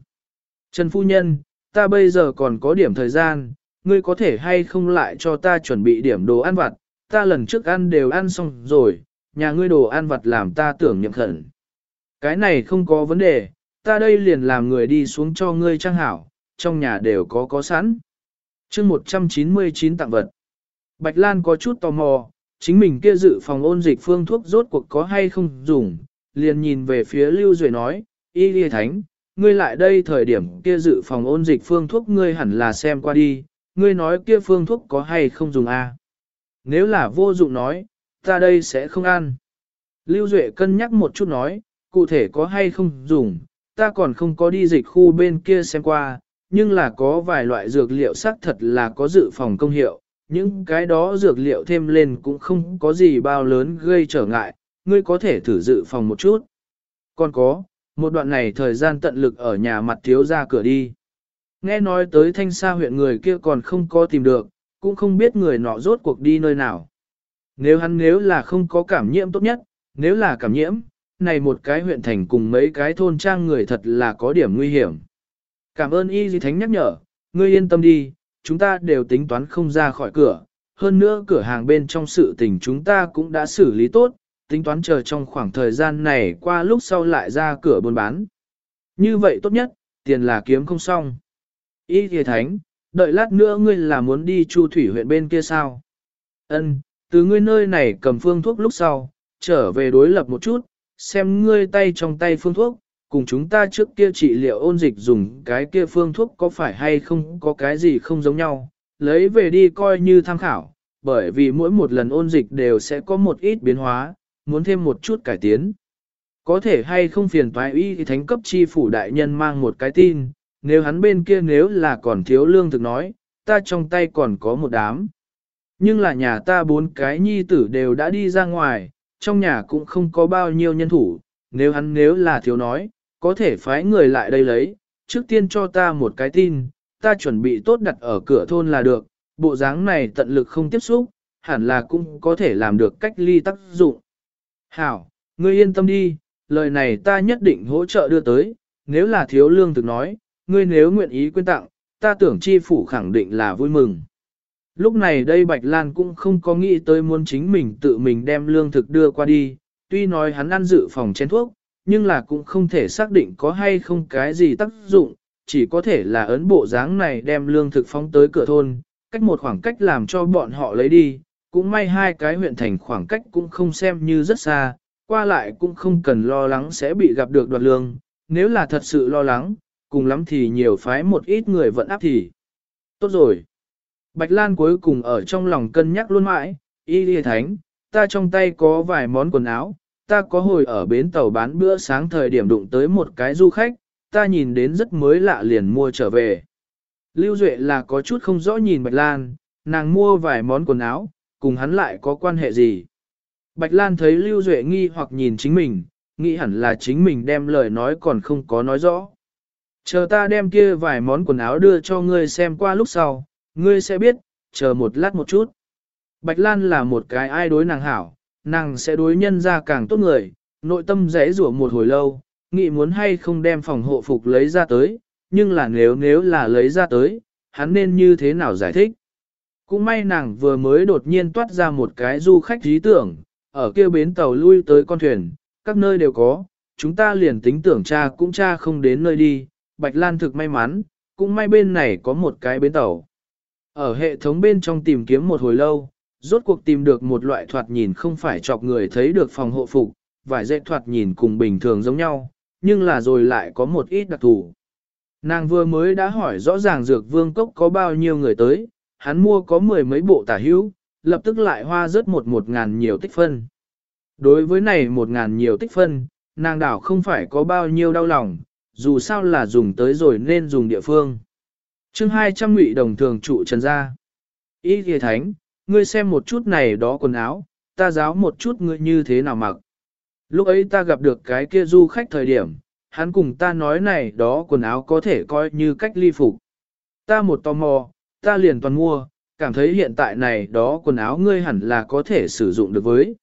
Trần Phu Nhân, ta bây giờ còn có điểm thời gian, ngươi có thể hay không lại cho ta chuẩn bị điểm đồ ăn vặt, ta lần trước ăn đều ăn xong rồi, nhà ngươi đồ ăn vặt làm ta tưởng nhậm khẩn. Cái này không có vấn đề, ta đây liền làm người đi xuống cho ngươi trang hảo, trong nhà đều có có sẵn. chương 199 tặng vật. Bạch Lan có chút tò mò, chính mình kia dự phòng ôn dịch phương thuốc rốt cuộc có hay không dùng, liền nhìn về phía Lưu Duệ nói, Y Lê Thánh, ngươi lại đây thời điểm kia dự phòng ôn dịch phương thuốc ngươi hẳn là xem qua đi, ngươi nói kia phương thuốc có hay không dùng a? À? Nếu là vô dụng nói, ta đây sẽ không ăn. Lưu Duệ cân nhắc một chút nói, cụ thể có hay không dùng, ta còn không có đi dịch khu bên kia xem qua, nhưng là có vài loại dược liệu xác thật là có dự phòng công hiệu, những cái đó dược liệu thêm lên cũng không có gì bao lớn gây trở ngại, ngươi có thể thử dự phòng một chút. Còn có, một đoạn này thời gian tận lực ở nhà mặt thiếu ra cửa đi. Nghe nói tới thanh xa huyện người kia còn không có tìm được, cũng không biết người nọ rốt cuộc đi nơi nào. Nếu hắn nếu là không có cảm nhiễm tốt nhất, nếu là cảm nhiễm, này một cái huyện thành cùng mấy cái thôn trang người thật là có điểm nguy hiểm. Cảm ơn y di thánh nhắc nhở, ngươi yên tâm đi, chúng ta đều tính toán không ra khỏi cửa, hơn nữa cửa hàng bên trong sự tình chúng ta cũng đã xử lý tốt, tính toán chờ trong khoảng thời gian này qua lúc sau lại ra cửa buôn bán. Như vậy tốt nhất, tiền là kiếm không xong. Y thề thánh, đợi lát nữa ngươi là muốn đi chu thủy huyện bên kia sao? Ân, từ ngươi nơi này cầm phương thuốc lúc sau, trở về đối lập một chút, xem ngươi tay trong tay phương thuốc, cùng chúng ta trước kia trị liệu ôn dịch dùng cái kia phương thuốc có phải hay không có cái gì không giống nhau, lấy về đi coi như tham khảo, bởi vì mỗi một lần ôn dịch đều sẽ có một ít biến hóa, muốn thêm một chút cải tiến. Có thể hay không phiền toái y thì thánh cấp chi phủ đại nhân mang một cái tin, nếu hắn bên kia nếu là còn thiếu lương thực nói, ta trong tay còn có một đám. Nhưng là nhà ta bốn cái nhi tử đều đã đi ra ngoài, trong nhà cũng không có bao nhiêu nhân thủ, nếu hắn nếu là thiếu nói, có thể phái người lại đây lấy, trước tiên cho ta một cái tin, ta chuẩn bị tốt đặt ở cửa thôn là được, bộ dáng này tận lực không tiếp xúc, hẳn là cũng có thể làm được cách ly tác dụng. Hảo, ngươi yên tâm đi, lời này ta nhất định hỗ trợ đưa tới, nếu là thiếu lương thực nói, ngươi nếu nguyện ý quyên tặng, ta tưởng chi phủ khẳng định là vui mừng. Lúc này đây Bạch Lan cũng không có nghĩ tới muốn chính mình tự mình đem lương thực đưa qua đi, tuy nói hắn ăn dự phòng chén thuốc, nhưng là cũng không thể xác định có hay không cái gì tác dụng, chỉ có thể là ấn bộ dáng này đem lương thực phóng tới cửa thôn, cách một khoảng cách làm cho bọn họ lấy đi, cũng may hai cái huyện thành khoảng cách cũng không xem như rất xa, qua lại cũng không cần lo lắng sẽ bị gặp được đoạt lương, nếu là thật sự lo lắng, cùng lắm thì nhiều phái một ít người vẫn áp thì. Tốt rồi. Bạch Lan cuối cùng ở trong lòng cân nhắc luôn mãi, y đi thánh, ta trong tay có vài món quần áo, ta có hồi ở bến tàu bán bữa sáng thời điểm đụng tới một cái du khách, ta nhìn đến rất mới lạ liền mua trở về. Lưu Duệ là có chút không rõ nhìn Bạch Lan, nàng mua vài món quần áo, cùng hắn lại có quan hệ gì. Bạch Lan thấy Lưu Duệ nghi hoặc nhìn chính mình, nghĩ hẳn là chính mình đem lời nói còn không có nói rõ. Chờ ta đem kia vài món quần áo đưa cho ngươi xem qua lúc sau, ngươi sẽ biết, chờ một lát một chút. Bạch Lan là một cái ai đối nàng hảo, nàng sẽ đối nhân ra càng tốt người, nội tâm rẽ rủa một hồi lâu, nghĩ muốn hay không đem phòng hộ phục lấy ra tới, nhưng là nếu nếu là lấy ra tới, hắn nên như thế nào giải thích. Cũng may nàng vừa mới đột nhiên toát ra một cái du khách trí tưởng, ở kia bến tàu lui tới con thuyền, các nơi đều có, chúng ta liền tính tưởng cha cũng cha không đến nơi đi, Bạch Lan thực may mắn, cũng may bên này có một cái bến tàu. Ở hệ thống bên trong tìm kiếm một hồi lâu, rốt cuộc tìm được một loại thoạt nhìn không phải chọc người thấy được phòng hộ phục, vải dệt thoạt nhìn cùng bình thường giống nhau, nhưng là rồi lại có một ít đặc thù. Nàng vừa mới đã hỏi rõ ràng dược vương cốc có bao nhiêu người tới, hắn mua có mười mấy bộ tả hữu, lập tức lại hoa rớt một một ngàn nhiều tích phân. Đối với này một ngàn nhiều tích phân, nàng đảo không phải có bao nhiêu đau lòng, dù sao là dùng tới rồi nên dùng địa phương. chương 200 ngụy đồng thường trụ trần ra. Ý thìa thánh, ngươi xem một chút này đó quần áo, ta giáo một chút ngươi như thế nào mặc. Lúc ấy ta gặp được cái kia du khách thời điểm, hắn cùng ta nói này đó quần áo có thể coi như cách ly phục. Ta một tò mò, ta liền toàn mua, cảm thấy hiện tại này đó quần áo ngươi hẳn là có thể sử dụng được với.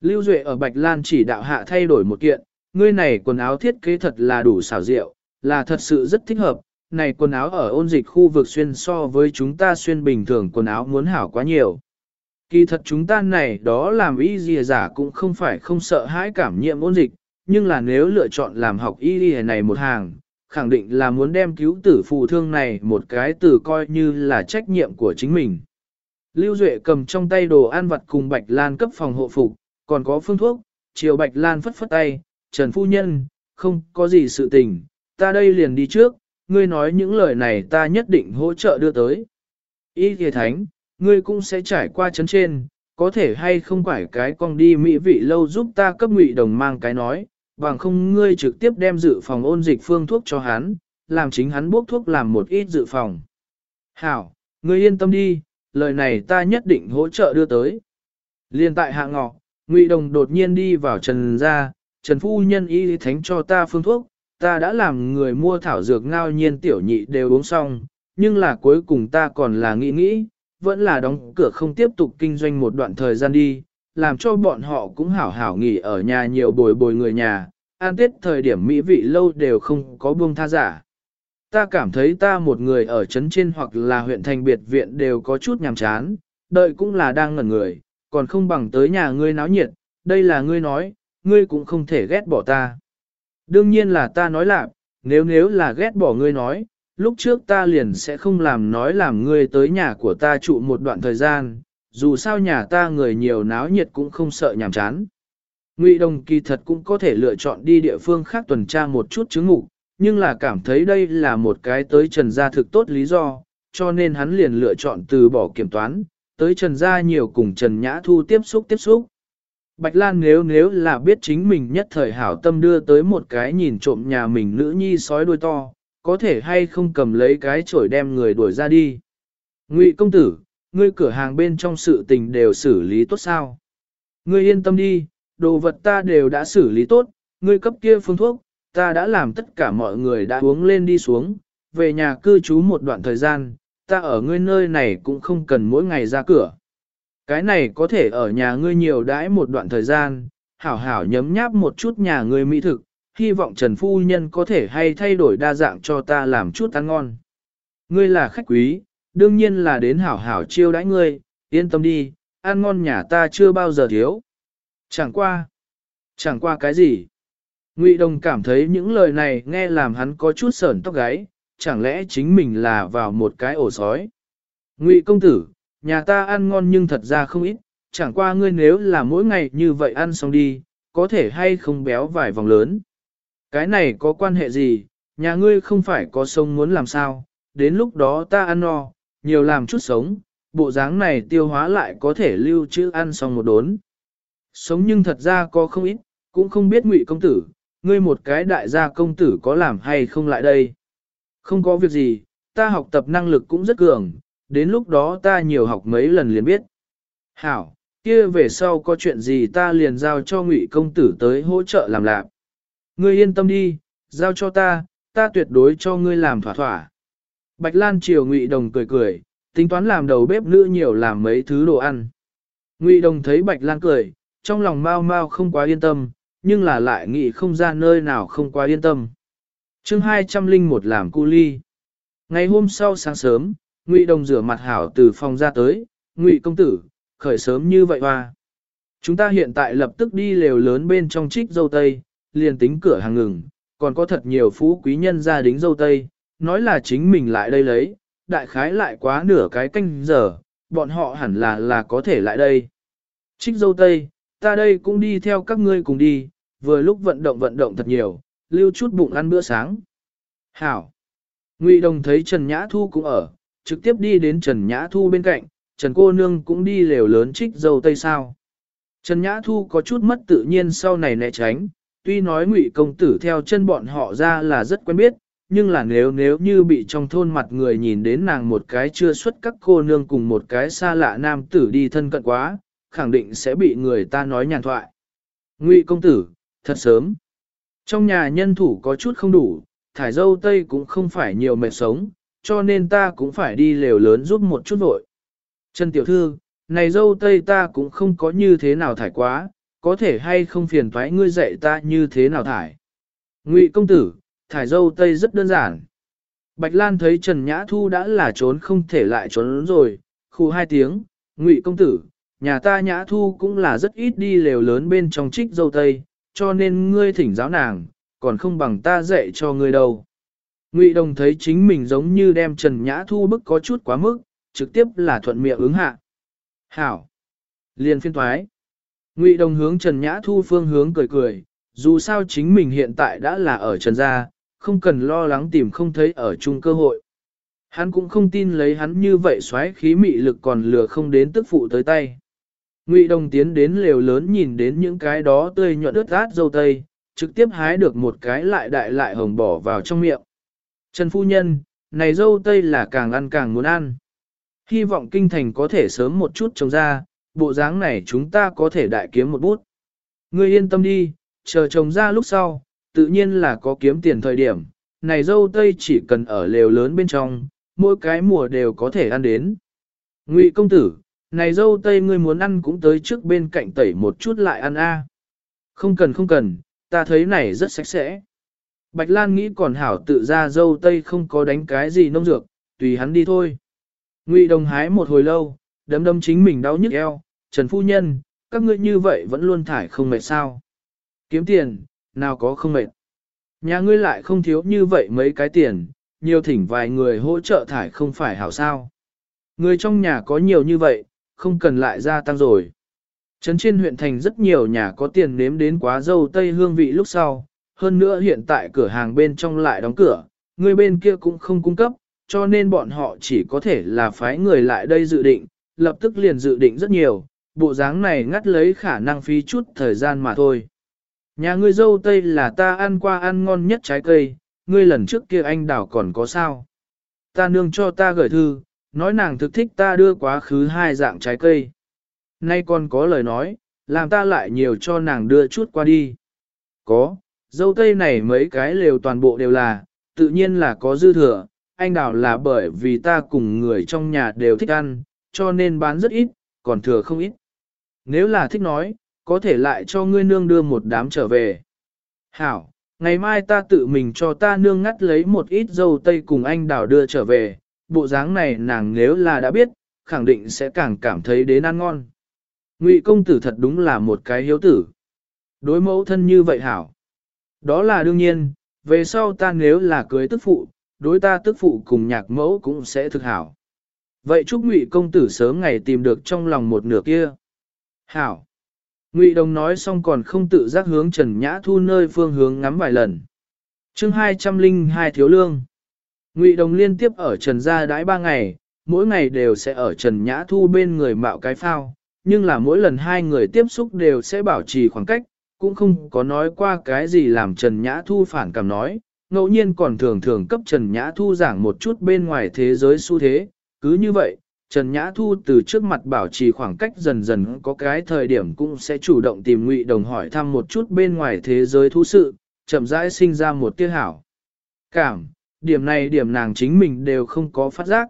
Lưu Duệ ở Bạch Lan chỉ đạo hạ thay đổi một kiện, ngươi này quần áo thiết kế thật là đủ xảo diệu, là thật sự rất thích hợp, này quần áo ở ôn dịch khu vực xuyên so với chúng ta xuyên bình thường quần áo muốn hảo quá nhiều. Kỳ thật chúng ta này đó làm y dìa giả cũng không phải không sợ hãi cảm nhiễm ôn dịch, nhưng là nếu lựa chọn làm học y dìa này một hàng, khẳng định là muốn đem cứu tử phù thương này một cái từ coi như là trách nhiệm của chính mình. Lưu Duệ cầm trong tay đồ ăn vặt cùng Bạch Lan cấp phòng hộ phục, còn có phương thuốc, chiều Bạch Lan phất phất tay, Trần Phu Nhân, không có gì sự tình, ta đây liền đi trước, ngươi nói những lời này ta nhất định hỗ trợ đưa tới. Ý thề thánh, ngươi cũng sẽ trải qua chấn trên, có thể hay không phải cái con đi mỹ vị lâu giúp ta cấp ngụy đồng mang cái nói, bằng không ngươi trực tiếp đem dự phòng ôn dịch phương thuốc cho hắn, làm chính hắn bốc thuốc làm một ít dự phòng. Hảo, ngươi yên tâm đi, lời này ta nhất định hỗ trợ đưa tới. Liên tại hạ ngọ, Ngụy Đồng đột nhiên đi vào Trần gia, Trần Phu Nhân y thánh cho ta phương thuốc, ta đã làm người mua thảo dược ngao nhiên tiểu nhị đều uống xong, nhưng là cuối cùng ta còn là nghĩ nghĩ, vẫn là đóng cửa không tiếp tục kinh doanh một đoạn thời gian đi, làm cho bọn họ cũng hảo hảo nghỉ ở nhà nhiều bồi bồi người nhà, an tết thời điểm mỹ vị lâu đều không có buông tha giả. Ta cảm thấy ta một người ở trấn trên hoặc là huyện thành biệt viện đều có chút nhàm chán, đợi cũng là đang ngẩn người, còn không bằng tới nhà ngươi náo nhiệt, đây là ngươi nói, ngươi cũng không thể ghét bỏ ta. Đương nhiên là ta nói lạc, nếu nếu là ghét bỏ ngươi nói, lúc trước ta liền sẽ không làm nói làm ngươi tới nhà của ta trụ một đoạn thời gian, dù sao nhà ta người nhiều náo nhiệt cũng không sợ nhàm chán. Ngụy Đồng kỳ thật cũng có thể lựa chọn đi địa phương khác tuần tra một chút chứng ngủ, nhưng là cảm thấy đây là một cái tới trần gia thực tốt lý do, cho nên hắn liền lựa chọn từ bỏ kiểm toán, tới trần gia nhiều cùng Trần Nhã Thu tiếp xúc tiếp xúc. Bạch Lan nếu nếu là biết chính mình nhất thời hảo tâm đưa tới một cái nhìn trộm nhà mình nữ nhi sói đuôi to, có thể hay không cầm lấy cái chổi đem người đuổi ra đi. Ngụy công tử, ngươi cửa hàng bên trong sự tình đều xử lý tốt sao? Ngươi yên tâm đi, đồ vật ta đều đã xử lý tốt, ngươi cấp kia phương thuốc, ta đã làm tất cả mọi người đã uống lên đi xuống, về nhà cư trú một đoạn thời gian, ta ở ngươi nơi này cũng không cần mỗi ngày ra cửa. Cái này có thể ở nhà ngươi nhiều đãi một đoạn thời gian, hảo hảo nhấm nháp một chút nhà ngươi mỹ thực, hy vọng Trần Phu Nhân có thể hay thay đổi đa dạng cho ta làm chút ăn ngon. Ngươi là khách quý, đương nhiên là đến hảo hảo chiêu đãi ngươi, yên tâm đi, ăn ngon nhà ta chưa bao giờ thiếu. Chẳng qua, chẳng qua cái gì. Ngụy Đồng cảm thấy những lời này nghe làm hắn có chút sởn tóc gáy, chẳng lẽ chính mình là vào một cái ổ sói. Ngụy công tử, nhà ta ăn ngon nhưng thật ra không ít, chẳng qua ngươi nếu là mỗi ngày như vậy ăn xong đi, có thể hay không béo vài vòng lớn. Cái này có quan hệ gì, nhà ngươi không phải có sông muốn làm sao, đến lúc đó ta ăn no, nhiều làm chút sống, bộ dáng này tiêu hóa lại có thể lưu trữ ăn xong một đốn. Sống nhưng thật ra có không ít, cũng không biết ngụy công tử, ngươi một cái đại gia công tử có làm hay không lại đây. Không có việc gì, ta học tập năng lực cũng rất cường, đến lúc đó ta nhiều học mấy lần liền biết. Hảo, kia về sau có chuyện gì ta liền giao cho ngụy công tử tới hỗ trợ làm lạc. Ngươi yên tâm đi, giao cho ta, ta tuyệt đối cho ngươi làm thỏa thỏa. Bạch Lan chiều ngụy đồng cười cười, tính toán làm đầu bếp nữ nhiều làm mấy thứ đồ ăn. Ngụy đồng thấy Bạch Lan cười, trong lòng mau mau không quá yên tâm, nhưng là lại nghĩ không ra nơi nào không quá yên tâm. chương 201 làm cu ly. Ngày hôm sau sáng sớm, Ngụy Đồng rửa mặt hảo từ phòng ra tới, Ngụy công tử, khởi sớm như vậy hoa. Chúng ta hiện tại lập tức đi lều lớn bên trong trích dâu tây, liền tính cửa hàng ngừng, còn có thật nhiều phú quý nhân gia đính dâu tây, nói là chính mình lại đây lấy, đại khái lại quá nửa cái canh giờ, bọn họ hẳn là là có thể lại đây. Trích dâu tây, ta đây cũng đi theo các ngươi cùng đi, vừa lúc vận động vận động thật nhiều, lưu chút bụng ăn bữa sáng. Hảo. Ngụy Đồng thấy Trần Nhã Thu cũng ở, trực tiếp đi đến Trần Nhã Thu bên cạnh, Trần cô nương cũng đi lều lớn trích dâu tây sao. Trần Nhã Thu có chút mất tự nhiên sau này né tránh, tuy nói Ngụy công tử theo chân bọn họ ra là rất quen biết, nhưng là nếu nếu như bị trong thôn mặt người nhìn đến nàng một cái chưa xuất các cô nương cùng một cái xa lạ nam tử đi thân cận quá, khẳng định sẽ bị người ta nói nhàn thoại. Ngụy công tử, thật sớm. Trong nhà nhân thủ có chút không đủ, thải dâu tây cũng không phải nhiều mệt sống, cho nên ta cũng phải đi lều lớn giúp một chút vội. Trần tiểu thư, này dâu tây ta cũng không có như thế nào thải quá, có thể hay không phiền thoái ngươi dạy ta như thế nào thải. Ngụy công tử, thải dâu tây rất đơn giản. Bạch Lan thấy Trần Nhã Thu đã là trốn không thể lại trốn rồi, khu hai tiếng, Ngụy công tử, nhà ta Nhã Thu cũng là rất ít đi lều lớn bên trong trích dâu tây, cho nên ngươi thỉnh giáo nàng, còn không bằng ta dạy cho ngươi đâu. Ngụy Đồng thấy chính mình giống như đem Trần Nhã Thu bức có chút quá mức, trực tiếp là thuận miệng ứng hạ. Hảo! liền phiên thoái. Ngụy Đồng hướng Trần Nhã Thu phương hướng cười cười, dù sao chính mình hiện tại đã là ở Trần Gia, không cần lo lắng tìm không thấy ở chung cơ hội. Hắn cũng không tin lấy hắn như vậy xoáy khí mị lực còn lừa không đến tức phụ tới tay. Ngụy Đồng tiến đến lều lớn nhìn đến những cái đó tươi nhuận ướt át dâu tây, trực tiếp hái được một cái lại đại lại hồng bỏ vào trong miệng. Trần Phu Nhân, này dâu tây là càng ăn càng muốn ăn. Hy vọng kinh thành có thể sớm một chút trồng ra, bộ dáng này chúng ta có thể đại kiếm một bút. Ngươi yên tâm đi, chờ trồng ra lúc sau, tự nhiên là có kiếm tiền thời điểm. Này dâu tây chỉ cần ở lều lớn bên trong, mỗi cái mùa đều có thể ăn đến. Ngụy công tử, này dâu tây ngươi muốn ăn cũng tới trước bên cạnh tẩy một chút lại ăn a. Không cần không cần, ta thấy này rất sạch sẽ. Bạch Lan nghĩ còn hảo tự ra dâu tây không có đánh cái gì nông dược, tùy hắn đi thôi. Ngụy đồng hái một hồi lâu, đấm đấm chính mình đau nhức eo, Trần Phu Nhân, các ngươi như vậy vẫn luôn thải không mệt sao. Kiếm tiền, nào có không mệt. Nhà ngươi lại không thiếu như vậy mấy cái tiền, nhiều thỉnh vài người hỗ trợ thải không phải hảo sao. Người trong nhà có nhiều như vậy, không cần lại gia tăng rồi. Trấn trên huyện thành rất nhiều nhà có tiền nếm đến quá dâu tây hương vị lúc sau, hơn nữa hiện tại cửa hàng bên trong lại đóng cửa, người bên kia cũng không cung cấp, cho nên bọn họ chỉ có thể là phái người lại đây dự định, lập tức liền dự định rất nhiều, bộ dáng này ngắt lấy khả năng phí chút thời gian mà thôi. Nhà ngươi dâu tây là ta ăn qua ăn ngon nhất trái cây, ngươi lần trước kia anh đảo còn có sao? Ta nương cho ta gửi thư, nói nàng thực thích ta đưa quá khứ hai dạng trái cây. Nay còn có lời nói, làm ta lại nhiều cho nàng đưa chút qua đi. Có, dâu tây này mấy cái lều toàn bộ đều là, tự nhiên là có dư thừa, anh đào là bởi vì ta cùng người trong nhà đều thích ăn, cho nên bán rất ít, còn thừa không ít. Nếu là thích nói, có thể lại cho ngươi nương đưa một đám trở về. Hảo, ngày mai ta tự mình cho ta nương ngắt lấy một ít dâu tây cùng anh đào đưa trở về, bộ dáng này nàng nếu là đã biết, khẳng định sẽ càng cảm thấy đến ăn ngon. Ngụy công tử thật đúng là một cái hiếu tử. Đối mẫu thân như vậy hảo. Đó là đương nhiên, về sau ta nếu là cưới tức phụ, đối ta tức phụ cùng nhạc mẫu cũng sẽ thực hảo. Vậy chúc Ngụy công tử sớm ngày tìm được trong lòng một nửa kia. Hảo. Ngụy Đồng nói xong còn không tự giác hướng Trần Nhã Thu nơi phương hướng ngắm vài lần. chương 202 thiếu lương. Ngụy Đồng liên tiếp ở Trần gia đãi ba ngày, mỗi ngày đều sẽ ở Trần Nhã Thu bên người mạo cái phao, nhưng là mỗi lần hai người tiếp xúc đều sẽ bảo trì khoảng cách, cũng không có nói qua cái gì làm Trần Nhã Thu phản cảm nói, ngẫu nhiên còn thường thường cấp Trần Nhã Thu giảng một chút bên ngoài thế giới xu thế, cứ như vậy, Trần Nhã Thu từ trước mặt bảo trì khoảng cách dần dần có cái thời điểm cũng sẽ chủ động tìm Ngụy Đồng hỏi thăm một chút bên ngoài thế giới thú sự, chậm rãi sinh ra một tia hảo. Cảm, điểm này điểm nàng chính mình đều không có phát giác.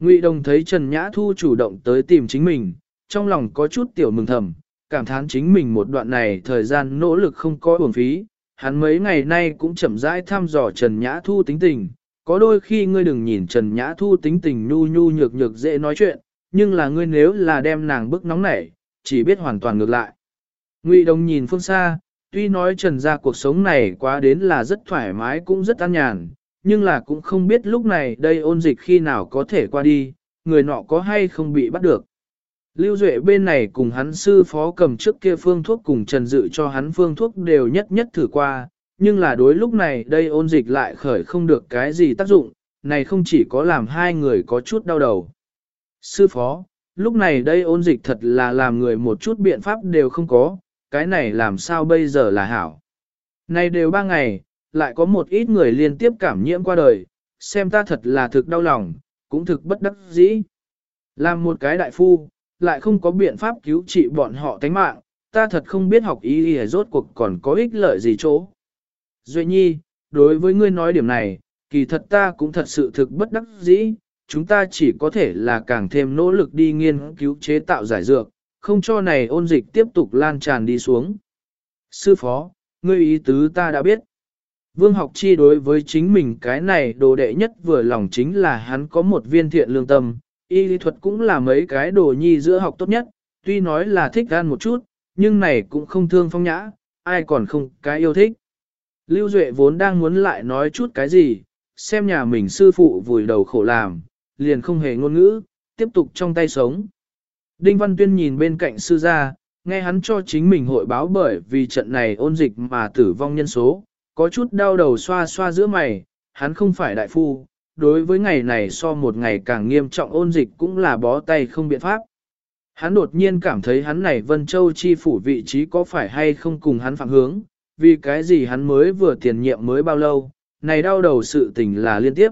Ngụy Đồng thấy Trần Nhã Thu chủ động tới tìm chính mình, trong lòng có chút tiểu mừng thầm, cảm thán chính mình một đoạn này thời gian nỗ lực không có uổng phí, hắn mấy ngày nay cũng chậm rãi thăm dò Trần Nhã Thu tính tình, có đôi khi ngươi đừng nhìn Trần Nhã Thu tính tình nhu nhu nhược nhược dễ nói chuyện, nhưng là ngươi nếu là đem nàng bức nóng nảy, chỉ biết hoàn toàn ngược lại. Ngụy Đồng nhìn phương xa, tuy nói Trần gia cuộc sống này quá đến là rất thoải mái cũng rất an nhàn, nhưng là cũng không biết lúc này đây ôn dịch khi nào có thể qua đi, người nọ có hay không bị bắt được. Lưu Duệ bên này cùng hắn sư phó cầm trước kia phương thuốc cùng Trần Dự cho hắn phương thuốc đều nhất nhất thử qua, nhưng là đối lúc này đây ôn dịch lại khởi không được cái gì tác dụng, này không chỉ có làm hai người có chút đau đầu. Sư phó, lúc này đây ôn dịch thật là làm người một chút biện pháp đều không có, cái này làm sao bây giờ là hảo. Này đều ba ngày, lại có một ít người liên tiếp cảm nhiễm qua đời, xem ta thật là thực đau lòng, cũng thực bất đắc dĩ. Làm một cái đại phu, lại không có biện pháp cứu trị bọn họ tánh mạng, ta thật không biết học ý y rốt cuộc còn có ích lợi gì chỗ. Duệ nhi, đối với ngươi nói điểm này, kỳ thật ta cũng thật sự thực bất đắc dĩ, chúng ta chỉ có thể là càng thêm nỗ lực đi nghiên cứu chế tạo giải dược, không cho này ôn dịch tiếp tục lan tràn đi xuống. Sư phó, ngươi ý tứ ta đã biết. Vương học chi đối với chính mình cái này đồ đệ nhất vừa lòng chính là hắn có một viên thiện lương tâm, y lý thuật cũng là mấy cái đồ nhi giữa học tốt nhất, tuy nói là thích gan một chút, nhưng này cũng không thương phong nhã, ai còn không cái yêu thích. Lưu Duệ vốn đang muốn lại nói chút cái gì, xem nhà mình sư phụ vùi đầu khổ làm, liền không hề ngôn ngữ, tiếp tục trong tay sống. Đinh Văn Tuyên nhìn bên cạnh sư gia, nghe hắn cho chính mình hội báo bởi vì trận này ôn dịch mà tử vong nhân số, có chút đau đầu xoa xoa giữa mày, hắn không phải đại phu, đối với ngày này so một ngày càng nghiêm trọng ôn dịch cũng là bó tay không biện pháp. Hắn đột nhiên cảm thấy hắn này Vân Châu chi phủ vị trí có phải hay không cùng hắn phạm hướng, vì cái gì hắn mới vừa tiền nhiệm mới bao lâu, này đau đầu sự tình là liên tiếp.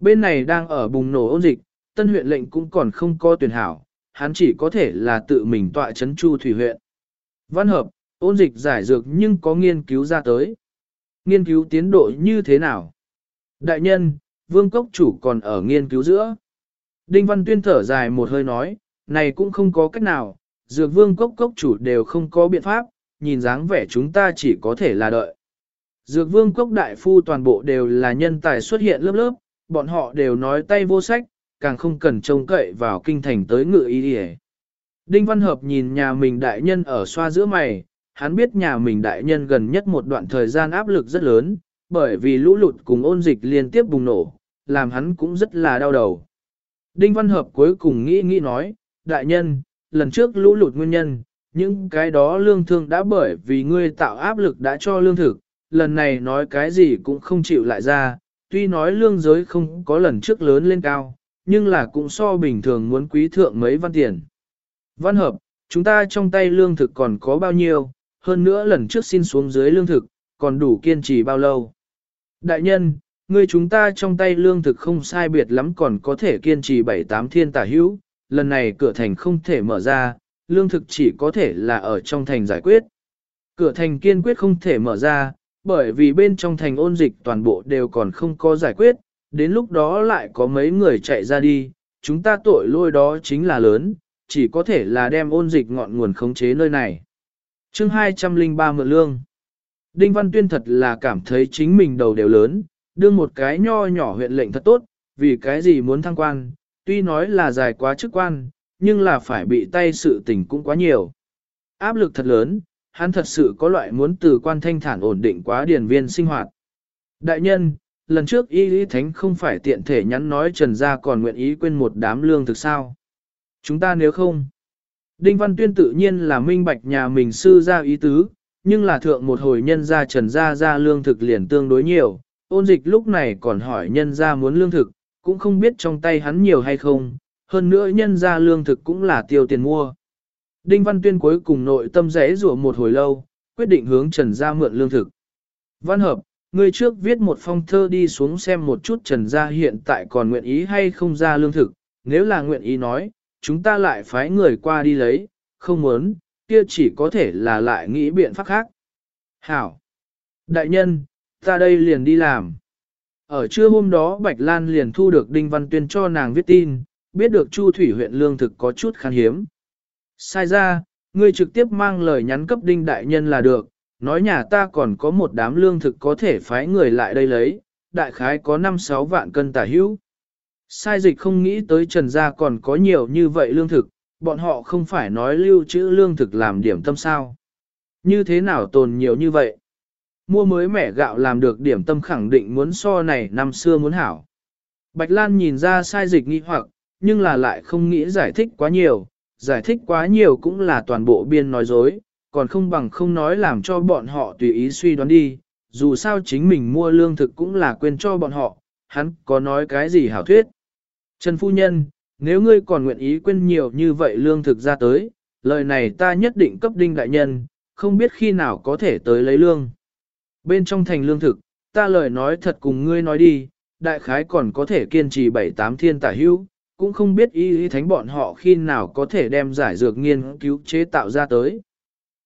Bên này đang ở bùng nổ ôn dịch, tân huyện lệnh cũng còn không có tuyển hảo, hắn chỉ có thể là tự mình tọa chấn chu thủy huyện. Văn hợp, ôn dịch giải dược nhưng có nghiên cứu ra tới. Nghiên cứu tiến độ như thế nào? Đại nhân, vương cốc chủ còn ở nghiên cứu giữa. Đinh Văn Tuyên thở dài một hơi nói, này cũng không có cách nào, dược vương cốc cốc chủ đều không có biện pháp, nhìn dáng vẻ chúng ta chỉ có thể là đợi. Dược vương cốc đại phu toàn bộ đều là nhân tài xuất hiện lớp lớp, bọn họ đều nói tay vô sách, càng không cần trông cậy vào kinh thành tới ngự ý đi Đinh Văn Hợp nhìn nhà mình đại nhân ở xoa giữa mày, hắn biết nhà mình đại nhân gần nhất một đoạn thời gian áp lực rất lớn, bởi vì lũ lụt cùng ôn dịch liên tiếp bùng nổ, làm hắn cũng rất là đau đầu. Đinh Văn Hợp cuối cùng nghĩ nghĩ nói, đại nhân, lần trước lũ lụt nguyên nhân, những cái đó lương thương đã bởi vì ngươi tạo áp lực đã cho lương thực, lần này nói cái gì cũng không chịu lại ra, tuy nói lương giới không có lần trước lớn lên cao, nhưng là cũng so bình thường muốn quý thượng mấy văn tiền. Văn hợp, chúng ta trong tay lương thực còn có bao nhiêu, hơn nữa lần trước xin xuống dưới lương thực, còn đủ kiên trì bao lâu. Đại nhân, người chúng ta trong tay lương thực không sai biệt lắm còn có thể kiên trì bảy tám thiên tả hữu, lần này cửa thành không thể mở ra, lương thực chỉ có thể là ở trong thành giải quyết. Cửa thành kiên quyết không thể mở ra, bởi vì bên trong thành ôn dịch toàn bộ đều còn không có giải quyết, đến lúc đó lại có mấy người chạy ra đi, chúng ta tội lôi đó chính là lớn, chỉ có thể là đem ôn dịch ngọn nguồn khống chế nơi này. chương 203 mượn lương Đinh Văn Tuyên thật là cảm thấy chính mình đầu đều lớn, đương một cái nho nhỏ huyện lệnh thật tốt, vì cái gì muốn thăng quan, tuy nói là dài quá chức quan, nhưng là phải bị tay sự tình cũng quá nhiều. Áp lực thật lớn, hắn thật sự có loại muốn từ quan thanh thản ổn định quá điển viên sinh hoạt. Đại nhân, lần trước y lý thánh không phải tiện thể nhắn nói trần gia còn nguyện ý quên một đám lương thực sao. Chúng ta nếu không, Đinh Văn Tuyên tự nhiên là minh bạch nhà mình sư ra ý tứ, nhưng là thượng một hồi nhân gia trần gia ra lương thực liền tương đối nhiều, ôn dịch lúc này còn hỏi nhân gia muốn lương thực, cũng không biết trong tay hắn nhiều hay không, hơn nữa nhân gia lương thực cũng là tiêu tiền mua. Đinh Văn Tuyên cuối cùng nội tâm rẽ rủa một hồi lâu, quyết định hướng Trần Gia mượn lương thực. Văn Hợp, người trước viết một phong thơ đi xuống xem một chút Trần Gia hiện tại còn nguyện ý hay không ra lương thực, nếu là nguyện ý nói, chúng ta lại phái người qua đi lấy, không muốn, kia chỉ có thể là lại nghĩ biện pháp khác. Hảo! Đại nhân, ta đây liền đi làm. Ở trưa hôm đó Bạch Lan liền thu được Đinh Văn Tuyên cho nàng viết tin, biết được Chu Thủy huyện lương thực có chút khan hiếm. Sai ra, ngươi trực tiếp mang lời nhắn cấp Đinh Đại Nhân là được, nói nhà ta còn có một đám lương thực có thể phái người lại đây lấy, đại khái có 5-6 vạn cân tả hữu. Sai dịch không nghĩ tới trần gia còn có nhiều như vậy lương thực, bọn họ không phải nói lưu trữ lương thực làm điểm tâm sao. Như thế nào tồn nhiều như vậy? Mua mới mẻ gạo làm được điểm tâm khẳng định muốn so này năm xưa muốn hảo. Bạch Lan nhìn ra sai dịch nghi hoặc, nhưng là lại không nghĩ giải thích quá nhiều, giải thích quá nhiều cũng là toàn bộ biên nói dối, còn không bằng không nói làm cho bọn họ tùy ý suy đoán đi, dù sao chính mình mua lương thực cũng là quên cho bọn họ, hắn có nói cái gì hảo thuyết. Trần Phu Nhân, nếu ngươi còn nguyện ý quên nhiều như vậy lương thực ra tới, lời này ta nhất định cấp đinh đại nhân, không biết khi nào có thể tới lấy lương. Bên trong thành lương thực, ta lời nói thật cùng ngươi nói đi, đại khái còn có thể kiên trì bảy tám thiên tả hữu, cũng không biết y y thánh bọn họ khi nào có thể đem giải dược nghiên cứu chế tạo ra tới.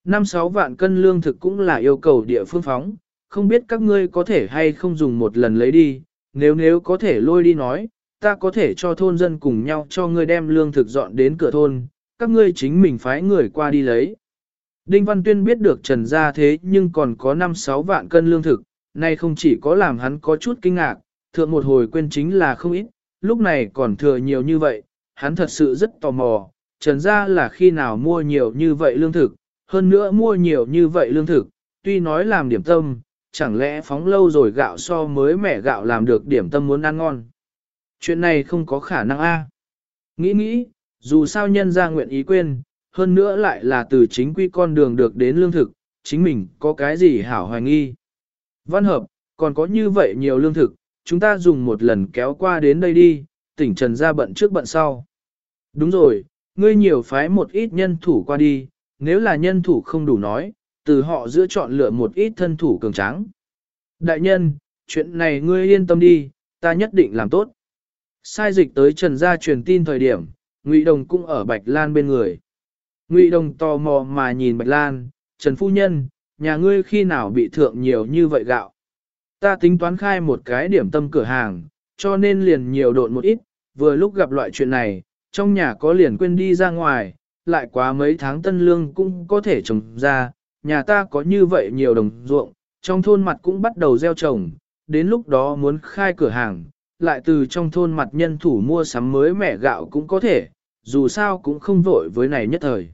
Năm sáu vạn cân lương thực cũng là yêu cầu địa phương phóng, không biết các ngươi có thể hay không dùng một lần lấy đi, nếu nếu có thể lôi đi nói, ta có thể cho thôn dân cùng nhau cho ngươi đem lương thực dọn đến cửa thôn, các ngươi chính mình phái người qua đi lấy. Đinh Văn Tuyên biết được trần gia thế nhưng còn có 5-6 vạn cân lương thực, nay không chỉ có làm hắn có chút kinh ngạc, thượng một hồi quên chính là không ít, lúc này còn thừa nhiều như vậy, hắn thật sự rất tò mò, trần gia là khi nào mua nhiều như vậy lương thực, hơn nữa mua nhiều như vậy lương thực, tuy nói làm điểm tâm, chẳng lẽ phóng lâu rồi gạo so mới mẻ gạo làm được điểm tâm muốn ăn ngon. Chuyện này không có khả năng a. Nghĩ nghĩ, dù sao nhân ra nguyện ý quên, hơn nữa lại là từ chính quy con đường được đến lương thực, chính mình có cái gì hảo hoài nghi. Văn hợp, còn có như vậy nhiều lương thực, chúng ta dùng một lần kéo qua đến đây đi, tỉnh Trần ra bận trước bận sau. Đúng rồi, ngươi nhiều phái một ít nhân thủ qua đi, nếu là nhân thủ không đủ nói, từ họ giữa chọn lựa một ít thân thủ cường tráng. Đại nhân, chuyện này ngươi yên tâm đi, ta nhất định làm tốt. Sai dịch tới Trần gia truyền tin thời điểm, Ngụy Đồng cũng ở Bạch Lan bên người. Ngụy Đồng tò mò mà nhìn Bạch Lan, Trần Phu Nhân, nhà ngươi khi nào bị thượng nhiều như vậy gạo. Ta tính toán khai một cái điểm tâm cửa hàng, cho nên liền nhiều độn một ít, vừa lúc gặp loại chuyện này, trong nhà có liền quên đi ra ngoài, lại quá mấy tháng tân lương cũng có thể trồng ra, nhà ta có như vậy nhiều đồng ruộng, trong thôn mặt cũng bắt đầu gieo trồng, đến lúc đó muốn khai cửa hàng, lại từ trong thôn mặt nhân thủ mua sắm mới mẻ gạo cũng có thể, dù sao cũng không vội với này nhất thời.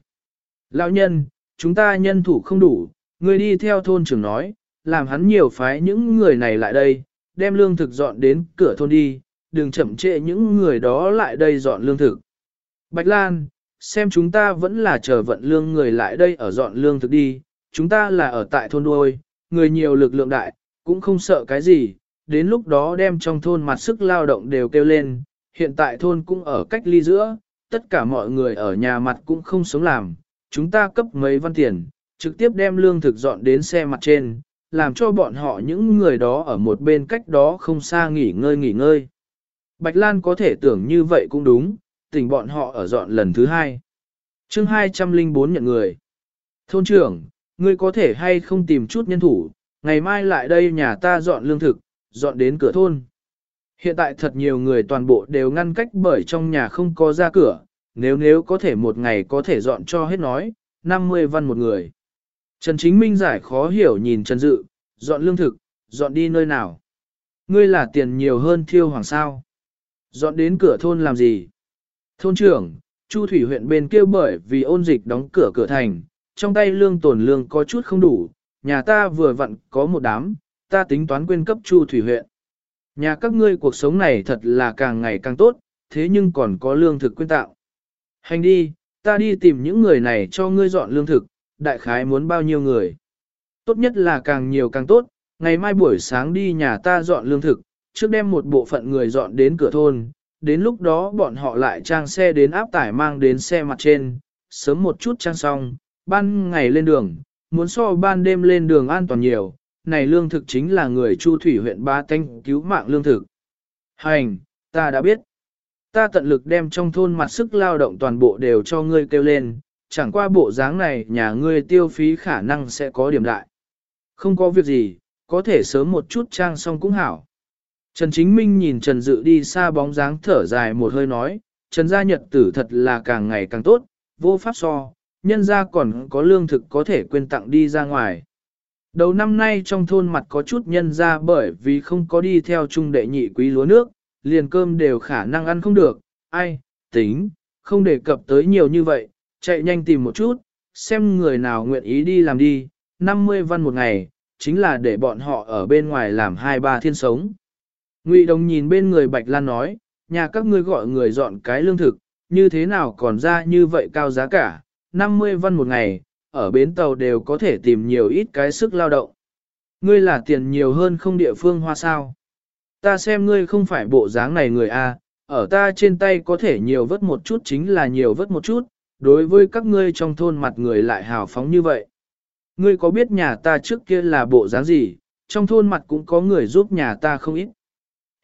Lão nhân, chúng ta nhân thủ không đủ, người đi theo thôn trưởng nói, làm hắn nhiều phái những người này lại đây, đem lương thực dọn đến cửa thôn đi, đừng chậm trễ những người đó lại đây dọn lương thực. Bạch Lan, xem chúng ta vẫn là chờ vận lương người lại đây ở dọn lương thực đi, chúng ta là ở tại thôn đuôi, người nhiều lực lượng đại, cũng không sợ cái gì, đến lúc đó đem trong thôn mặt sức lao động đều kêu lên, hiện tại thôn cũng ở cách ly giữa, tất cả mọi người ở nhà mặt cũng không sống làm, chúng ta cấp mấy văn tiền, trực tiếp đem lương thực dọn đến xe mặt trên, làm cho bọn họ những người đó ở một bên cách đó không xa nghỉ ngơi nghỉ ngơi. Bạch Lan có thể tưởng như vậy cũng đúng, tình bọn họ ở dọn lần thứ hai. chương 204 nhận người. Thôn trưởng, ngươi có thể hay không tìm chút nhân thủ, ngày mai lại đây nhà ta dọn lương thực, dọn đến cửa thôn. Hiện tại thật nhiều người toàn bộ đều ngăn cách bởi trong nhà không có ra cửa, nếu nếu có thể một ngày có thể dọn cho hết nói, 50 văn một người. Trần Chính Minh giải khó hiểu nhìn Trần Dự, dọn lương thực, dọn đi nơi nào. Ngươi là tiền nhiều hơn thiêu hoàng sao. Dọn đến cửa thôn làm gì? Thôn trưởng, Chu Thủy huyện bên kia bởi vì ôn dịch đóng cửa cửa thành, trong tay lương tổn lương có chút không đủ, nhà ta vừa vặn có một đám, ta tính toán quyên cấp Chu Thủy huyện. Nhà các ngươi cuộc sống này thật là càng ngày càng tốt, thế nhưng còn có lương thực quyên tạo. Hành đi, ta đi tìm những người này cho ngươi dọn lương thực, đại khái muốn bao nhiêu người. Tốt nhất là càng nhiều càng tốt, ngày mai buổi sáng đi nhà ta dọn lương thực, trước đem một bộ phận người dọn đến cửa thôn, đến lúc đó bọn họ lại trang xe đến áp tải mang đến xe mặt trên, sớm một chút trang xong, ban ngày lên đường, muốn so ban đêm lên đường an toàn nhiều, này lương thực chính là người Chu Thủy huyện Ba Thanh cứu mạng lương thực. Hành, ta đã biết. ta tận lực đem trong thôn mặt sức lao động toàn bộ đều cho ngươi kêu lên, chẳng qua bộ dáng này nhà ngươi tiêu phí khả năng sẽ có điểm đại. Không có việc gì, có thể sớm một chút trang xong cũng hảo. Trần Chính Minh nhìn Trần Dự đi xa bóng dáng thở dài một hơi nói, Trần gia nhật tử thật là càng ngày càng tốt, vô pháp so, nhân gia còn có lương thực có thể quên tặng đi ra ngoài. Đầu năm nay trong thôn mặt có chút nhân ra bởi vì không có đi theo trung đệ nhị quý lúa nước, liền cơm đều khả năng ăn không được, ai, tính, không đề cập tới nhiều như vậy, chạy nhanh tìm một chút, xem người nào nguyện ý đi làm đi, 50 văn một ngày, chính là để bọn họ ở bên ngoài làm hai ba thiên sống. Ngụy Đồng nhìn bên người Bạch Lan nói, nhà các ngươi gọi người dọn cái lương thực, như thế nào còn ra như vậy cao giá cả, 50 văn một ngày, ở bến tàu đều có thể tìm nhiều ít cái sức lao động. Ngươi là tiền nhiều hơn không địa phương hoa sao. Ta xem ngươi không phải bộ dáng này người A, ở ta trên tay có thể nhiều vớt một chút chính là nhiều vớt một chút, đối với các ngươi trong thôn mặt người lại hào phóng như vậy. Ngươi có biết nhà ta trước kia là bộ dáng gì, trong thôn mặt cũng có người giúp nhà ta không ít.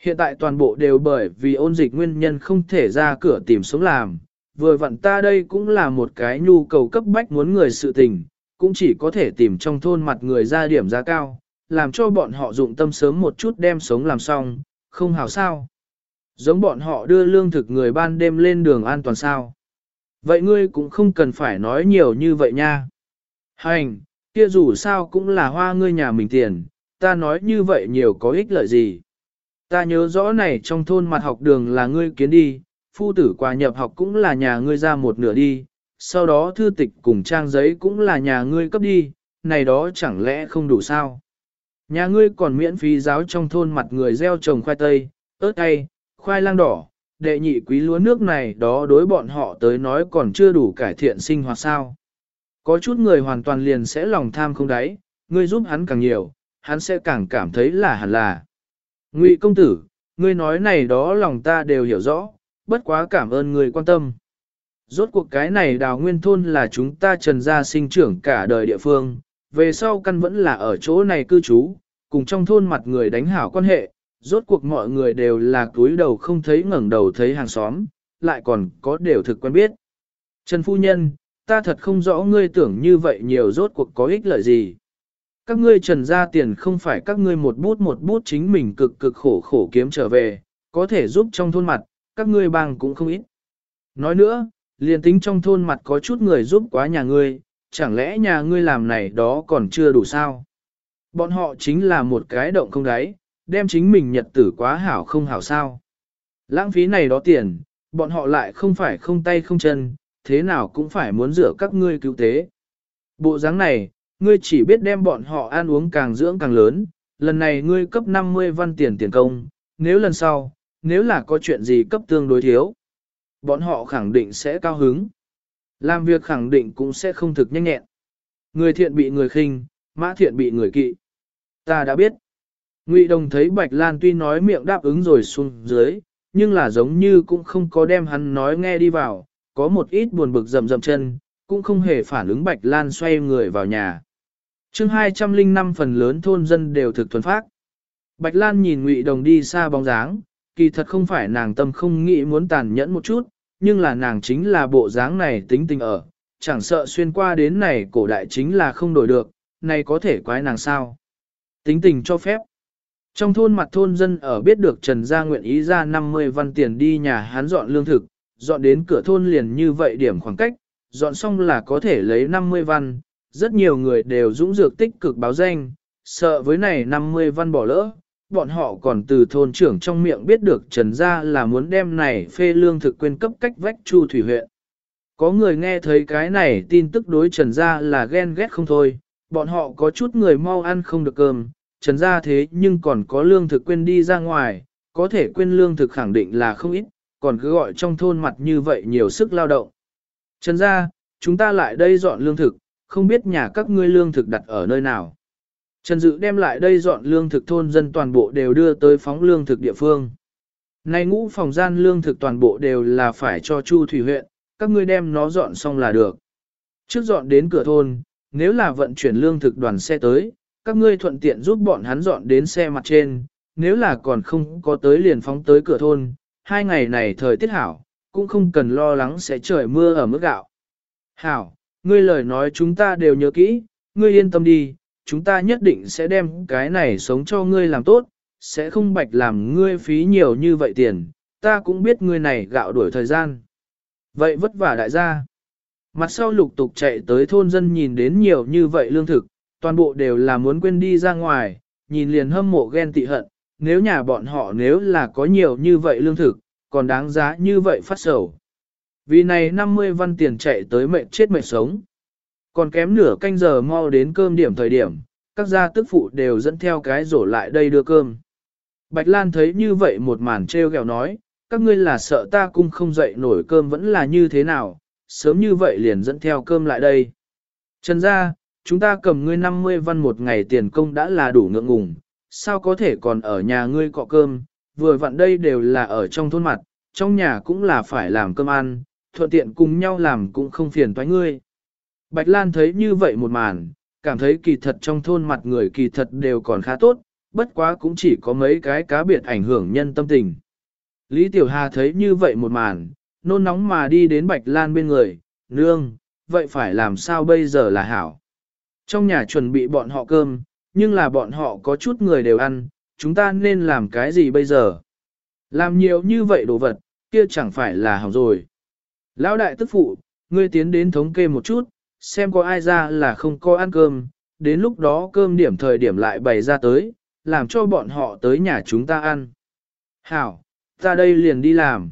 Hiện tại toàn bộ đều bởi vì ôn dịch nguyên nhân không thể ra cửa tìm sống làm, vừa vặn ta đây cũng là một cái nhu cầu cấp bách muốn người sự tình, cũng chỉ có thể tìm trong thôn mặt người ra điểm giá cao, làm cho bọn họ dụng tâm sớm một chút đem sống làm xong, không hảo sao. Giống bọn họ đưa lương thực người ban đêm lên đường an toàn sao. Vậy ngươi cũng không cần phải nói nhiều như vậy nha. Hành, kia dù sao cũng là hoa ngươi nhà mình tiền, ta nói như vậy nhiều có ích lợi gì. Ta nhớ rõ này trong thôn mặt học đường là ngươi kiến đi, phu tử quà nhập học cũng là nhà ngươi ra một nửa đi, sau đó thư tịch cùng trang giấy cũng là nhà ngươi cấp đi, này đó chẳng lẽ không đủ sao? Nhà ngươi còn miễn phí giáo trong thôn mặt người gieo trồng khoai tây, ớt cay, khoai lang đỏ, đệ nhị quý lúa nước này đó đối bọn họ tới nói còn chưa đủ cải thiện sinh hoạt sao. Có chút người hoàn toàn liền sẽ lòng tham không đáy, ngươi giúp hắn càng nhiều, hắn sẽ càng cảm thấy là hẳn là. Ngụy công tử, ngươi nói này đó lòng ta đều hiểu rõ, bất quá cảm ơn người quan tâm. Rốt cuộc cái này đào nguyên thôn là chúng ta trần gia sinh trưởng cả đời địa phương, về sau căn vẫn là ở chỗ này cư trú, cùng trong thôn mặt người đánh hảo quan hệ, rốt cuộc mọi người đều là túi đầu không thấy ngẩng đầu thấy hàng xóm, lại còn có đều thực quen biết. Trần Phu Nhân, ta thật không rõ ngươi tưởng như vậy nhiều rốt cuộc có ích lợi gì. Các ngươi trần ra tiền không phải các ngươi một bút một bút chính mình cực cực khổ khổ kiếm trở về, có thể giúp trong thôn mặt, các ngươi bằng cũng không ít. Nói nữa, liền tính trong thôn mặt có chút người giúp quá nhà ngươi, chẳng lẽ nhà ngươi làm này đó còn chưa đủ sao? Bọn họ chính là một cái động không đáy, đem chính mình nhật tử quá hảo không hảo sao. Lãng phí này đó tiền, bọn họ lại không phải không tay không chân, thế nào cũng phải muốn rửa các ngươi cứu tế. Bộ dáng này, ngươi chỉ biết đem bọn họ ăn uống càng dưỡng càng lớn, lần này ngươi cấp 50 văn tiền tiền công, nếu lần sau, nếu là có chuyện gì cấp tương đối thiếu, bọn họ khẳng định sẽ cao hứng. Làm việc khẳng định cũng sẽ không thực nhanh nhẹn. Người thiện bị người khinh, mã thiện bị người kỵ. Ta đã biết. Ngụy Đồng thấy Bạch Lan tuy nói miệng đáp ứng rồi xuống dưới, nhưng là giống như cũng không có đem hắn nói nghe đi vào, có một ít buồn bực rầm rầm chân, cũng không hề phản ứng Bạch Lan xoay người vào nhà. chương 205 phần lớn thôn dân đều thực thuần phát. Bạch Lan nhìn Ngụy Đồng đi xa bóng dáng, kỳ thật không phải nàng tâm không nghĩ muốn tàn nhẫn một chút, nhưng là nàng chính là bộ dáng này tính tình ở, chẳng sợ xuyên qua đến này cổ đại chính là không đổi được, này có thể quái nàng sao. Tính tình cho phép. Trong thôn mặt thôn dân ở biết được Trần Gia nguyện ý ra 50 văn tiền đi nhà hắn dọn lương thực, dọn đến cửa thôn liền như vậy điểm khoảng cách, dọn xong là có thể lấy 50 văn, rất nhiều người đều dũng dược tích cực báo danh, sợ với này 50 văn bỏ lỡ, bọn họ còn từ thôn trưởng trong miệng biết được Trần Gia là muốn đem này phê lương thực quyên cấp cách vách Chu Thủy huyện. Có người nghe thấy cái này tin tức đối Trần Gia là ghen ghét không thôi, bọn họ có chút người mau ăn không được cơm, Trần Gia thế nhưng còn có lương thực quên đi ra ngoài, có thể quên lương thực khẳng định là không ít, còn cứ gọi trong thôn mặt như vậy nhiều sức lao động. Trần Gia, chúng ta lại đây dọn lương thực, không biết nhà các ngươi lương thực đặt ở nơi nào. Trần Dự đem lại đây dọn lương thực thôn dân toàn bộ đều đưa tới phóng lương thực địa phương. Nay ngũ phòng gian lương thực toàn bộ đều là phải cho Chu Thủy huyện, các ngươi đem nó dọn xong là được. Trước dọn đến cửa thôn, nếu là vận chuyển lương thực đoàn xe tới, các ngươi thuận tiện giúp bọn hắn dọn đến xe mặt trên, nếu là còn không có tới liền phóng tới cửa thôn, hai ngày này thời tiết hảo, cũng không cần lo lắng sẽ trời mưa ở mức gạo. Hảo, ngươi lời nói chúng ta đều nhớ kỹ, ngươi yên tâm đi, chúng ta nhất định sẽ đem cái này sống cho ngươi làm tốt, sẽ không bạch làm ngươi phí nhiều như vậy tiền, ta cũng biết ngươi này gạo đuổi thời gian. Vậy vất vả đại gia. Mặt sau lục tục chạy tới thôn dân nhìn đến nhiều như vậy lương thực, toàn bộ đều là muốn quên đi ra ngoài, nhìn liền hâm mộ ghen tị hận, nếu nhà bọn họ nếu là có nhiều như vậy lương thực, còn đáng giá như vậy phát sầu. Vì này 50 văn tiền chạy tới mệnh chết mệnh sống. Còn kém nửa canh giờ mau đến cơm điểm thời điểm, các gia tức phụ đều dẫn theo cái rổ lại đây đưa cơm. Bạch Lan thấy như vậy một màn treo gẹo nói, các ngươi là sợ ta cung không dậy nổi cơm vẫn là như thế nào, sớm như vậy liền dẫn theo cơm lại đây. Trần gia, chúng ta cầm ngươi 50 văn một ngày tiền công đã là đủ ngượng ngùng, sao có thể còn ở nhà ngươi cọ cơm, vừa vặn đây đều là ở trong thôn mặt, trong nhà cũng là phải làm cơm ăn, thuận tiện cùng nhau làm cũng không phiền toái ngươi. Bạch Lan thấy như vậy một màn, cảm thấy kỳ thật trong thôn mặt người kỳ thật đều còn khá tốt, bất quá cũng chỉ có mấy cái cá biệt ảnh hưởng nhân tâm tình. Lý Tiểu Hà thấy như vậy một màn, nôn nóng mà đi đến Bạch Lan bên người, nương, vậy phải làm sao bây giờ là hảo. Trong nhà chuẩn bị bọn họ cơm, nhưng là bọn họ có chút người đều ăn, chúng ta nên làm cái gì bây giờ? Làm nhiều như vậy đồ vật, kia chẳng phải là hỏng rồi. Lão đại tức phụ, ngươi tiến đến thống kê một chút, xem có ai ra là không có ăn cơm, đến lúc đó cơm điểm thời điểm lại bày ra tới, làm cho bọn họ tới nhà chúng ta ăn. Hảo, ta đây liền đi làm.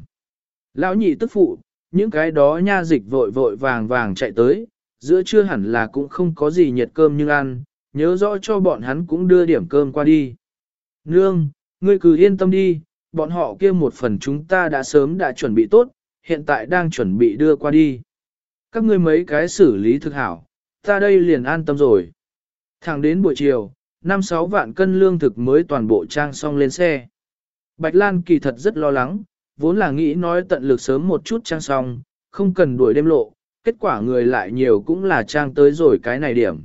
Lão nhị tức phụ, những cái đó nha dịch vội vội vàng vàng chạy tới, giữa trưa hẳn là cũng không có gì nhiệt cơm nhưng ăn, nhớ rõ cho bọn hắn cũng đưa điểm cơm qua đi. Nương, ngươi cứ yên tâm đi, bọn họ kia một phần chúng ta đã sớm đã chuẩn bị tốt, hiện tại đang chuẩn bị đưa qua đi. Các ngươi mấy cái xử lý thực hảo, ta đây liền an tâm rồi. Thẳng đến buổi chiều, 5-6 vạn cân lương thực mới toàn bộ trang xong lên xe. Bạch Lan kỳ thật rất lo lắng, vốn là nghĩ nói tận lực sớm một chút trang xong, không cần đuổi đêm lộ, kết quả người lại nhiều cũng là trang tới rồi cái này điểm.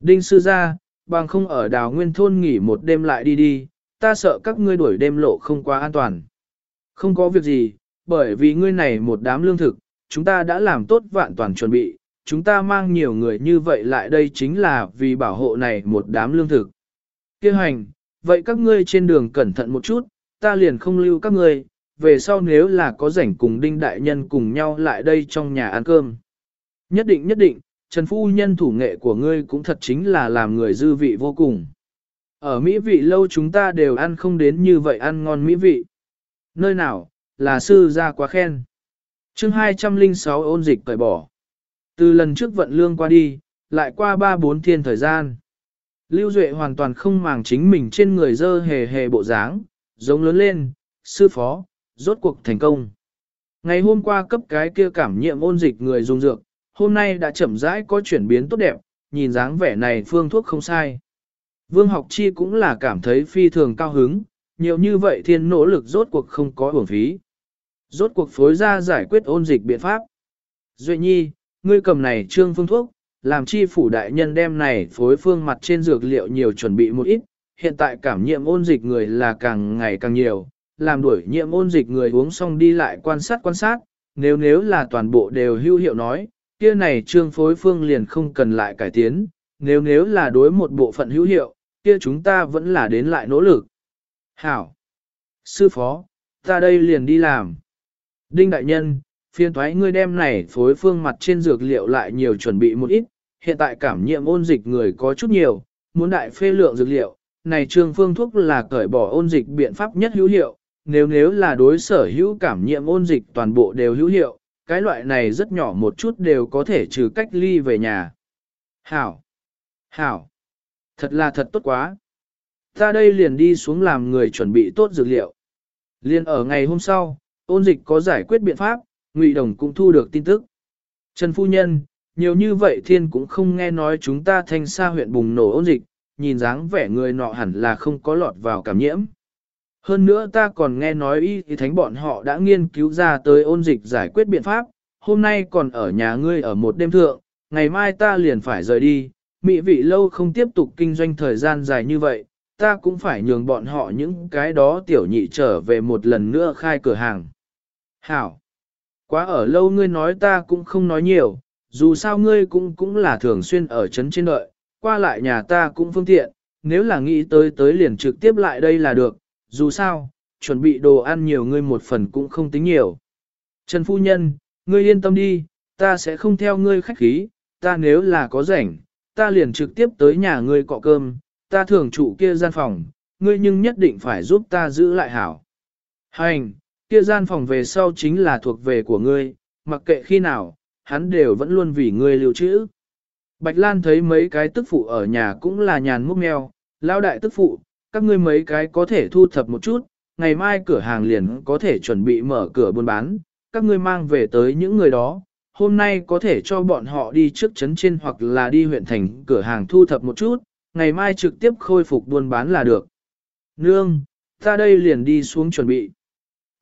Đinh sư ra, bằng không ở đào nguyên thôn nghỉ một đêm lại đi đi, ta sợ các ngươi đuổi đêm lộ không quá an toàn. Không có việc gì, bởi vì ngươi này một đám lương thực, chúng ta đã làm tốt vạn toàn chuẩn bị, chúng ta mang nhiều người như vậy lại đây chính là vì bảo hộ này một đám lương thực. Kêu hành, vậy các ngươi trên đường cẩn thận một chút, ta liền không lưu các ngươi, về sau nếu là có rảnh cùng đinh đại nhân cùng nhau lại đây trong nhà ăn cơm. Nhất định nhất định, Trần Phu Nhân thủ nghệ của ngươi cũng thật chính là làm người dư vị vô cùng. Ở Mỹ vị lâu chúng ta đều ăn không đến như vậy ăn ngon Mỹ vị. Nơi nào, là sư ra quá khen chương 206 ôn dịch cởi bỏ. Từ lần trước vận lương qua đi, lại qua 3-4 thiên thời gian. Lưu Duệ hoàn toàn không màng chính mình trên người dơ hề hề bộ dáng, giống lớn lên, sư phó, rốt cuộc thành công. Ngày hôm qua cấp cái kia cảm nhiệm ôn dịch người dùng dược, hôm nay đã chậm rãi có chuyển biến tốt đẹp, nhìn dáng vẻ này phương thuốc không sai. Vương học chi cũng là cảm thấy phi thường cao hứng, nhiều như vậy thiên nỗ lực rốt cuộc không có uổng phí. Rốt cuộc phối ra giải quyết ôn dịch biện pháp. Duệ nhi, ngươi cầm này trương phương thuốc, làm chi phủ đại nhân đem này phối phương mặt trên dược liệu nhiều chuẩn bị một ít, hiện tại cảm nhiễm ôn dịch người là càng ngày càng nhiều, làm đuổi nhiễm ôn dịch người uống xong đi lại quan sát quan sát, nếu nếu là toàn bộ đều hữu hiệu nói, kia này trương phối phương liền không cần lại cải tiến, nếu nếu là đối một bộ phận hữu hiệu, kia chúng ta vẫn là đến lại nỗ lực. Hảo! Sư phó, ta đây liền đi làm. Đinh đại nhân, phiên thoái ngươi đem này phối phương mặt trên dược liệu lại nhiều chuẩn bị một ít, hiện tại cảm nhiễm ôn dịch người có chút nhiều, muốn đại phê lượng dược liệu, này trương phương thuốc là cởi bỏ ôn dịch biện pháp nhất hữu hiệu, nếu nếu là đối sở hữu cảm nhiễm ôn dịch toàn bộ đều hữu hiệu, cái loại này rất nhỏ một chút đều có thể trừ cách ly về nhà. Hảo! Hảo! Thật là thật tốt quá! Ta đây liền đi xuống làm người chuẩn bị tốt dược liệu. Liên ở ngày hôm sau, ôn dịch có giải quyết biện pháp, Ngụy Đồng cũng thu được tin tức. Trần Phu Nhân, nhiều như vậy thiên cũng không nghe nói chúng ta thanh xa huyện bùng nổ ôn dịch, nhìn dáng vẻ người nọ hẳn là không có lọt vào cảm nhiễm. Hơn nữa ta còn nghe nói y thì thánh bọn họ đã nghiên cứu ra tới ôn dịch giải quyết biện pháp, hôm nay còn ở nhà ngươi ở một đêm thượng, ngày mai ta liền phải rời đi, mỹ vị lâu không tiếp tục kinh doanh thời gian dài như vậy, ta cũng phải nhường bọn họ những cái đó tiểu nhị trở về một lần nữa khai cửa hàng. Hảo! Quá ở lâu ngươi nói ta cũng không nói nhiều, dù sao ngươi cũng cũng là thường xuyên ở trấn trên đợi, qua lại nhà ta cũng phương tiện, nếu là nghĩ tới tới liền trực tiếp lại đây là được, dù sao, chuẩn bị đồ ăn nhiều ngươi một phần cũng không tính nhiều. Trần Phu Nhân, ngươi yên tâm đi, ta sẽ không theo ngươi khách khí, ta nếu là có rảnh, ta liền trực tiếp tới nhà ngươi cọ cơm, ta thường trụ kia gian phòng, ngươi nhưng nhất định phải giúp ta giữ lại hảo. Hành, kia gian phòng về sau chính là thuộc về của ngươi, mặc kệ khi nào, hắn đều vẫn luôn vì ngươi lưu trữ. Bạch Lan thấy mấy cái tức phụ ở nhà cũng là nhàn múc mèo, lao đại tức phụ, các ngươi mấy cái có thể thu thập một chút, ngày mai cửa hàng liền có thể chuẩn bị mở cửa buôn bán, các ngươi mang về tới những người đó, hôm nay có thể cho bọn họ đi trước trấn trên hoặc là đi huyện thành cửa hàng thu thập một chút, ngày mai trực tiếp khôi phục buôn bán là được. Nương, ta đây liền đi xuống chuẩn bị.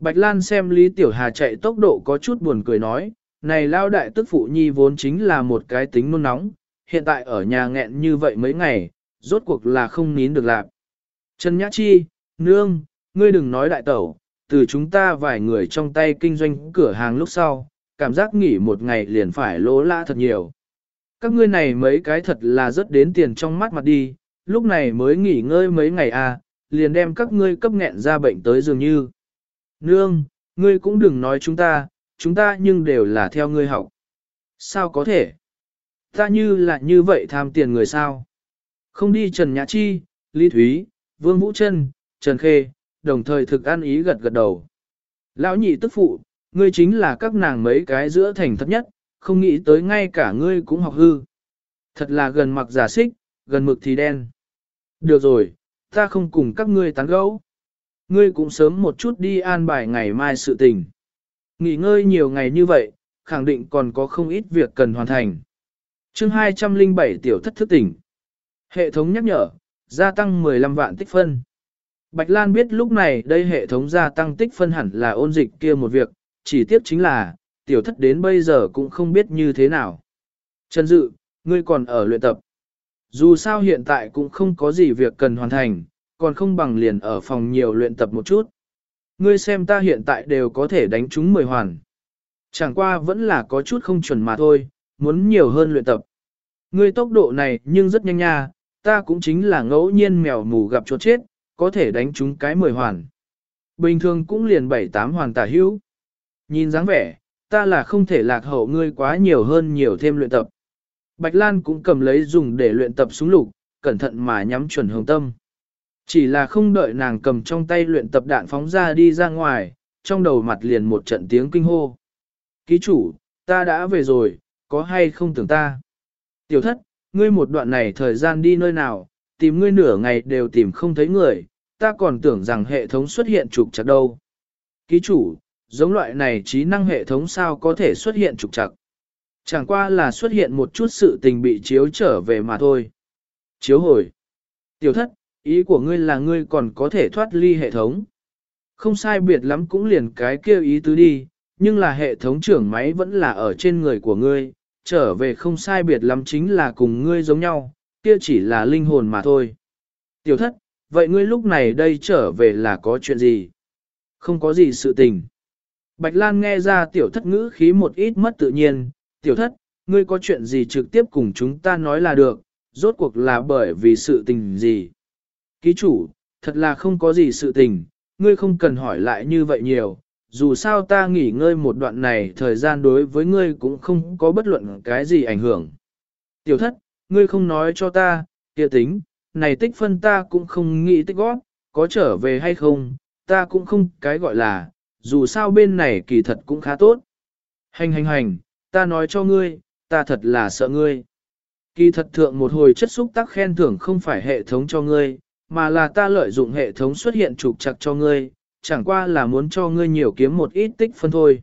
Bạch Lan xem Lý Tiểu Hà chạy tốc độ có chút buồn cười nói, này lao đại tức phụ nhi vốn chính là một cái tính nôn nóng, hiện tại ở nhà nghẹn như vậy mấy ngày, rốt cuộc là không nín được lạc. Trần Nhã Chi, nương, ngươi đừng nói đại tẩu, từ chúng ta vài người trong tay kinh doanh cửa hàng lúc sau, cảm giác nghỉ một ngày liền phải lỗ lã thật nhiều. Các ngươi này mấy cái thật là rất đến tiền trong mắt mặt đi, lúc này mới nghỉ ngơi mấy ngày à, liền đem các ngươi cấp nghẹn ra bệnh tới dường như. Nương, ngươi cũng đừng nói chúng ta, chúng ta nhưng đều là theo ngươi học. Sao có thể? Ta như là như vậy tham tiền người sao? Không đi Trần Nhã Chi, Lý Thúy, Vương Vũ Trân, Trần Khê, đồng thời thực ăn ý gật gật đầu. Lão nhị tức phụ, ngươi chính là các nàng mấy cái giữa thành thấp nhất, không nghĩ tới ngay cả ngươi cũng học hư. Thật là gần mặc giả xích, gần mực thì đen. Được rồi, ta không cùng các ngươi tán gẫu. Ngươi cũng sớm một chút đi an bài ngày mai sự tình. Nghỉ ngơi nhiều ngày như vậy, khẳng định còn có không ít việc cần hoàn thành. chương 207 tiểu thất thức tỉnh. Hệ thống nhắc nhở, gia tăng 15 vạn tích phân. Bạch Lan biết lúc này đây hệ thống gia tăng tích phân hẳn là ôn dịch kia một việc, chỉ tiếc chính là, tiểu thất đến bây giờ cũng không biết như thế nào. Trần Dự, ngươi còn ở luyện tập. Dù sao hiện tại cũng không có gì việc cần hoàn thành, còn không bằng liền ở phòng nhiều luyện tập một chút. Ngươi xem ta hiện tại đều có thể đánh chúng mười hoàn. Chẳng qua vẫn là có chút không chuẩn mà thôi, muốn nhiều hơn luyện tập. Ngươi tốc độ này nhưng rất nhanh nha, ta cũng chính là ngẫu nhiên mèo mù gặp chuột chết, có thể đánh chúng cái mười hoàn. Bình thường cũng liền bảy tám hoàn tả hữu. Nhìn dáng vẻ, ta là không thể lạc hậu ngươi quá nhiều hơn nhiều thêm luyện tập. Bạch Lan cũng cầm lấy dùng để luyện tập súng lục, cẩn thận mà nhắm chuẩn hướng tâm. Chỉ là không đợi nàng cầm trong tay luyện tập đạn phóng ra đi ra ngoài, trong đầu mặt liền một trận tiếng kinh hô. Ký chủ, ta đã về rồi, có hay không tưởng ta? Tiểu thất, ngươi một đoạn này thời gian đi nơi nào, tìm ngươi nửa ngày đều tìm không thấy người, ta còn tưởng rằng hệ thống xuất hiện trục chặt đâu. Ký chủ, giống loại này trí năng hệ thống sao có thể xuất hiện trục trặc. Chẳng qua là xuất hiện một chút sự tình bị chiếu trở về mà thôi. Chiếu hồi. Tiểu thất, ý của ngươi là ngươi còn có thể thoát ly hệ thống. Không sai biệt lắm cũng liền cái kia ý tứ đi, nhưng là hệ thống trưởng máy vẫn là ở trên người của ngươi, trở về không sai biệt lắm chính là cùng ngươi giống nhau, kia chỉ là linh hồn mà thôi. Tiểu thất, vậy ngươi lúc này đây trở về là có chuyện gì? Không có gì sự tình. Bạch Lan nghe ra tiểu thất ngữ khí một ít mất tự nhiên, tiểu thất, ngươi có chuyện gì trực tiếp cùng chúng ta nói là được, rốt cuộc là bởi vì sự tình gì. Ký chủ, thật là không có gì sự tình, ngươi không cần hỏi lại như vậy nhiều, dù sao ta nghỉ ngơi một đoạn này thời gian đối với ngươi cũng không có bất luận cái gì ảnh hưởng. Tiểu thất, ngươi không nói cho ta, kia tính, này tích phân ta cũng không nghĩ tích gót, có trở về hay không, ta cũng không cái gọi là, dù sao bên này kỳ thật cũng khá tốt. Hành hành hành, ta nói cho ngươi, ta thật là sợ ngươi. Kỳ thật thượng một hồi chất xúc tác khen thưởng không phải hệ thống cho ngươi, mà là ta lợi dụng hệ thống xuất hiện trục chặt cho ngươi, chẳng qua là muốn cho ngươi nhiều kiếm một ít tích phân thôi.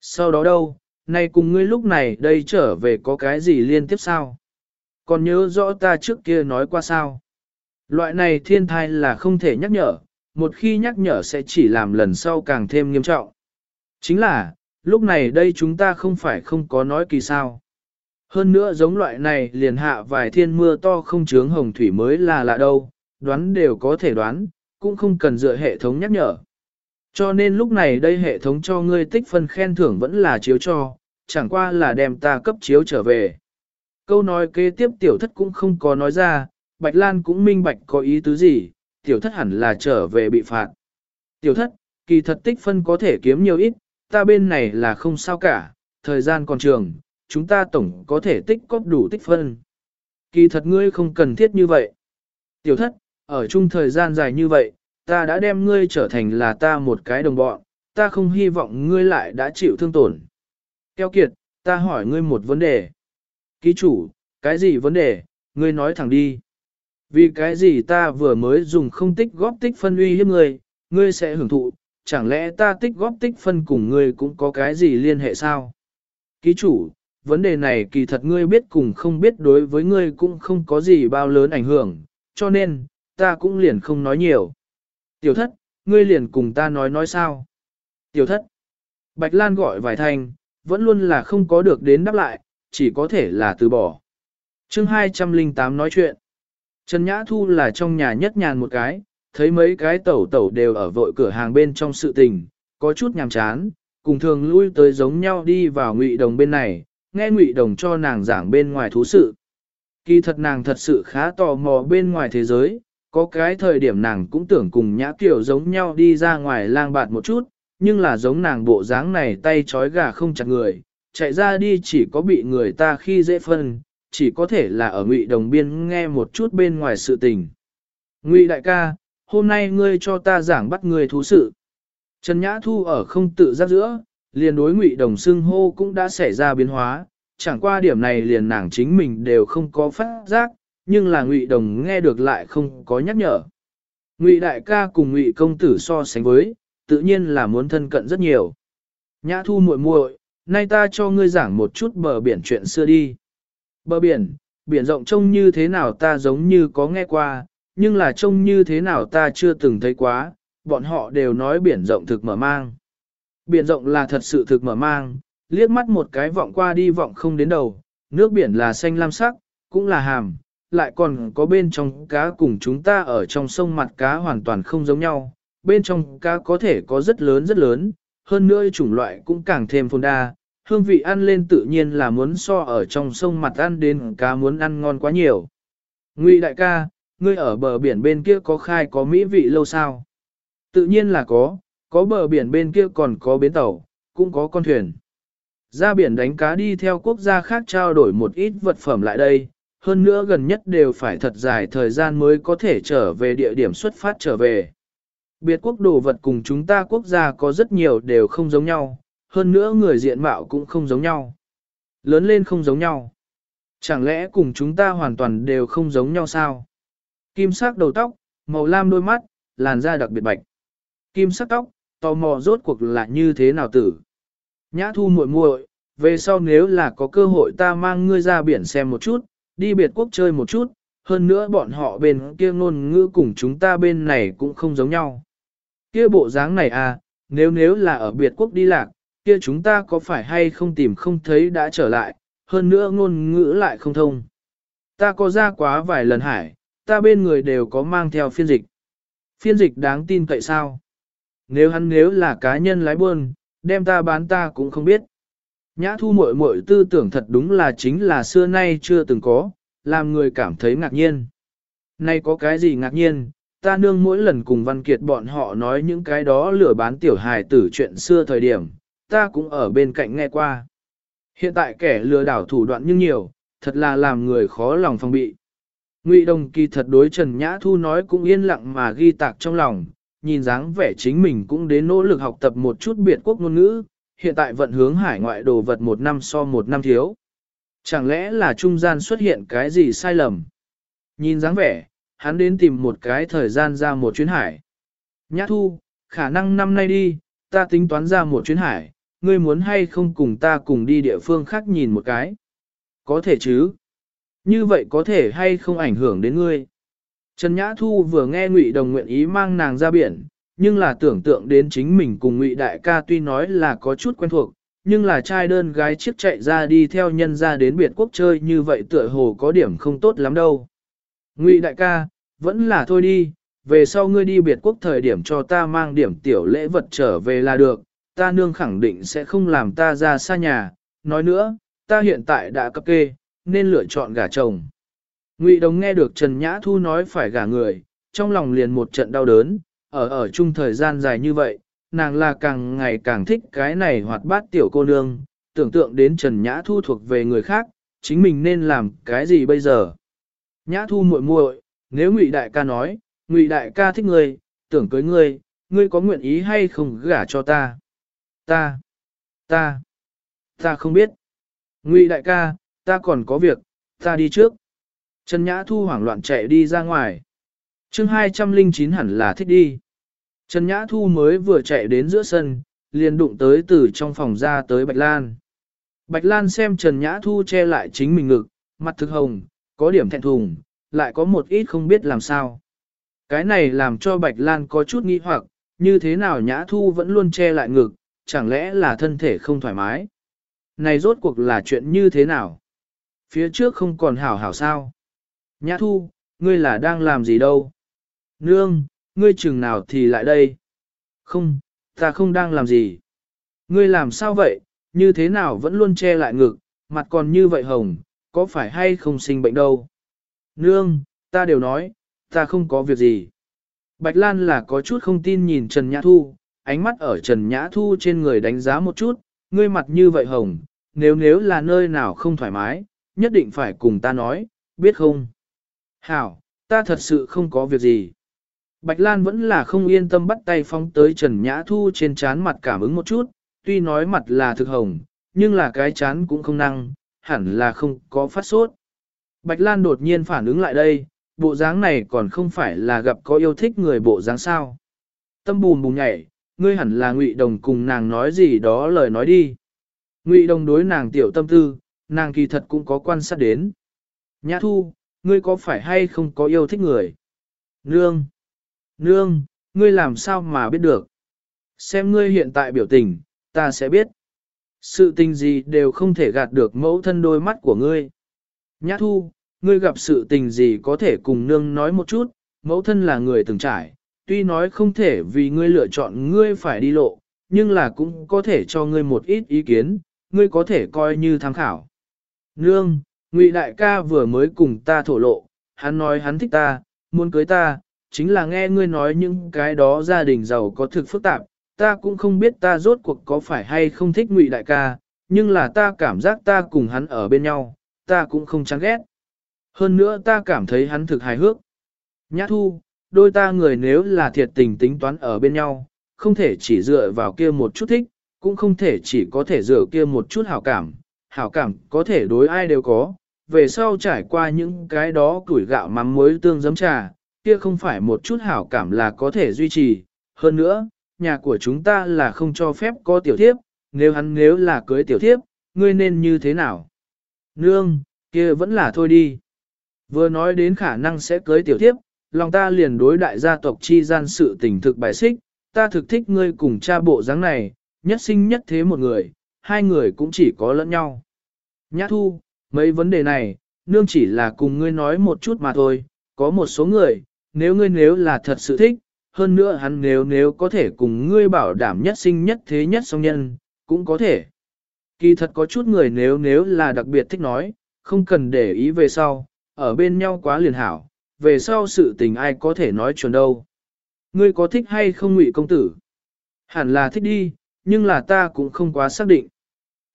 Sau đó đâu, nay cùng ngươi lúc này đây trở về có cái gì liên tiếp sao? Còn nhớ rõ ta trước kia nói qua sao? Loại này thiên thai là không thể nhắc nhở, một khi nhắc nhở sẽ chỉ làm lần sau càng thêm nghiêm trọng. Chính là, lúc này đây chúng ta không phải không có nói kỳ sao. Hơn nữa giống loại này liền hạ vài thiên mưa to không chướng hồng thủy mới là lạ đâu, đoán đều có thể đoán, cũng không cần dựa hệ thống nhắc nhở. Cho nên lúc này đây hệ thống cho ngươi tích phân khen thưởng vẫn là chiếu cho, chẳng qua là đem ta cấp chiếu trở về. Câu nói kế tiếp tiểu thất cũng không có nói ra, Bạch Lan cũng minh bạch có ý tứ gì, tiểu thất hẳn là trở về bị phạt. Tiểu thất, kỳ thật tích phân có thể kiếm nhiều ít, ta bên này là không sao cả, thời gian còn trường, chúng ta tổng có thể tích cóp đủ tích phân. Kỳ thật ngươi không cần thiết như vậy. Tiểu thất, ở chung thời gian dài như vậy, ta đã đem ngươi trở thành là ta một cái đồng bọn, ta không hy vọng ngươi lại đã chịu thương tổn. Keo kiệt, ta hỏi ngươi một vấn đề. Ký chủ, cái gì vấn đề, ngươi nói thẳng đi. Vì cái gì ta vừa mới dùng không tích góp tích phân uy hiếp ngươi, ngươi sẽ hưởng thụ, chẳng lẽ ta tích góp tích phân cùng ngươi cũng có cái gì liên hệ sao? Ký chủ, vấn đề này kỳ thật ngươi biết cùng không biết đối với ngươi cũng không có gì bao lớn ảnh hưởng, cho nên, ta cũng liền không nói nhiều. Tiểu thất, ngươi liền cùng ta nói nói sao? Tiểu thất, Bạch Lan gọi vài thanh, vẫn luôn là không có được đến đáp lại, chỉ có thể là từ bỏ. chương 208 nói chuyện. Trần Nhã Thu là trong nhà nhất nhàn một cái, thấy mấy cái tẩu tẩu đều ở vội cửa hàng bên trong sự tình, có chút nhàm chán, cùng thường lui tới giống nhau đi vào ngụy đồng bên này, nghe ngụy đồng cho nàng giảng bên ngoài thú sự. Kỳ thật nàng thật sự khá tò mò bên ngoài thế giới, có cái thời điểm nàng cũng tưởng cùng nhã kiểu giống nhau đi ra ngoài lang bạt một chút, nhưng là giống nàng bộ dáng này tay trói gà không chặt người, chạy ra đi chỉ có bị người ta khi dễ phân, chỉ có thể là ở ngụy đồng biên nghe một chút bên ngoài sự tình. Ngụy đại ca, hôm nay ngươi cho ta giảng bắt người thú sự. Trần Nhã Thu ở không tự giác giữa, liền đối ngụy đồng xưng hô cũng đã xảy ra biến hóa, chẳng qua điểm này liền nàng chính mình đều không có phát giác, nhưng là ngụy đồng nghe được lại không có nhắc nhở. Ngụy đại ca cùng ngụy công tử so sánh với, tự nhiên là muốn thân cận rất nhiều. Nhã Thu muội muội, nay ta cho ngươi giảng một chút bờ biển chuyện xưa đi. Bờ biển, biển rộng trông như thế nào ta giống như có nghe qua, nhưng là trông như thế nào ta chưa từng thấy quá, bọn họ đều nói biển rộng thực mở mang. Biển rộng là thật sự thực mở mang, liếc mắt một cái vọng qua đi vọng không đến đầu, nước biển là xanh lam sắc, cũng là hàm, lại còn có bên trong cá cùng chúng ta ở trong sông mặt cá hoàn toàn không giống nhau, bên trong cá có thể có rất lớn rất lớn, hơn nữa chủng loại cũng càng thêm phồn đa, hương vị ăn lên tự nhiên là muốn so ở trong sông mặt ăn đến cá muốn ăn ngon quá nhiều. Ngụy đại ca, ngươi ở bờ biển bên kia có khai có mỹ vị lâu sao? Tự nhiên là có, có bờ biển bên kia còn có bến tàu, cũng có con thuyền. Ra biển đánh cá đi theo quốc gia khác trao đổi một ít vật phẩm lại đây, hơn nữa gần nhất đều phải thật dài thời gian mới có thể trở về địa điểm xuất phát trở về. Biệt quốc đồ vật cùng chúng ta quốc gia có rất nhiều đều không giống nhau, hơn nữa người diện mạo cũng không giống nhau. Lớn lên không giống nhau. Chẳng lẽ cùng chúng ta hoàn toàn đều không giống nhau sao? Kim sắc đầu tóc, màu lam đôi mắt, làn da đặc biệt bạch. Kim sắc tóc, tò mò rốt cuộc là như thế nào tử. Nhã thu muội muội, về sau nếu là có cơ hội ta mang ngươi ra biển xem một chút, đi biệt quốc chơi một chút, hơn nữa bọn họ bên kia ngôn ngữ cùng chúng ta bên này cũng không giống nhau. Kia bộ dáng này à, nếu nếu là ở biệt quốc đi lạc, kia chúng ta có phải hay không tìm không thấy đã trở lại, hơn nữa ngôn ngữ lại không thông. Ta có ra quá vài lần hải, ta bên người đều có mang theo phiên dịch. Phiên dịch đáng tin cậy sao? Nếu hắn nếu là cá nhân lái buôn, đem ta bán ta cũng không biết. Nhã thu muội muội tư tưởng thật đúng là chính là xưa nay chưa từng có, làm người cảm thấy ngạc nhiên. Nay có cái gì ngạc nhiên, ta nương mỗi lần cùng Văn Kiệt bọn họ nói những cái đó lừa bán tiểu hài tử chuyện xưa thời điểm, ta cũng ở bên cạnh nghe qua. Hiện tại kẻ lừa đảo thủ đoạn nhưng nhiều, thật là làm người khó lòng phòng bị. Ngụy Đồng kỳ thật đối Trần Nhã Thu nói cũng yên lặng mà ghi tạc trong lòng, nhìn dáng vẻ chính mình cũng đến nỗ lực học tập một chút biệt quốc ngôn ngữ, hiện tại vận hướng hải ngoại đồ vật một năm so một năm thiếu. Chẳng lẽ là trung gian xuất hiện cái gì sai lầm? Nhìn dáng vẻ, hắn đến tìm một cái thời gian ra một chuyến hải. Nhã thu, khả năng năm nay đi, ta tính toán ra một chuyến hải, ngươi muốn hay không cùng ta cùng đi địa phương khác nhìn một cái? Có thể chứ? Như vậy có thể hay không ảnh hưởng đến ngươi? Trần Nhã Thu vừa nghe Ngụy Đồng nguyện ý mang nàng ra biển, nhưng là tưởng tượng đến chính mình cùng Ngụy Đại ca tuy nói là có chút quen thuộc, nhưng là trai đơn gái chiếc chạy ra đi theo nhân ra đến biệt quốc chơi như vậy tựa hồ có điểm không tốt lắm đâu. Ngụy Đại ca, vẫn là thôi đi, về sau ngươi đi biệt quốc thời điểm cho ta mang điểm tiểu lễ vật trở về là được, ta nương khẳng định sẽ không làm ta ra xa nhà, nói nữa, ta hiện tại đã cấp kê, nên lựa chọn gả chồng. Ngụy Đồng nghe được Trần Nhã Thu nói phải gả người, trong lòng liền một trận đau đớn, ở ở chung thời gian dài như vậy, nàng là càng ngày càng thích cái này hoạt bát tiểu cô nương, tưởng tượng đến Trần Nhã Thu thuộc về người khác, chính mình nên làm cái gì bây giờ. Nhã Thu muội muội, nếu Ngụy Đại ca nói, Ngụy Đại ca thích ngươi, tưởng cưới ngươi, ngươi có nguyện ý hay không gả cho ta? Ta, ta, ta không biết. Ngụy Đại ca, ta còn có việc, ta đi trước. Trần Nhã Thu hoảng loạn chạy đi ra ngoài chương 209 hẳn là thích đi. Trần Nhã Thu mới vừa chạy đến giữa sân, liền đụng tới từ trong phòng ra tới Bạch Lan. Bạch Lan xem Trần Nhã Thu che lại chính mình ngực, mặt thực hồng, có điểm thẹn thùng, lại có một ít không biết làm sao. Cái này làm cho Bạch Lan có chút nghi hoặc, như thế nào Nhã Thu vẫn luôn che lại ngực, chẳng lẽ là thân thể không thoải mái. Này rốt cuộc là chuyện như thế nào? Phía trước không còn hảo hảo sao? Nhã Thu, ngươi là đang làm gì đâu? Nương, ngươi chừng nào thì lại đây? Không, ta không đang làm gì. Ngươi làm sao vậy, như thế nào vẫn luôn che lại ngực, mặt còn như vậy hồng, có phải hay không sinh bệnh đâu? Nương, ta đều nói, ta không có việc gì. Bạch Lan là có chút không tin nhìn Trần Nhã Thu, ánh mắt ở Trần Nhã Thu trên người đánh giá một chút, ngươi mặt như vậy hồng, nếu nếu là nơi nào không thoải mái, nhất định phải cùng ta nói, biết không? Hảo, ta thật sự không có việc gì. Bạch Lan vẫn là không yên tâm bắt tay phóng tới Trần Nhã Thu trên chán mặt cảm ứng một chút, tuy nói mặt là thực hồng, nhưng là cái chán cũng không năng, hẳn là không có phát sốt. Bạch Lan đột nhiên phản ứng lại đây, bộ dáng này còn không phải là gặp có yêu thích người bộ dáng sao. Tâm bùn bùn nhảy, ngươi hẳn là ngụy đồng cùng nàng nói gì đó lời nói đi. Ngụy đồng đối nàng tiểu tâm tư, nàng kỳ thật cũng có quan sát đến. Nhã thu, ngươi có phải hay không có yêu thích người? Nương! Nương, ngươi làm sao mà biết được? Xem ngươi hiện tại biểu tình, ta sẽ biết. Sự tình gì đều không thể gạt được mẫu thân đôi mắt của ngươi. Nhã thu, ngươi gặp sự tình gì có thể cùng nương nói một chút, mẫu thân là người từng trải, tuy nói không thể vì ngươi lựa chọn ngươi phải đi lộ, nhưng là cũng có thể cho ngươi một ít ý kiến, ngươi có thể coi như tham khảo. Nương, Ngụy đại ca vừa mới cùng ta thổ lộ, hắn nói hắn thích ta, muốn cưới ta, chính là nghe ngươi nói những cái đó gia đình giàu có thực phức tạp, ta cũng không biết ta rốt cuộc có phải hay không thích Ngụy đại ca, nhưng là ta cảm giác ta cùng hắn ở bên nhau, ta cũng không chán ghét. Hơn nữa ta cảm thấy hắn thực hài hước. Nhã thu, đôi ta người nếu là thiệt tình tính toán ở bên nhau, không thể chỉ dựa vào kia một chút thích, cũng không thể chỉ có thể dựa kia một chút hảo cảm. Hảo cảm có thể đối ai đều có, về sau trải qua những cái đó củi gạo mắm muối tương giấm trà, kia không phải một chút hảo cảm là có thể duy trì. Hơn nữa, nhà của chúng ta là không cho phép có tiểu thiếp, nếu hắn nếu là cưới tiểu thiếp, ngươi nên như thế nào? Nương, kia vẫn là thôi đi. Vừa nói đến khả năng sẽ cưới tiểu thiếp, lòng ta liền đối đại gia tộc chi gian sự tình thực bài xích, ta thực thích ngươi cùng cha bộ dáng này, nhất sinh nhất thế một người, hai người cũng chỉ có lẫn nhau. Nhã thu, mấy vấn đề này, nương chỉ là cùng ngươi nói một chút mà thôi, có một số người, nếu ngươi nếu là thật sự thích, hơn nữa hắn nếu nếu có thể cùng ngươi bảo đảm nhất sinh nhất thế nhất song nhân, cũng có thể. Kỳ thật có chút người nếu nếu là đặc biệt thích nói, không cần để ý về sau, ở bên nhau quá liền hảo, về sau sự tình ai có thể nói chuẩn đâu. Ngươi có thích hay không ngụy công tử? Hẳn là thích đi, nhưng là ta cũng không quá xác định.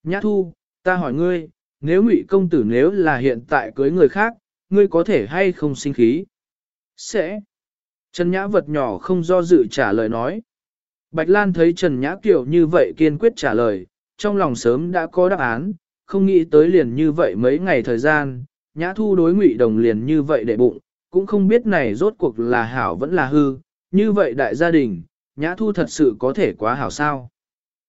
Nhã thu, ta hỏi ngươi, nếu ngụy công tử nếu là hiện tại cưới người khác, ngươi có thể hay không sinh khí? Sẽ. Trần Nhã vật nhỏ không do dự trả lời nói. Bạch Lan thấy Trần Nhã kiểu như vậy kiên quyết trả lời, trong lòng sớm đã có đáp án, không nghĩ tới liền như vậy mấy ngày thời gian, Nhã thu đối ngụy đồng liền như vậy để bụng, cũng không biết này rốt cuộc là hảo vẫn là hư, như vậy đại gia đình, Nhã thu thật sự có thể quá hảo sao.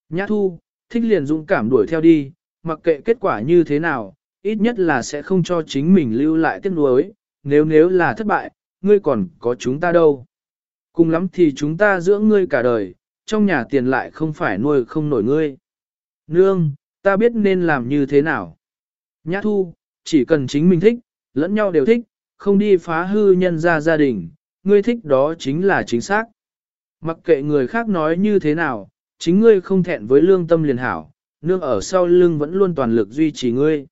Nhã thu, thích liền dũng cảm đuổi theo đi, mặc kệ kết quả như thế nào, ít nhất là sẽ không cho chính mình lưu lại tiếc nuối, nếu nếu là thất bại, ngươi còn có chúng ta đâu. Cùng lắm thì chúng ta dưỡng ngươi cả đời, trong nhà tiền lại không phải nuôi không nổi ngươi. Nương, ta biết nên làm như thế nào. Nhã thu, chỉ cần chính mình thích, lẫn nhau đều thích, không đi phá hư nhân ra gia đình, ngươi thích đó chính là chính xác. Mặc kệ người khác nói như thế nào, chính ngươi không thẹn với lương tâm liền hảo, nương ở sau lưng vẫn luôn toàn lực duy trì ngươi.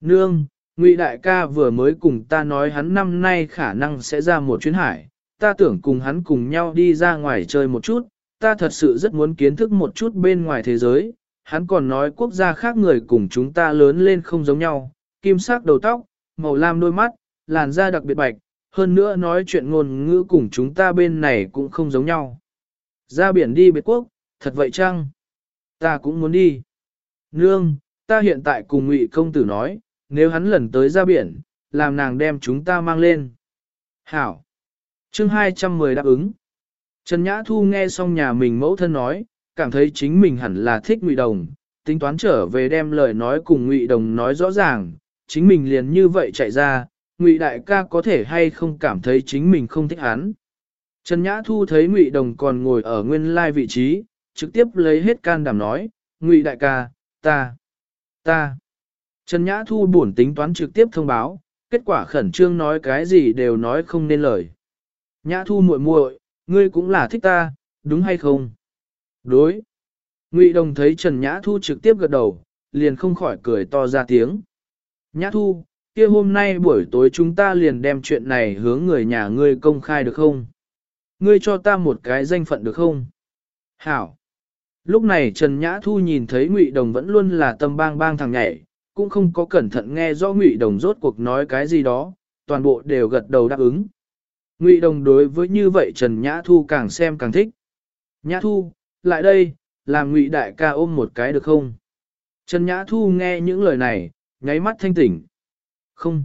Nương, Ngụy đại ca vừa mới cùng ta nói hắn năm nay khả năng sẽ ra một chuyến hải, ta tưởng cùng hắn cùng nhau đi ra ngoài chơi một chút, ta thật sự rất muốn kiến thức một chút bên ngoài thế giới. Hắn còn nói quốc gia khác người cùng chúng ta lớn lên không giống nhau, kim sắc đầu tóc, màu lam đôi mắt, làn da đặc biệt bạch, hơn nữa nói chuyện ngôn ngữ cùng chúng ta bên này cũng không giống nhau. Ra biển đi biệt quốc, thật vậy chăng? Ta cũng muốn đi. Nương, ta hiện tại cùng ngụy công tử nói, nếu hắn lần tới ra biển, làm nàng đem chúng ta mang lên. Hảo. Chương 210 đáp ứng. Trần Nhã Thu nghe xong nhà mình mẫu thân nói, cảm thấy chính mình hẳn là thích Ngụy Đồng, tính toán trở về đem lời nói cùng Ngụy Đồng nói rõ ràng, chính mình liền như vậy chạy ra, Ngụy đại ca có thể hay không cảm thấy chính mình không thích hắn. Trần Nhã Thu thấy Ngụy Đồng còn ngồi ở nguyên lai vị trí, trực tiếp lấy hết can đảm nói, Ngụy đại ca, ta, ta. Trần Nhã Thu buồn tính toán trực tiếp thông báo, kết quả khẩn trương nói cái gì đều nói không nên lời. Nhã Thu muội muội, ngươi cũng là thích ta, đúng hay không? Đối. Ngụy Đồng thấy Trần Nhã Thu trực tiếp gật đầu, liền không khỏi cười to ra tiếng. Nhã Thu, kia hôm nay buổi tối chúng ta liền đem chuyện này hướng người nhà ngươi công khai được không? Ngươi cho ta một cái danh phận được không? Hảo. Lúc này Trần Nhã Thu nhìn thấy Ngụy Đồng vẫn luôn là tâm bang bang thằng nhảy, cũng không có cẩn thận nghe rõ Ngụy Đồng rốt cuộc nói cái gì đó, toàn bộ đều gật đầu đáp ứng. Ngụy Đồng đối với như vậy Trần Nhã Thu càng xem càng thích. Nhã Thu, lại đây, làm Ngụy Đại ca ôm một cái được không? Trần Nhã Thu nghe những lời này, nháy mắt thanh tỉnh. Không.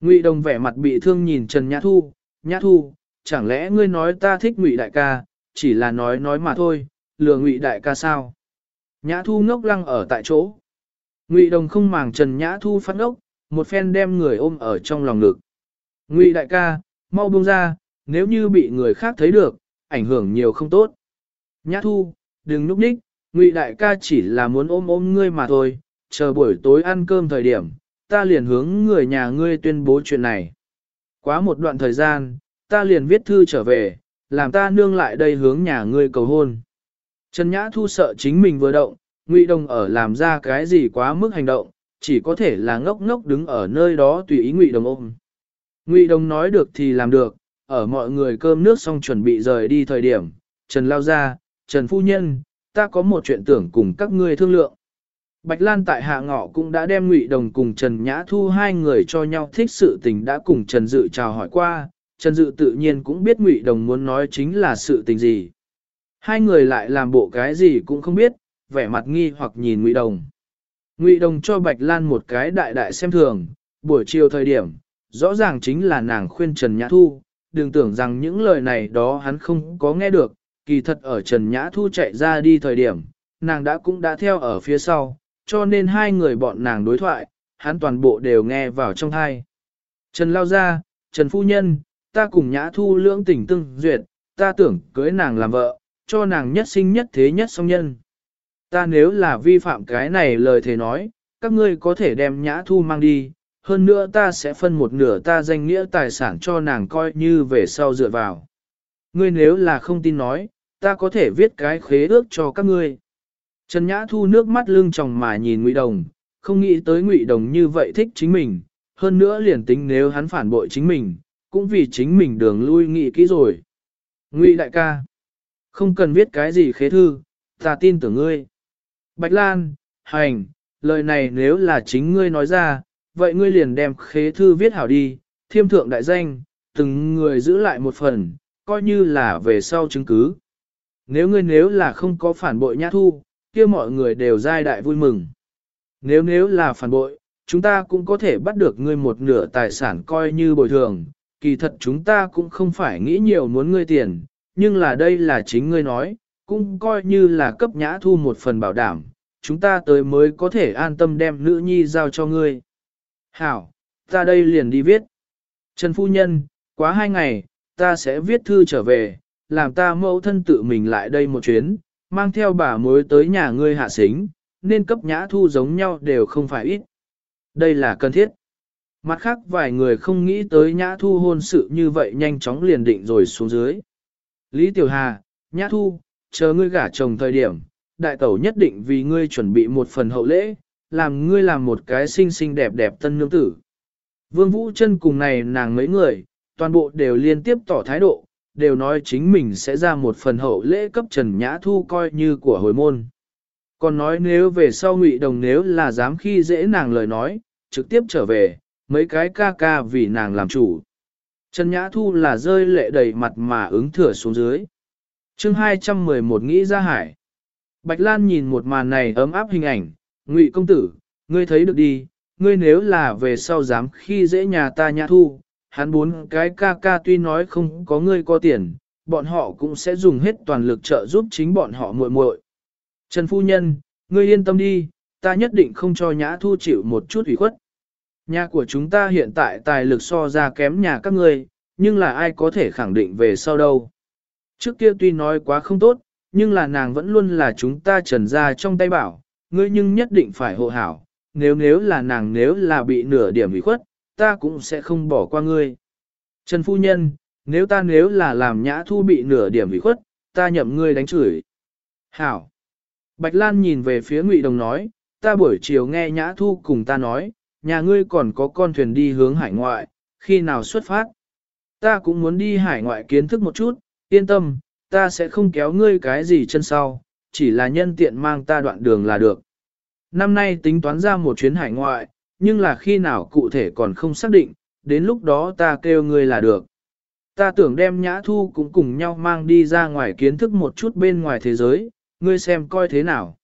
Ngụy Đồng vẻ mặt bị thương nhìn Trần Nhã Thu, Nhã Thu, chẳng lẽ ngươi nói ta thích Ngụy Đại ca, chỉ là nói nói mà thôi, lừa Ngụy Đại ca sao? Nhã Thu ngốc lăng ở tại chỗ. Ngụy Đồng không màng Trần Nhã Thu phát ốc, một phen đem người ôm ở trong lòng ngực. Ngụy đại ca, mau buông ra, nếu như bị người khác thấy được, ảnh hưởng nhiều không tốt. Nhã Thu, đừng núp ních, Ngụy đại ca chỉ là muốn ôm ôm ngươi mà thôi, chờ buổi tối ăn cơm thời điểm, ta liền hướng người nhà ngươi tuyên bố chuyện này. Quá một đoạn thời gian, ta liền viết thư trở về, làm ta nương lại đây hướng nhà ngươi cầu hôn. Trần Nhã Thu sợ chính mình vừa động, Ngụy Đồng ở làm ra cái gì quá mức hành động, chỉ có thể là ngốc ngốc đứng ở nơi đó tùy ý Ngụy Đồng ôm. Ngụy Đồng nói được thì làm được, ở mọi người cơm nước xong chuẩn bị rời đi thời điểm, Trần lao ra, Trần Phu Nhân, ta có một chuyện tưởng cùng các ngươi thương lượng. Bạch Lan tại hạ ngọ cũng đã đem Ngụy Đồng cùng Trần Nhã Thu hai người cho nhau thích sự tình đã cùng Trần Dự chào hỏi qua, Trần Dự tự nhiên cũng biết Ngụy Đồng muốn nói chính là sự tình gì. Hai người lại làm bộ cái gì cũng không biết, vẻ mặt nghi hoặc nhìn Ngụy Đồng. Ngụy Đồng cho Bạch Lan một cái đại đại xem thường, buổi chiều thời điểm, rõ ràng chính là nàng khuyên Trần Nhã Thu, đừng tưởng rằng những lời này đó hắn không có nghe được, kỳ thật ở Trần Nhã Thu chạy ra đi thời điểm, nàng đã cũng đã theo ở phía sau, cho nên hai người bọn nàng đối thoại, hắn toàn bộ đều nghe vào trong thai. Trần Lao Gia, Trần Phu Nhân, ta cùng Nhã Thu lưỡng tình tương duyệt, ta tưởng cưới nàng làm vợ, cho nàng nhất sinh nhất thế nhất song nhân. Ta nếu là vi phạm cái này lời thề nói, các ngươi có thể đem nhã thu mang đi, hơn nữa ta sẽ phân một nửa ta danh nghĩa tài sản cho nàng coi như về sau dựa vào. Ngươi nếu là không tin nói, ta có thể viết cái khế ước cho các ngươi. Trần Nhã Thu nước mắt lưng tròng mà nhìn Ngụy Đồng, không nghĩ tới Ngụy Đồng như vậy thích chính mình, hơn nữa liền tính nếu hắn phản bội chính mình, cũng vì chính mình đường lui nghĩ kỹ rồi. Ngụy đại ca, không cần viết cái gì khế thư, ta tin tưởng ngươi. Bạch Lan, hành, lời này nếu là chính ngươi nói ra, vậy ngươi liền đem khế thư viết hảo đi, thiêm thượng đại danh, từng người giữ lại một phần, coi như là về sau chứng cứ. Nếu ngươi nếu là không có phản bội nhã thu, kia mọi người đều giai đại vui mừng. Nếu nếu là phản bội, chúng ta cũng có thể bắt được ngươi một nửa tài sản coi như bồi thường, kỳ thật chúng ta cũng không phải nghĩ nhiều muốn ngươi tiền, nhưng là đây là chính ngươi nói, cũng coi như là cấp nhã thu một phần bảo đảm, chúng ta tới mới có thể an tâm đem nữ nhi giao cho ngươi. Hảo, ta đây liền đi viết. Trần Phu Nhân, quá hai ngày, ta sẽ viết thư trở về, làm ta mẫu thân tự mình lại đây một chuyến, mang theo bà mối tới nhà ngươi hạ xính, nên cấp nhã thu giống nhau đều không phải ít. Đây là cần thiết. Mặt khác vài người không nghĩ tới Nhã Thu hôn sự như vậy nhanh chóng liền định rồi xuống dưới. Lý Tiểu Hà, Nhã Thu, chờ ngươi gả chồng thời điểm, đại tẩu nhất định vì ngươi chuẩn bị một phần hậu lễ, làm ngươi làm một cái xinh xinh đẹp đẹp tân nương tử. Vương Vũ chân cùng này nàng mấy người, toàn bộ đều liên tiếp tỏ thái độ, đều nói chính mình sẽ ra một phần hậu lễ cấp Trần Nhã Thu coi như của hồi môn. Còn nói nếu về sau ngụy đồng nếu là dám khi dễ nàng lời nói, trực tiếp trở về, mấy cái ca ca vì nàng làm chủ. Trần Nhã Thu là rơi lệ đầy mặt mà ứng thừa xuống dưới chương 211 nghĩ ra hải. Bạch Lan nhìn một màn này ấm áp hình ảnh, ngụy công tử, ngươi thấy được đi, ngươi nếu là về sau dám khi dễ nhà ta Nhã Thu, hắn bốn cái ca ca tuy nói không có ngươi có tiền, bọn họ cũng sẽ dùng hết toàn lực trợ giúp chính bọn họ muội muội. Trần Phu Nhân, ngươi yên tâm đi, ta nhất định không cho Nhã Thu chịu một chút ủy khuất. Nhà của chúng ta hiện tại tài lực so ra kém nhà các ngươi, nhưng là ai có thể khẳng định về sau đâu. Trước kia tuy nói quá không tốt, nhưng là nàng vẫn luôn là chúng ta trần ra trong tay bảo, ngươi nhưng nhất định phải hộ hảo, nếu nếu là nàng nếu là bị nửa điểm ủy khuất, ta cũng sẽ không bỏ qua ngươi. Trần Phu Nhân, nếu ta nếu là làm nhã thu bị nửa điểm ủy khuất, ta nhậm ngươi đánh chửi. Hảo. Bạch Lan nhìn về phía Ngụy Đồng nói, ta buổi chiều nghe nhã thu cùng ta nói, nhà ngươi còn có con thuyền đi hướng hải ngoại, khi nào xuất phát. Ta cũng muốn đi hải ngoại kiến thức một chút, yên tâm, ta sẽ không kéo ngươi cái gì chân sau, chỉ là nhân tiện mang ta đoạn đường là được. Năm nay tính toán ra một chuyến hải ngoại, nhưng là khi nào cụ thể còn không xác định, đến lúc đó ta kêu ngươi là được. Ta tưởng đem nhã thu cũng cùng nhau mang đi ra ngoài kiến thức một chút bên ngoài thế giới, ngươi xem coi thế nào.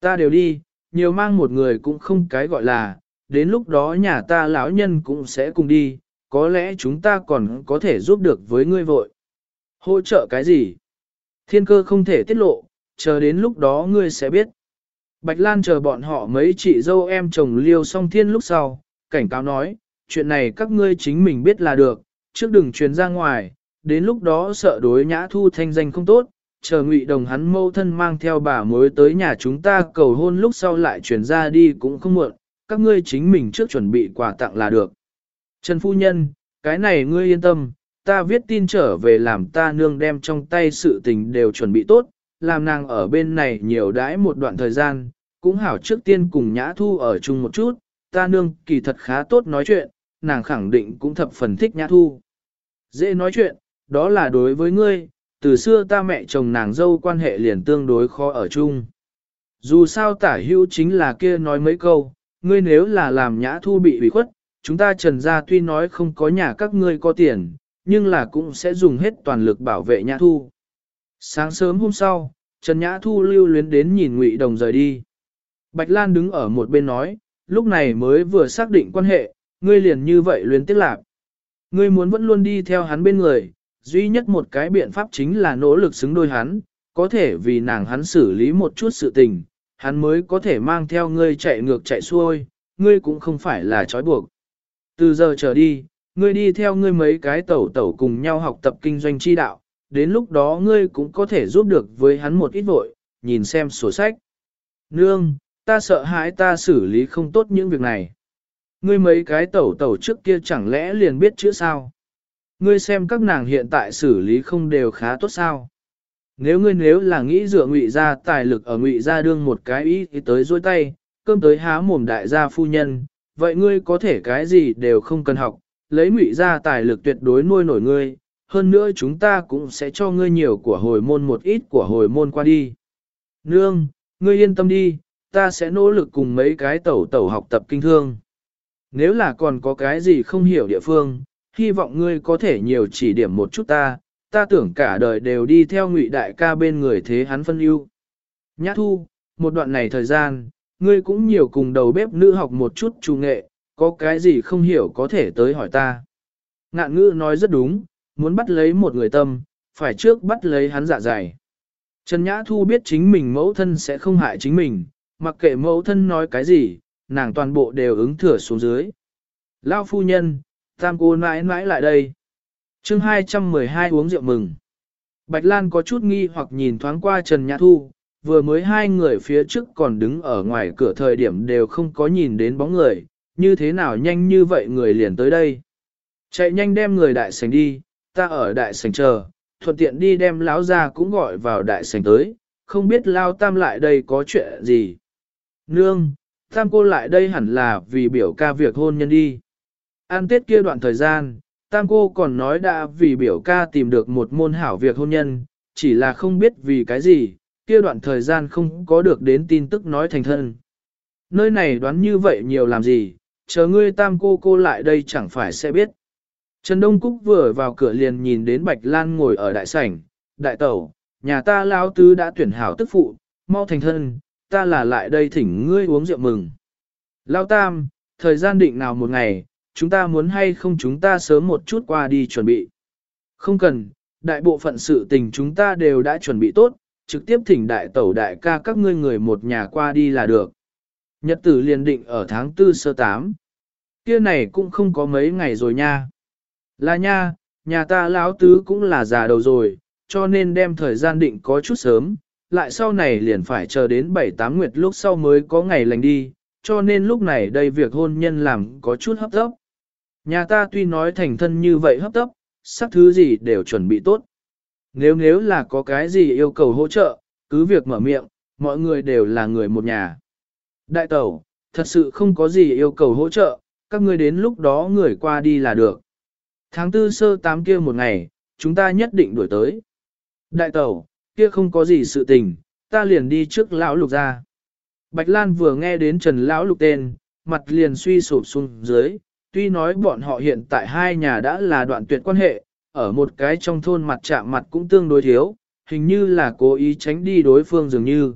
Ta đều đi, nhiều mang một người cũng không cái gọi là, đến lúc đó nhà ta lão nhân cũng sẽ cùng đi, có lẽ chúng ta còn có thể giúp được với ngươi vội. Hỗ trợ cái gì? Thiên cơ không thể tiết lộ, chờ đến lúc đó ngươi sẽ biết. Bạch Lan chờ bọn họ mấy chị dâu em chồng liêu song thiên lúc sau, cảnh cáo nói, chuyện này các ngươi chính mình biết là được, trước đừng truyền ra ngoài, đến lúc đó sợ đối nhã thu thanh danh không tốt, chờ ngụy đồng hắn mâu thân mang theo bà mối tới nhà chúng ta cầu hôn lúc sau lại truyền ra đi cũng không muộn, các ngươi chính mình trước chuẩn bị quà tặng là được. Trần Phu Nhân, cái này ngươi yên tâm, ta viết tin trở về làm ta nương đem trong tay sự tình đều chuẩn bị tốt, làm nàng ở bên này nhiều đãi một đoạn thời gian, cũng hảo trước tiên cùng Nhã Thu ở chung một chút, ta nương kỳ thật khá tốt nói chuyện, nàng khẳng định cũng thập phần thích Nhã Thu. Dễ nói chuyện, đó là đối với ngươi, từ xưa ta mẹ chồng nàng dâu quan hệ liền tương đối khó ở chung. Dù sao tả hữu chính là kia nói mấy câu, ngươi nếu là làm Nhã Thu bị ủy khuất, chúng ta trần gia tuy nói không có nhà các ngươi có tiền, nhưng là cũng sẽ dùng hết toàn lực bảo vệ Nhã Thu. Sáng sớm hôm sau, Trần Nhã Thu lưu luyến đến nhìn Ngụy Đồng rời đi. Bạch Lan đứng ở một bên nói, lúc này mới vừa xác định quan hệ, ngươi liền như vậy luyến tiếc lạc. Ngươi muốn vẫn luôn đi theo hắn bên người, duy nhất một cái biện pháp chính là nỗ lực xứng đôi hắn, có thể vì nàng hắn xử lý một chút sự tình, hắn mới có thể mang theo ngươi chạy ngược chạy xuôi, ngươi cũng không phải là trói buộc. Từ giờ trở đi, ngươi đi theo ngươi mấy cái tẩu tẩu cùng nhau học tập kinh doanh chi đạo, đến lúc đó ngươi cũng có thể giúp được với hắn một ít vội, nhìn xem sổ sách. Nương, ta sợ hãi ta xử lý không tốt những việc này. Ngươi mấy cái tẩu tẩu trước kia chẳng lẽ liền biết chữ sao? Ngươi xem các nàng hiện tại xử lý không đều khá tốt sao? Nếu ngươi nếu là nghĩ dựa ngụy ra tài lực ở ngụy ra đương một cái ý thì tới dôi tay, cơm tới há mồm đại gia phu nhân, vậy ngươi có thể cái gì đều không cần học, lấy ngụy ra tài lực tuyệt đối nuôi nổi ngươi, hơn nữa chúng ta cũng sẽ cho ngươi nhiều của hồi môn một ít của hồi môn qua đi. Nương, ngươi yên tâm đi, ta sẽ nỗ lực cùng mấy cái tẩu tẩu học tập kinh thương. Nếu là còn có cái gì không hiểu địa phương, hy vọng ngươi có thể nhiều chỉ điểm một chút ta, ta tưởng cả đời đều đi theo ngụy đại ca bên người thế hắn phân ưu. Nhã thu, một đoạn này thời gian, ngươi cũng nhiều cùng đầu bếp nữ học một chút trù nghệ, có cái gì không hiểu có thể tới hỏi ta. Ngạn ngữ nói rất đúng, muốn bắt lấy một người tâm, phải trước bắt lấy hắn dạ dày. Trần Nhã Thu biết chính mình mẫu thân sẽ không hại chính mình, mặc kệ mẫu thân nói cái gì, nàng toàn bộ đều ứng thừa xuống dưới. Lao phu nhân, tam cô mãi mãi lại đây. chương 212 uống rượu mừng. Bạch Lan có chút nghi hoặc nhìn thoáng qua Trần Nhã Thu, vừa mới hai người phía trước còn đứng ở ngoài cửa thời điểm đều không có nhìn đến bóng người, như thế nào nhanh như vậy người liền tới đây. Chạy nhanh đem người đại sảnh đi, ta ở đại sảnh chờ, thuận tiện đi đem lão ra cũng gọi vào đại sảnh tới, không biết lao tam lại đây có chuyện gì. Nương, tam cô lại đây hẳn là vì biểu ca việc hôn nhân đi. An tết kia đoạn thời gian, tam cô còn nói đã vì biểu ca tìm được một môn hảo việc hôn nhân, chỉ là không biết vì cái gì, kia đoạn thời gian không có được đến tin tức nói thành thân. Nơi này đoán như vậy nhiều làm gì, chờ ngươi tam cô cô lại đây chẳng phải sẽ biết. Trần Đông Cúc vừa vào cửa liền nhìn đến Bạch Lan ngồi ở đại sảnh, đại tẩu, nhà ta lão tứ đã tuyển hảo tức phụ, mau thành thân, ta là lại đây thỉnh ngươi uống rượu mừng. Lão tam, thời gian định nào một ngày, chúng ta muốn hay không chúng ta sớm một chút qua đi chuẩn bị. Không cần, đại bộ phận sự tình chúng ta đều đã chuẩn bị tốt, trực tiếp thỉnh đại tẩu đại ca các ngươi người một nhà qua đi là được. Nhật tử liền định ở tháng tư sơ tám. Kia này cũng không có mấy ngày rồi nha. Là nha, nhà ta lão tứ cũng là già đầu rồi, cho nên đem thời gian định có chút sớm, lại sau này liền phải chờ đến 7-8 nguyệt lúc sau mới có ngày lành đi, cho nên lúc này đây việc hôn nhân làm có chút hấp tấp. Nhà ta tuy nói thành thân như vậy hấp tấp, sắc thứ gì đều chuẩn bị tốt. Nếu nếu là có cái gì yêu cầu hỗ trợ, cứ việc mở miệng, mọi người đều là người một nhà. Đại tẩu, thật sự không có gì yêu cầu hỗ trợ, các ngươi đến lúc đó người qua đi là được. Tháng tư sơ tám kia một ngày, chúng ta nhất định đuổi tới. Đại tẩu, kia không có gì sự tình, ta liền đi trước lão lục ra. Bạch Lan vừa nghe đến Trần Lão Lục tên, mặt liền suy sụp xuống dưới, tuy nói bọn họ hiện tại hai nhà đã là đoạn tuyệt quan hệ, ở một cái trong thôn mặt chạm mặt cũng tương đối thiếu, hình như là cố ý tránh đi đối phương dường như.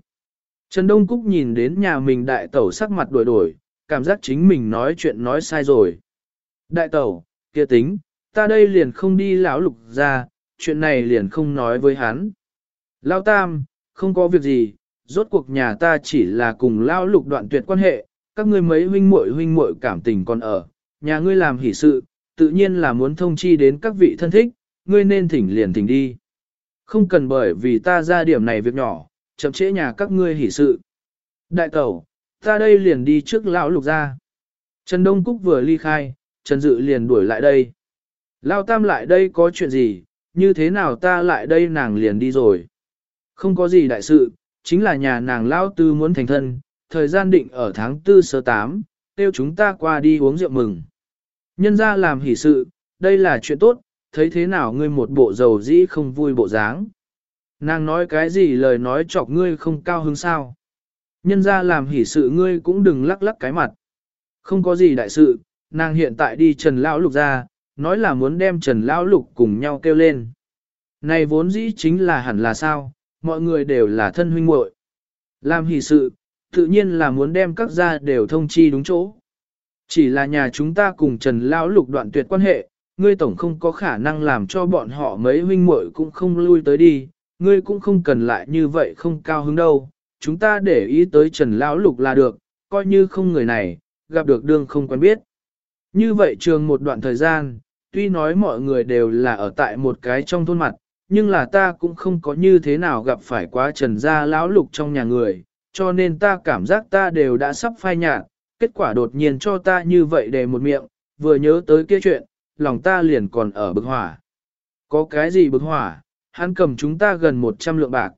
Trần Đông Cúc nhìn đến nhà mình đại tẩu sắc mặt đổi đổi, cảm giác chính mình nói chuyện nói sai rồi. Đại tẩu, kia tính, ta đây liền không đi lão lục ra, chuyện này liền không nói với hắn. Lão Tam, không có việc gì, rốt cuộc nhà ta chỉ là cùng lão lục đoạn tuyệt quan hệ, các ngươi mấy huynh muội huynh muội cảm tình còn ở, nhà ngươi làm hỷ sự, tự nhiên là muốn thông chi đến các vị thân thích, ngươi nên thỉnh liền thỉnh đi. Không cần bởi vì ta ra điểm này việc nhỏ, chậm trễ nhà các ngươi hỷ sự. Đại tẩu, ta đây liền đi trước lão lục ra. Trần Đông Cúc vừa ly khai, Trần Dự liền đuổi lại đây. Lao tam lại đây có chuyện gì, như thế nào ta lại đây nàng liền đi rồi. Không có gì đại sự, chính là nhà nàng Lao Tư muốn thành thân, thời gian định ở tháng 4 sơ 8, tiêu chúng ta qua đi uống rượu mừng. Nhân ra làm hỷ sự, đây là chuyện tốt, thấy thế nào ngươi một bộ dầu dĩ không vui bộ dáng. Nàng nói cái gì lời nói chọc ngươi không cao hứng sao. Nhân ra làm hỷ sự ngươi cũng đừng lắc lắc cái mặt. Không có gì đại sự, nàng hiện tại đi Trần Lão Lục ra, nói là muốn đem Trần Lão Lục cùng nhau kêu lên. Này vốn dĩ chính là hẳn là sao, mọi người đều là thân huynh muội. Làm hỷ sự, tự nhiên là muốn đem các gia đều thông chi đúng chỗ. Chỉ là nhà chúng ta cùng Trần Lão Lục đoạn tuyệt quan hệ, ngươi tổng không có khả năng làm cho bọn họ mấy huynh muội cũng không lui tới đi, ngươi cũng không cần lại như vậy không cao hứng đâu, chúng ta để ý tới Trần Lão Lục là được, coi như không người này, gặp được đương không quen biết. Như vậy trường một đoạn thời gian, tuy nói mọi người đều là ở tại một cái trong thôn mặt, nhưng là ta cũng không có như thế nào gặp phải quá Trần Gia Lão Lục trong nhà người, cho nên ta cảm giác ta đều đã sắp phai nhạt, kết quả đột nhiên cho ta như vậy để một miệng, vừa nhớ tới kia chuyện, lòng ta liền còn ở bực hỏa. Có cái gì bực hỏa, hắn cầm chúng ta gần 100 lượng bạc.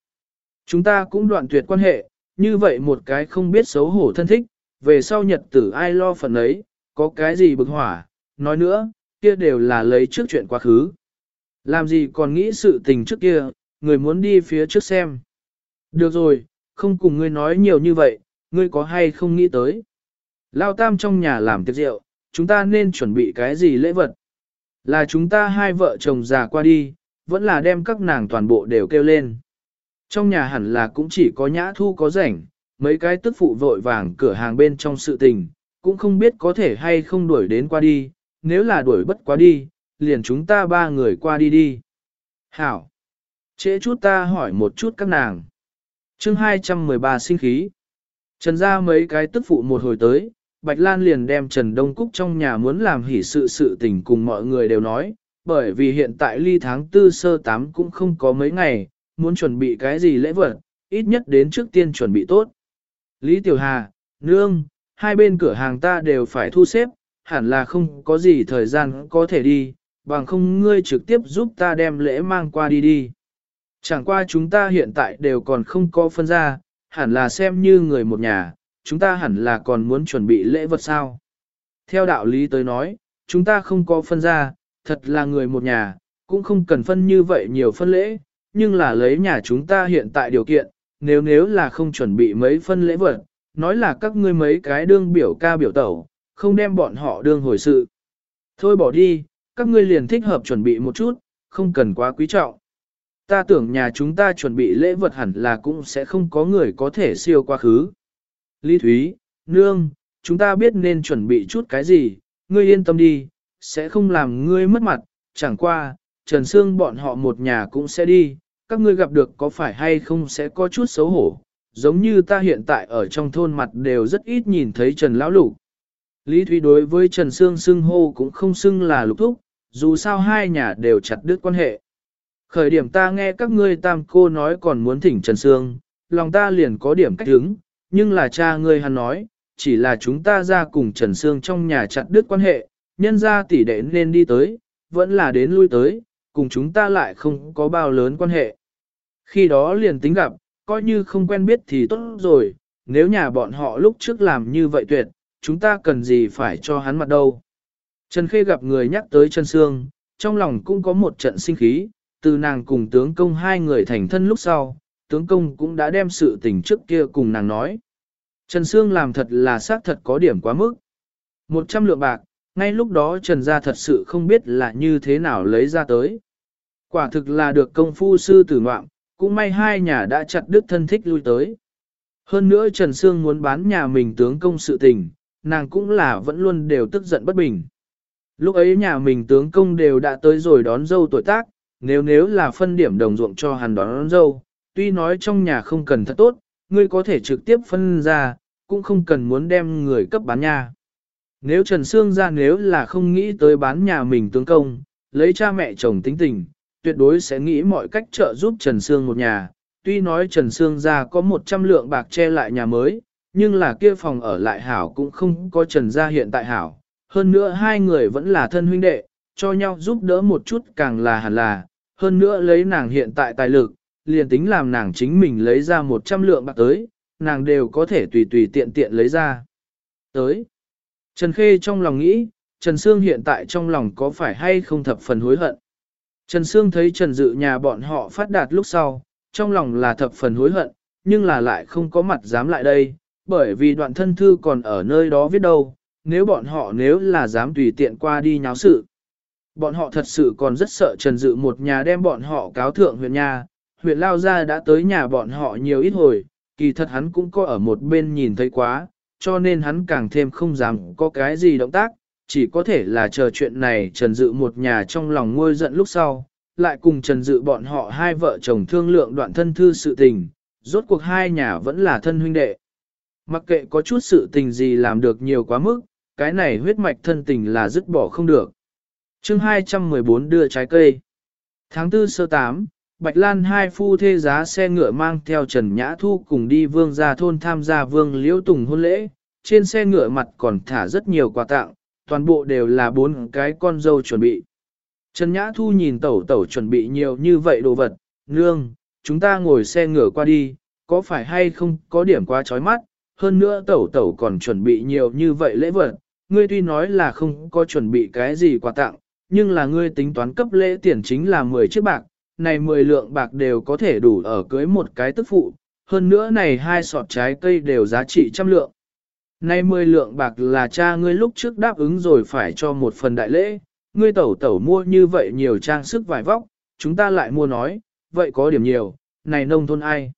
Chúng ta cũng đoạn tuyệt quan hệ, như vậy một cái không biết xấu hổ thân thích, về sau nhật tử ai lo phần ấy, có cái gì bực hỏa, nói nữa, kia đều là lấy trước chuyện quá khứ. Làm gì còn nghĩ sự tình trước kia, người muốn đi phía trước xem. Được rồi, không cùng ngươi nói nhiều như vậy, ngươi có hay không nghĩ tới. Lao tam trong nhà làm tiệc rượu, chúng ta nên chuẩn bị cái gì lễ vật? Là chúng ta hai vợ chồng già qua đi, vẫn là đem các nàng toàn bộ đều kêu lên. Trong nhà hẳn là cũng chỉ có nhã thu có rảnh, mấy cái tức phụ vội vàng cửa hàng bên trong sự tình, cũng không biết có thể hay không đuổi đến qua đi, nếu là đuổi bất quá đi, liền chúng ta ba người qua đi đi. Hảo! Trễ chút ta hỏi một chút các nàng. chương 213 sinh khí. Trần ra mấy cái tức phụ một hồi tới, Bạch Lan liền đem Trần Đông Cúc trong nhà muốn làm hỷ sự sự tình cùng mọi người đều nói, bởi vì hiện tại ly tháng tư sơ tám cũng không có mấy ngày, muốn chuẩn bị cái gì lễ vật, ít nhất đến trước tiên chuẩn bị tốt. Lý Tiểu Hà, Nương, hai bên cửa hàng ta đều phải thu xếp, hẳn là không có gì thời gian có thể đi, bằng không ngươi trực tiếp giúp ta đem lễ mang qua đi đi. Chẳng qua chúng ta hiện tại đều còn không có phân ra, hẳn là xem như người một nhà, chúng ta hẳn là còn muốn chuẩn bị lễ vật sao. Theo đạo lý tới nói, chúng ta không có phân ra, thật là người một nhà, cũng không cần phân như vậy nhiều phân lễ, nhưng là lấy nhà chúng ta hiện tại điều kiện, nếu nếu là không chuẩn bị mấy phân lễ vật, nói là các ngươi mấy cái đương biểu ca biểu tẩu, không đem bọn họ đương hồi sự. Thôi bỏ đi, các ngươi liền thích hợp chuẩn bị một chút, không cần quá quý trọng. Ta tưởng nhà chúng ta chuẩn bị lễ vật hẳn là cũng sẽ không có người có thể siêu quá khứ. Lý Thúy, Nương, chúng ta biết nên chuẩn bị chút cái gì, ngươi yên tâm đi, sẽ không làm ngươi mất mặt, chẳng qua, Trần Sương bọn họ một nhà cũng sẽ đi, các ngươi gặp được có phải hay không sẽ có chút xấu hổ, giống như ta hiện tại ở trong thôn mặt đều rất ít nhìn thấy Trần Lão Lục. Lý Thúy đối với Trần Sương xưng hô cũng không xưng là lục thúc, dù sao hai nhà đều chặt đứt quan hệ. Khởi điểm ta nghe các ngươi tam cô nói còn muốn thỉnh Trần Sương, lòng ta liền có điểm cách hứng, nhưng là cha ngươi hắn nói, chỉ là chúng ta ra cùng Trần Sương trong nhà chặt đứt quan hệ, nhân ra tỷ đệ nên đi tới, vẫn là đến lui tới, cùng chúng ta lại không có bao lớn quan hệ. Khi đó liền tính gặp, coi như không quen biết thì tốt rồi, nếu nhà bọn họ lúc trước làm như vậy tuyệt, chúng ta cần gì phải cho hắn mặt đâu. Trần Khê gặp người nhắc tới Trần Sương, trong lòng cũng có một trận sinh khí, từ nàng cùng tướng công hai người thành thân lúc sau, tướng công cũng đã đem sự tình trước kia cùng nàng nói. Trần Sương làm thật là xác thật có điểm quá mức. Một trăm lượng bạc, ngay lúc đó Trần gia thật sự không biết là như thế nào lấy ra tới. Quả thực là được công phu sư tử ngoạm, cũng may hai nhà đã chặt đứt thân thích lui tới. Hơn nữa Trần Sương muốn bán nhà mình tướng công sự tình, nàng cũng là vẫn luôn đều tức giận bất bình. Lúc ấy nhà mình tướng công đều đã tới rồi đón dâu tuổi tác, nếu nếu là phân điểm đồng ruộng cho hắn đón, đón dâu, tuy nói trong nhà không cần thật tốt, ngươi có thể trực tiếp phân ra, cũng không cần muốn đem người cấp bán nhà. Nếu Trần Sương ra nếu là không nghĩ tới bán nhà mình tướng công, lấy cha mẹ chồng tính tình, tuyệt đối sẽ nghĩ mọi cách trợ giúp Trần Sương một nhà. Tuy nói Trần Sương ra có 100 lượng bạc che lại nhà mới, nhưng là kia phòng ở lại hảo cũng không có Trần gia hiện tại hảo. Hơn nữa hai người vẫn là thân huynh đệ, cho nhau giúp đỡ một chút càng là hẳn là. Hơn nữa lấy nàng hiện tại tài lực, liền tính làm nàng chính mình lấy ra 100 lượng bạc tới, nàng đều có thể tùy tùy tiện tiện lấy ra. Tới. Trần Khê trong lòng nghĩ, Trần Sương hiện tại trong lòng có phải hay không thập phần hối hận. Trần Sương thấy Trần Dự nhà bọn họ phát đạt lúc sau, trong lòng là thập phần hối hận, nhưng là lại không có mặt dám lại đây, bởi vì đoạn thân thư còn ở nơi đó viết đâu, nếu bọn họ nếu là dám tùy tiện qua đi nháo sự. Bọn họ thật sự còn rất sợ Trần Dự một nhà đem bọn họ cáo thượng huyện nhà, huyện Lao Gia đã tới nhà bọn họ nhiều ít hồi, kỳ thật hắn cũng có ở một bên nhìn thấy quá, cho nên hắn càng thêm không dám có cái gì động tác, chỉ có thể là chờ chuyện này Trần Dự một nhà trong lòng ngôi giận lúc sau, lại cùng Trần Dự bọn họ hai vợ chồng thương lượng đoạn thân thư sự tình, rốt cuộc hai nhà vẫn là thân huynh đệ. Mặc kệ có chút sự tình gì làm được nhiều quá mức, cái này huyết mạch thân tình là dứt bỏ không được. chương 214 đưa trái cây. Tháng 4 sơ 8, Bạch Lan hai phu thê giá xe ngựa mang theo Trần Nhã Thu cùng đi vương gia thôn tham gia vương liễu tùng hôn lễ, trên xe ngựa mặt còn thả rất nhiều quà tặng, toàn bộ đều là bốn cái con dâu chuẩn bị. Trần Nhã Thu nhìn tẩu tẩu chuẩn bị nhiều như vậy đồ vật, nương, chúng ta ngồi xe ngựa qua đi, có phải hay không có điểm quá chói mắt, hơn nữa tẩu tẩu còn chuẩn bị nhiều như vậy lễ vật, ngươi tuy nói là không có chuẩn bị cái gì quà tặng, nhưng là ngươi tính toán cấp lễ tiền chính là 10 chiếc bạc, này 10 lượng bạc đều có thể đủ ở cưới một cái tức phụ, hơn nữa này hai sọt trái cây đều giá trị trăm lượng nay mười lượng bạc là cha ngươi lúc trước đáp ứng rồi phải cho một phần đại lễ, ngươi tẩu tẩu mua như vậy nhiều trang sức vải vóc, chúng ta lại mua nói, vậy có điểm nhiều, này nông thôn ai?